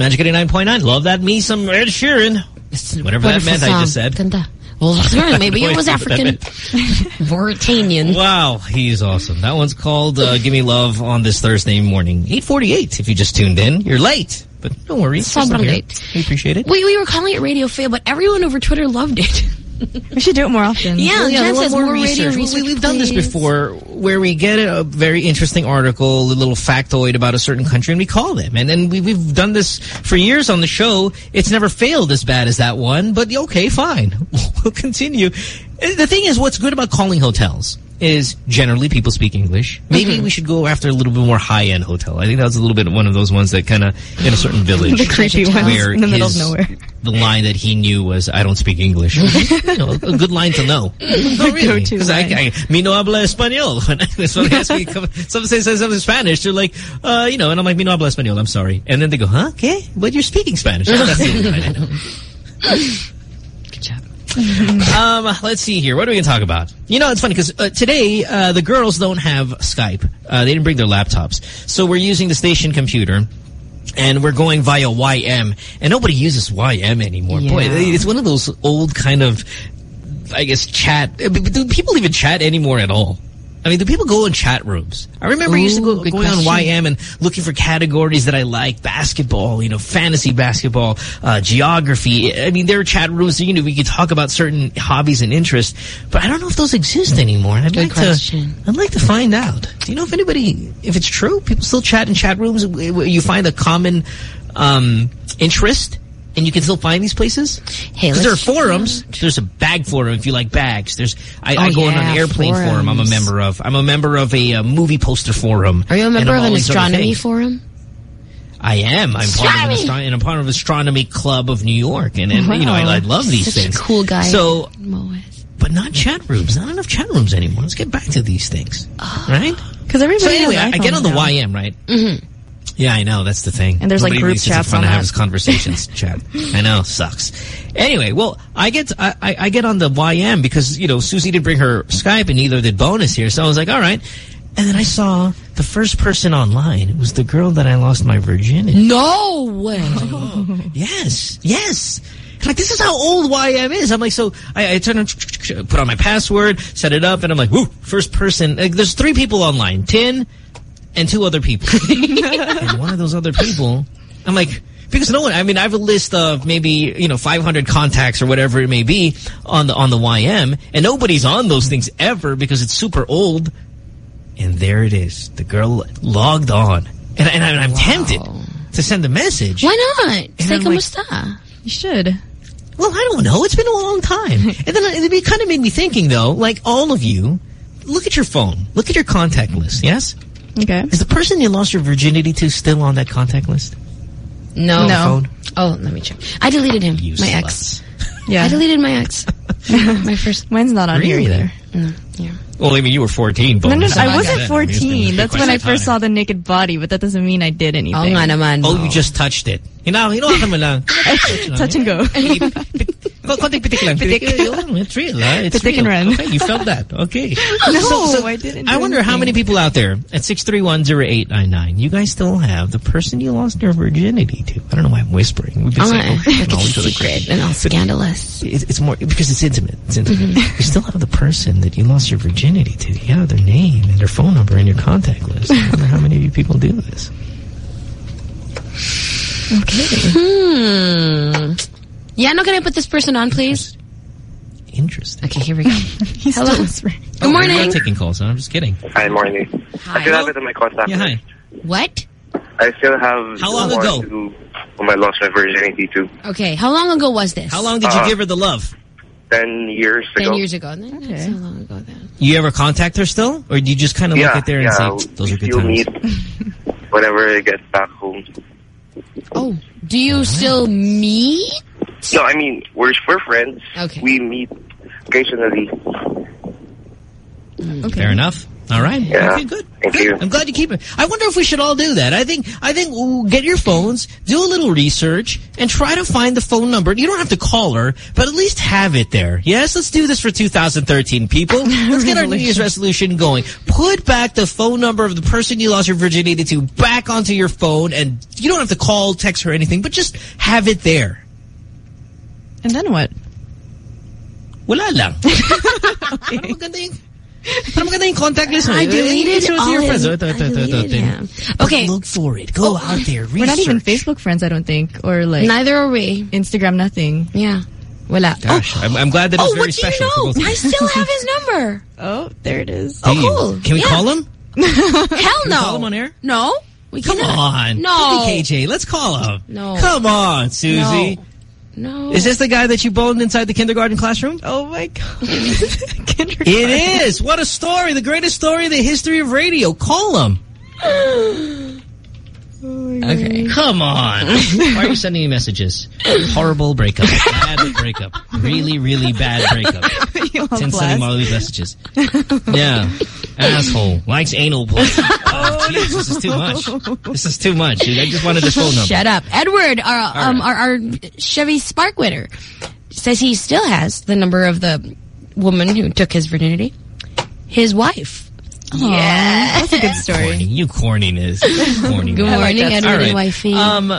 Magic 89.9. Love that me some Ed Sheeran. Whatever that meant, song. I just said. Ganda. Well, maybe it (laughs) was African. (laughs) Mauritanian. Wow, he's awesome. That one's called uh, Give Me Love on this Thursday morning. 8.48 if you just tuned in. You're late, but don't worry. Sobrang late. We appreciate it. We, we were calling it Radio Fail, but everyone over Twitter loved it. we should do it more often. Yeah, yeah, says more, more research. radio research. We, have done this before where we get a very interesting article, a little factoid about a certain country, and we call them. And then we, we've done this for years on the show. It's never failed as bad as that one, but okay, fine. (laughs) We'll continue. The thing is, what's good about calling hotels is generally people speak English. Maybe Mm-hmm. we should go after a little bit more high-end hotel. I think that was a little bit one of those ones that kind of in a certain (laughs) village. The creepy ones in the middle of nowhere. The line that he knew was, I don't speak English. (laughs) you know, a good line to know. No, really. Because I, I, me no habla español. (laughs) When someone asks me, someone says something in Spanish, they're like, uh, you know, and I'm like, me no habla español, I'm sorry. And then they go, huh? Okay, but you're speaking Spanish. That's the only line I know. (laughs) Um, let's see here. What are we going to talk about? You know, it's funny because uh, today uh, the girls don't have Skype. Uh, they didn't bring their laptops. So we're using the station computer. And we're going via YM. And nobody uses YM anymore. Boy, it's one of those old kind of, I guess, chat. Do people even chat anymore at all? I mean, do people go in chat rooms? I remember I used to go going on. YM and looking for categories that I like, basketball, you know, fantasy basketball, uh, geography. I mean, there are chat rooms, you know, we could talk about certain hobbies and interests, but I don't know if those exist anymore. And I'd Good like question. to, I'd like to find out. Do you know if anybody, if it's true, people still chat in chat rooms? where You find a common, um, interest? And you can still find these places? Hey, Because there are forums. There's a bag forum if you like bags. There's I, I Oh, go on an airplane forum. I'm a member of. I'm a member of a uh, movie poster forum. Are you a member of an astronomy forum? I am. I'm part of an astronomy, and I'm part of astronomy club of New York, and, and you know I, I love these Such things. a cool guy. So, but not chat rooms. Not enough chat rooms anymore. Let's get back to these things, right? Because everybody So anyway, I, I get on the now. YM, right? Mm-hmm. Yeah, I know. That's the thing. And there's, like, group really sits in chats front on to have that. this conversations (laughs) chat. I know, sucks. Anyway, well, I get I, I I get on the YM because you know Susie didn't bring her Skype and neither did Bonus here, so I was like, all right. And then I saw the first person online. It was the girl that I lost my virginity. No way. (laughs) Yes, yes. Like this is how old YM is. I'm like, so I, I turn on, put on my password, set it up, and I'm like, woo, first person. Like, there's three people online, Tin and two other people. (laughs) and one of those other people, I'm like, because no one. I mean, I have a list of maybe you know 500 contacts or whatever it may be on the on the YM, and nobody's on those things ever because it's super old. And there it is. The girl logged on, and, and, I, am tempted to send a message. Why not? Say I'm like- You should. Well, I don't know. It's been a long time. (laughs) and then it, it kind of made me thinking, though, like all of you, look at your phone. Look at your contact list, yes? Okay. Is the person you lost your virginity to still on that contact list? No. No. Oh, let me check. I deleted him. You my sluts. ex. (laughs) Yeah. I deleted my ex. (laughs) my first. Mine's not on here either. Mm, yeah. Well, I mean, you were 14. No, no, bonus. I wasn't that. I mean, it's been- 14. That's when I first saw the naked body, but that doesn't mean I did anything. Oh nga naman. Oh, Mo. you just touched it. You know, you know (laughs) what mo lang. Touch and go. Ko- Konting pitik lang. Pitik. It's real, huh? It's Pitik real. and run. Okay, you felt that. Okay. (laughs) No, I didn't. I wonder how many people out there at 6310899, you guys still have the person you lost your virginity to. I don't know why I'm whispering. We've been Oh, saying all it's other (laughs) secret and all scandalous. It's, it's more because it's intimate. It's intimate. Mm-hmm. You still have the person that you lost your virginity to. You have their name and their phone number in your contact list. I wonder how many of you people do this. Okay. Hmm. Yeah, no, can I put this person on, please? Interesting. Okay, here we go. (laughs) He's Hello. still whispering. Good Oh, I'm not taking calls. so I'm just kidding. Hi, morning. Hi. I still have it in my contact Yeah, hi. What? I still have How long ago? Who, whom I lost my virginity to Okay, how long ago was this? How long did you Uh, give her the love? ten years ago. Ten years ago. Not so long ago then. You ever contact her still? Or do you just kind of yeah, look at there and yeah, say, those are good times? meet whenever I get back home. Oh, do you still meet? No, I mean we're we're friends. Okay. We meet occasionally. Mm. Okay. Fair enough. All right. Yeah. Okay, good. Thank Good. you. I'm glad you keep it. I wonder if we should all do that. I think I think ooh, get your phones, do a little research, and try to find the phone number. You don't have to call her, but at least have it there. Yes, let's do this for 2013, people. (laughs) Let's get our New Year's resolution going. Put back the phone number of the person you lost your virginity to back onto your phone, and you don't have to call, text, her or anything, but just have it there. And then what? Wala lang. (laughs) Parang maganda yung, parang maganda yung contact list mo. I deleted Show it to all your friends. his- Ito, ito, I ito, ito, deleted ito. him. But Okay. Look for it. Go oh. out there. Research. We're not even Facebook friends, I don't think. Or like Neither are we. Instagram, nothing. Yeah. Wala. Gosh, I'm, I'm glad that it's oh, very what special. do you know? I still have his number. (laughs) Oh, there it is. Do Oh, cool. Can we Yeah. call him? (laughs) Hell Can we no. call him on air? No. We Come cannot. on. No. Don't KJ. Let's call him. No. Come on, Susie. No. Is this the guy that you boned inside the kindergarten classroom? Oh my god. (laughs) kindergarten. It is. What a story. The greatest story in the history of radio. Call him. (gasps) (laughs) Okay. Come on. Why are you sending me messages? Horrible breakup. Bad breakup. Really, really bad breakup. (laughs) Since sending all these messages. Yeah. Asshole. Likes anal play. (laughs) Oh, jeez. This is too much. This is too much. Dude. I just wanted his phone number. Shut up. Edward, our, um, our, our Chevy Spark winner, says he still has the number of the woman who took his virginity. His wife. Yeah. That's a good (laughs) story. Corny. You corniness. (laughs) Corny. Good man. morning, Edward and right. wifey. Um,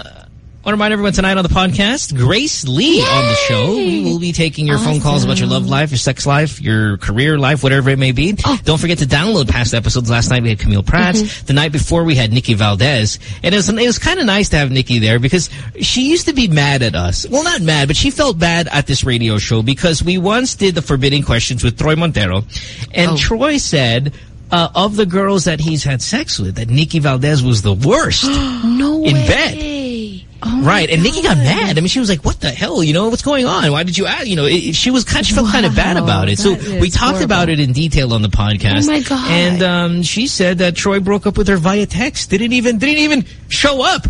I want to remind everyone tonight on the podcast, Grace Lee on the show. We will be taking your phone calls about your love life, your sex life, your career life, whatever it may be. Oh. Don't forget to download past episodes. Last night we had Camille Prats. Mm-hmm. The night before we had Nikki Valdez. And it was, it was kind of nice to have Nikki there because she used to be mad at us. Well, not mad, but she felt bad at this radio show because we once did the forbidden questions with Troy Montero. And Oh. Troy said... Uh, of the girls that he's had sex with, that Nikki Valdez was the worst (gasps) no in way. bed. right, and Nikki got mad. I mean, she was like, "What the hell? You know, what's going on? Why did you ask?" You know, it, she was kind. She felt kind of bad about it. So we talked about it in detail on the podcast. Oh, my God. And um, she said that Troy broke up with her via text. Didn't even didn't even show up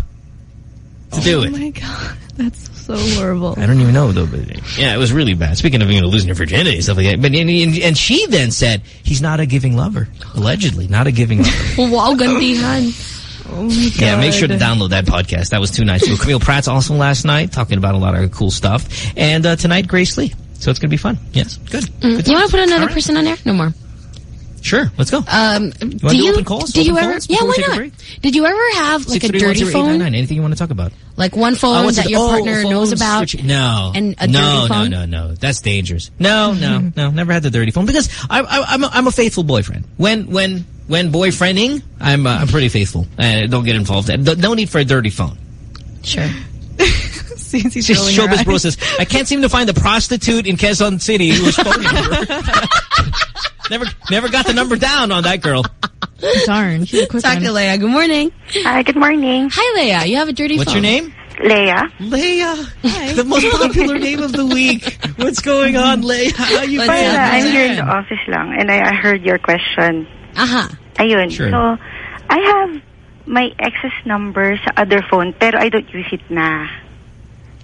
to do it. Oh my god. That's so horrible. I don't even know though, but yeah, it was really bad. Speaking of you know losing your virginity and stuff like that, but and, and, she then said he's not a giving lover, allegedly not a giving lover. (laughs) Wow, gantihan. Oh. Yeah, make sure to download that podcast. That was too nice. So Camille Prats also last night talking about a lot of cool stuff. And uh, tonight, Grace Lee. So it's going to be fun. Yes, good. Mm, you want to put another person on there? No more. Sure, let's go. Um, wanna do do you open calls? do you ever? Yeah, why not? Did you ever have like a dirty phone? Anything you want to talk about? Like one phone Oh, that your oh, partner knows about? No. And a no, dirty phone? No, no, no. That's dangerous. No, no, (laughs) no. Never had the dirty phone because I, I, I'm, a, I'm a faithful boyfriend. When, when, when boyfriending, I'm, uh, I'm pretty faithful. Uh, don't get involved. No need for a dirty phone. Sure. (laughs) Just Showbiz Bro says, I can't seem to find the prostitute in Quezon City who's phone number. (laughs) never, never got the number down on that girl. Darn. She's a quick Talk one. to Leia. Good morning. Hi, good morning. Hi, Leia. You have a dirty What's phone. your name? Leia. Leia. The most popular name of the week. What's going on, Leia? How you What's feeling? up, I'm here in the office lang and I, I heard your question. Aha. Ayun. Sure. So, I have my ex's number sa other phone pero I don't use it na.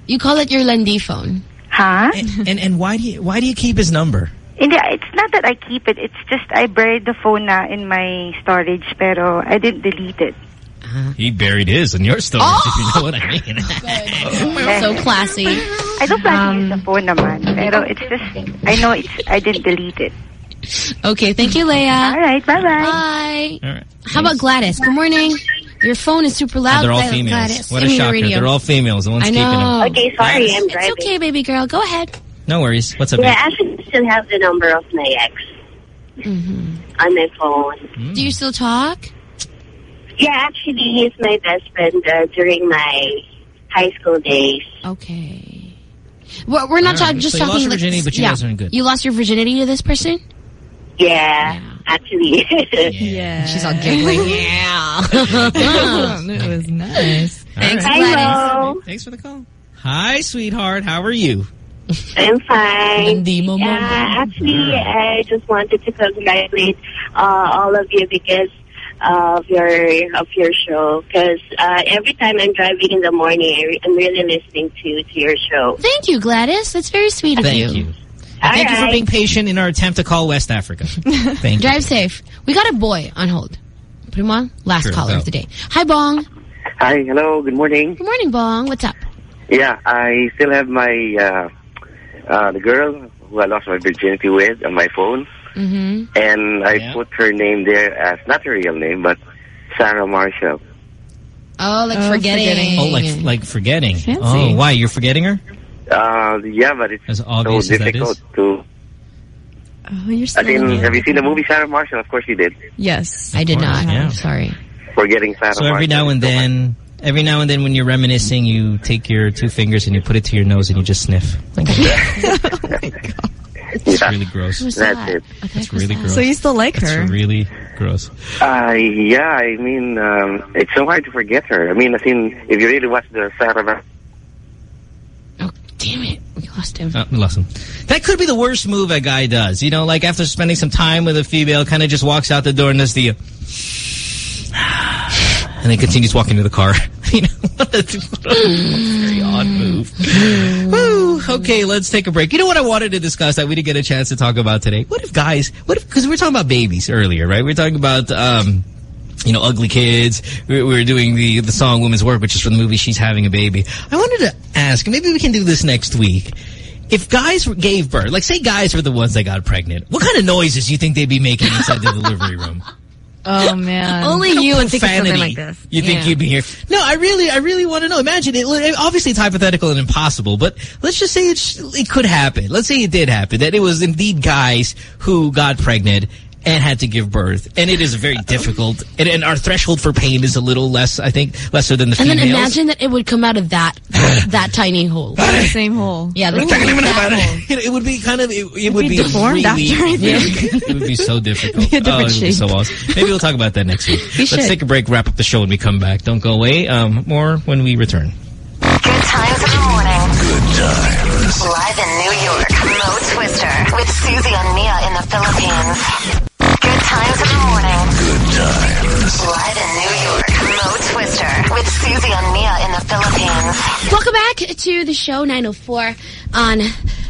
You call it your Landi phone. Huh? And, and and why do you why do you keep his number? Hindi, it's not that I keep it. It's just I buried the phone na in my storage pero I didn't delete it. Uh-huh. He buried his in your storage, if you know what I oh! mean. (laughs) (laughs) So classy. I don't plan to use the phone naman. Pero it's just, I know it's, I didn't delete it. Okay, thank you, Leia. All right, bye-bye. Bye. All right. How about Gladys? Good morning. Your phone is super loud. Ah, they're all females. Gladys. What I a mean, the shocker. radio. They're all females. The ones I keeping them. know. Okay, sorry, I'm It's okay, baby girl. Go ahead. No worries. What's up, Yeah, babe? I actually still have the number of my ex on my phone. Hmm. Do you still talk? Yeah, actually, he's my best friend uh, during my high school days. Okay. We're, we're not All talking. right. Just So you talking. lost your like- virginity, but you yeah. guys aren't good. You lost your virginity to this person? Yeah, actually. (laughs) Yeah. She's all giggling. (laughs) Yeah. (laughs) it was nice. Thanks, Hi, Gladys. Thanks for the call. Hi, sweetheart. How are you? I'm fine. Hindi mo Uh, actually, I just wanted to congratulate uh, all of you because of your of your show. Because uh, every time I'm driving in the morning, I re- I'm really listening to to your show. Thank you, Gladys. That's very sweet of Thank you. you. And thank you for being patient in our attempt to call West Africa. (laughs) Thank you. Drive safe. We got a boy on hold. Put him on. Last Sure, caller go. of the day. Hi, Bong. Hi, hello, good morning. Good morning, Bong. What's up? Yeah, I still have my, uh, uh, the girl who I lost my virginity with on my phone. Mm-hmm. And I put her name there as, not her real name, but Sarah Marshall. Oh, like Oh, forgetting. forgetting. Oh, like like forgetting. Fancy. Oh, why? You're forgetting her? Uh, yeah, but it's As so obvious as that difficult is. to... Oh, you're I still mean, have you seen the movie Sarah Marshall? Of course you did. Yes. I did course, not. yeah. I'm sorry. Forgetting Sarah So every Marshall now and is so much- then, Every now and then when you're reminiscing, you take your two fingers and you put it to your nose and you just sniff. It's really gross. That's that? it. It's really gross. So you still like It's her? really gross. Uh, yeah, I mean, um, it's so hard to forget her. I mean, I think if you really watch the Sarah Damn it. We lost him. Oh, we lost him. That could be the worst move a guy does. You know, like after spending some time with a female, kind of just walks out the door and does the... and then continues walking to the car. (laughs) you know, what a, what a very odd move. Woo. Okay, let's take a break. You know what I wanted to discuss that we didn't get a chance to talk about today? What if guys, what if, because we were talking about babies earlier, right? We were talking about, um, you know, ugly kids. We we were doing the, the song Women's Work, which is from the movie She's Having a Baby. I wanted to ask, maybe we can do this next week. If guys gave birth, like say guys were the ones that got pregnant, what kind of noises do you think they'd be making inside the (laughs) delivery room? Oh man. Only What you would think of something like this. You think Yeah. you'd be here? No, I really, I really want to know. Imagine it. Obviously, it's hypothetical and impossible, but let's just say it's, it could happen. Let's say it did happen. That it was indeed guys who got pregnant and had to give birth, and it is very difficult. And, and our threshold for pain is a little less, I think, lesser than the And females. then imagine that it would come out of that (laughs) that tiny hole. the same hole. Yeah, the, it, it would be kind of, it, it would be be deformed really, after, I really- think. it would be so difficult. Be a different oh, it would be shape. so awesome. Maybe we'll talk about that next week. We Let's should. take a break, wrap up the show, and we come back. Don't go away. Um, more when we return. Good times in the morning. Good times. Live in New York, Mo Twister with Susie and Mia in the Philippines. Live in New York, Mo Twister with Susie and Mia in the Philippines. Welcome back to the show 904 on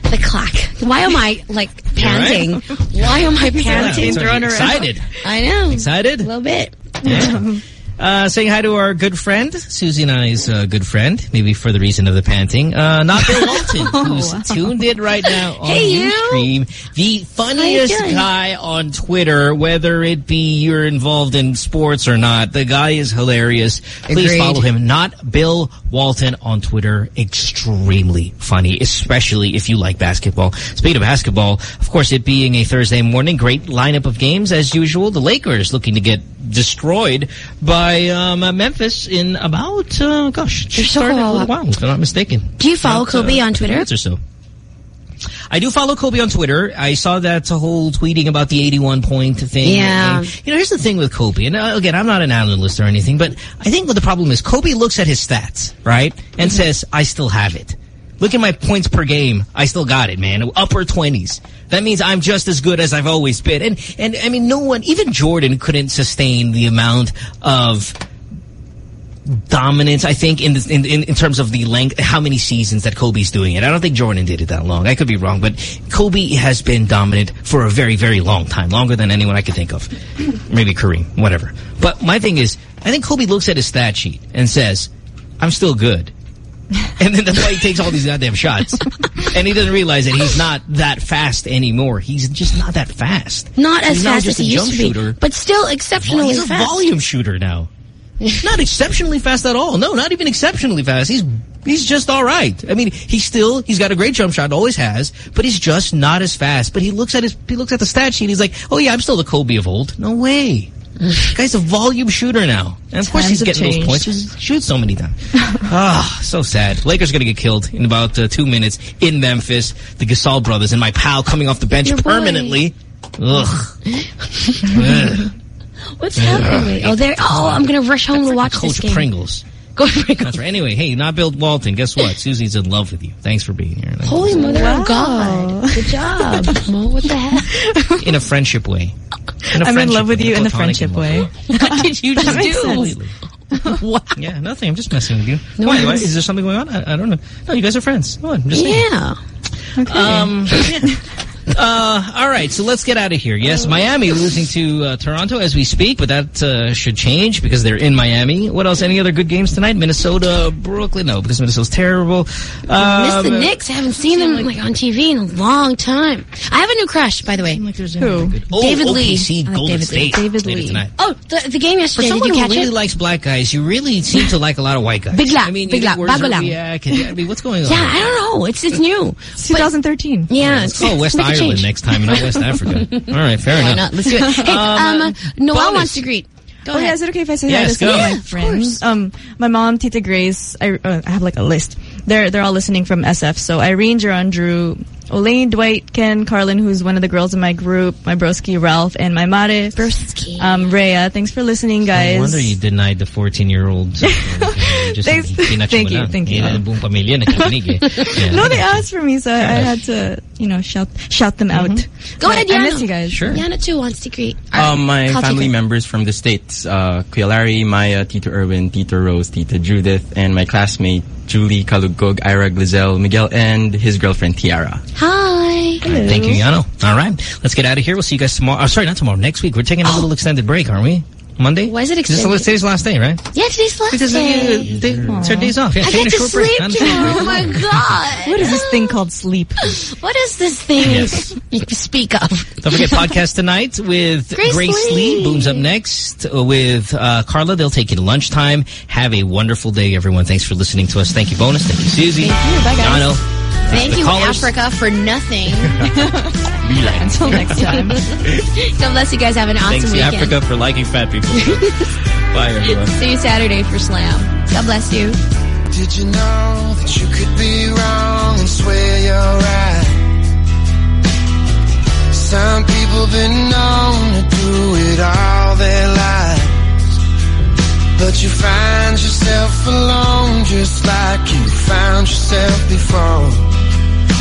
the clock. Why am I like panting? Why am I panting? Yeah, Thrown around? excited. I know. Excited? A little bit. (laughs) Uh, saying hi to our good friend, Susie and I's uh, good friend, maybe for the reason of the panting. Uh, not Bill (laughs) Walton, who's tuned in right now on Hey, you. The funniest guy on Twitter, whether it be you're involved in sports or not. The guy is hilarious. Please Agreed. follow him. Not Bill Walton on Twitter. Extremely funny, especially if you like basketball. Speaking of basketball, of course, it being a Thursday morning, great lineup of games as usual. The Lakers looking to get destroyed by um, uh, Memphis in about, uh, gosh, so started a little while, if I'm not mistaken. Do you follow About, Kobe uh, on Twitter? minutes or so. I do follow Kobe on Twitter. I saw that whole tweeting about the 81 point thing. Yeah. And, you know, here's the thing with Kobe. And uh, again, I'm not an analyst or anything, but I think what the problem is, Kobe looks at his stats, right? And Mm-hmm. says, I still have it. Look at my points per game. I still got it, man. Upper 20s. That means I'm just as good as I've always been. And, and I mean, no one, even Jordan couldn't sustain the amount of dominance, I think, in, in in terms of the length, how many seasons that Kobe's doing it. I don't think Jordan did it that long. I could be wrong, but Kobe has been dominant for a very, very long time, longer than anyone I could think of. Maybe Kareem, whatever. But my thing is, I think Kobe looks at his stat sheet and says, I'm still good. (laughs) And then that's why he takes all these goddamn shots. (laughs) and he doesn't realize that he's not that fast anymore. He's just not that fast. Not as He's now fast just as he a used jump to be, shooter. but still exceptionally He's a fast. volume shooter now. (laughs) not exceptionally fast at all. No, not even exceptionally fast. He's he's just all right. I mean, he's still he's got a great jump shot, always has, but he's just not as fast. But he looks at his he looks at the stat sheet. He's like, oh yeah, I'm still the Kobe of old. No way. Guy's a volume shooter now. And of course he's getting those points. He shoots so many times. (laughs) Ah, so sad. Lakers going to get killed in about uh, two minutes in Memphis. The Gasol brothers and my pal coming off the bench Your boy. permanently. Ugh. (laughs) Ugh. What's happening? Oh, there. Oh, I'm gonna rush home to watch this Coach game. Pringles. (laughs) Go Pringles. That's right. Anyway, hey, not Bill Walton. Guess what? Susie's in love with you. Thanks for being here. Holy mother of God! Good job, (laughs) Mo. What the heck? In a friendship way. In a I'm in love with way, you in a platonic friendship love. way. What did you just do? sense. Completely. (laughs) What? Yeah, nothing. I'm just messing with you. No, why, I'm why? Is there something going on? I, I don't know. No, you guys are friends. Come on, I'm just saying. Yeah. Um, yeah. Uh, all right, so let's get out of here. Yes, Miami losing to uh, Toronto as we speak, but that uh, should change because they're in Miami. What else? Any other good games tonight? Minnesota, Brooklyn? No, because Minnesota's terrible. Miss Um, the Knicks. I haven't seen them like on TV in a long time. I have a new crush, by the way. Who? Oh, David Lee. OKC, I Golden David Lee. State. David Later Lee. tonight. Oh, the, the game For yesterday. Did someone you who catch really it? likes black guys, you really seem to like a lot of white guys. Bigla, I mean, bigla, where's bago lang. Zodiac? I mean, what's going on? Yeah, I don't know. It's it's new. It's 2013. Yeah, Let's West make a Ireland change. next time, not West (laughs) Africa. All right, fair Why enough. not? Let's do it. (laughs) Hey, um, Um, Noel bonus. wants to greet. Go oh, ahead. yeah, is it okay if I say Yes, hi to go. Yeah, my friends? Um, my mom, Tita Grace, I, uh, I have like a list. They're they're all listening from SF. So Irene, Jerron, Drew, Elaine, Dwight, Ken, Carlin, who's one of the girls in my group, my broski, Ralph, and my mare. Broski. Um, Rhea. Thanks for listening, guys. No wonder you denied the 14-year-old. (laughs) Just Thanks. Thank you, thank you. Yan ang buong pamilya nakikinig. Yeah. No, they asked for me, so I, I had to, you know, shout shout them out. Go But ahead, I Yana. miss you guys. Sure. Yana too wants to greet. Um, my Cultivate. family members from the States, uh, Kuya Larry, Maya, Tito Irwin, Tito Rose, Tita Judith, and my classmate, Julie Kalugog, Ira Glizel, Miguel, and his girlfriend, Tiara. Hi. Thank you, Yano. All right. Let's get out of here. We'll see you guys tomorrow. Oh, sorry, not tomorrow. Next week. We're taking a little extended break, aren't we? Monday? Why is it This is extended? today's last day, right? Yeah, today's last Because day. uh, they, it's our days off. Yeah, I taking get to sleep Not tomorrow. (laughs) Oh my god. What is this thing called sleep? (laughs) What is this thing Yes. you speak of? Don't forget podcast tonight with (laughs) Grace Grace, Lee. Lee. Booms up next uh, with uh, Carla. They'll take you to lunchtime. Have a wonderful day, everyone. Thanks for listening to us. Thank you, Bonus. Thank you, Susie. Thank you. Bye, guys. Yano. Thank you, callers. Africa, for nothing. (laughs) Until next time. (laughs) God bless you guys. Have an awesome Thanks, weekend. Africa, for liking fat people. (laughs) Bye, everyone. See you Saturday for Slam. God bless you. Did you know that you could be wrong and swear you're right? Some people been known to do it all their lives. But you find yourself alone just like you found yourself before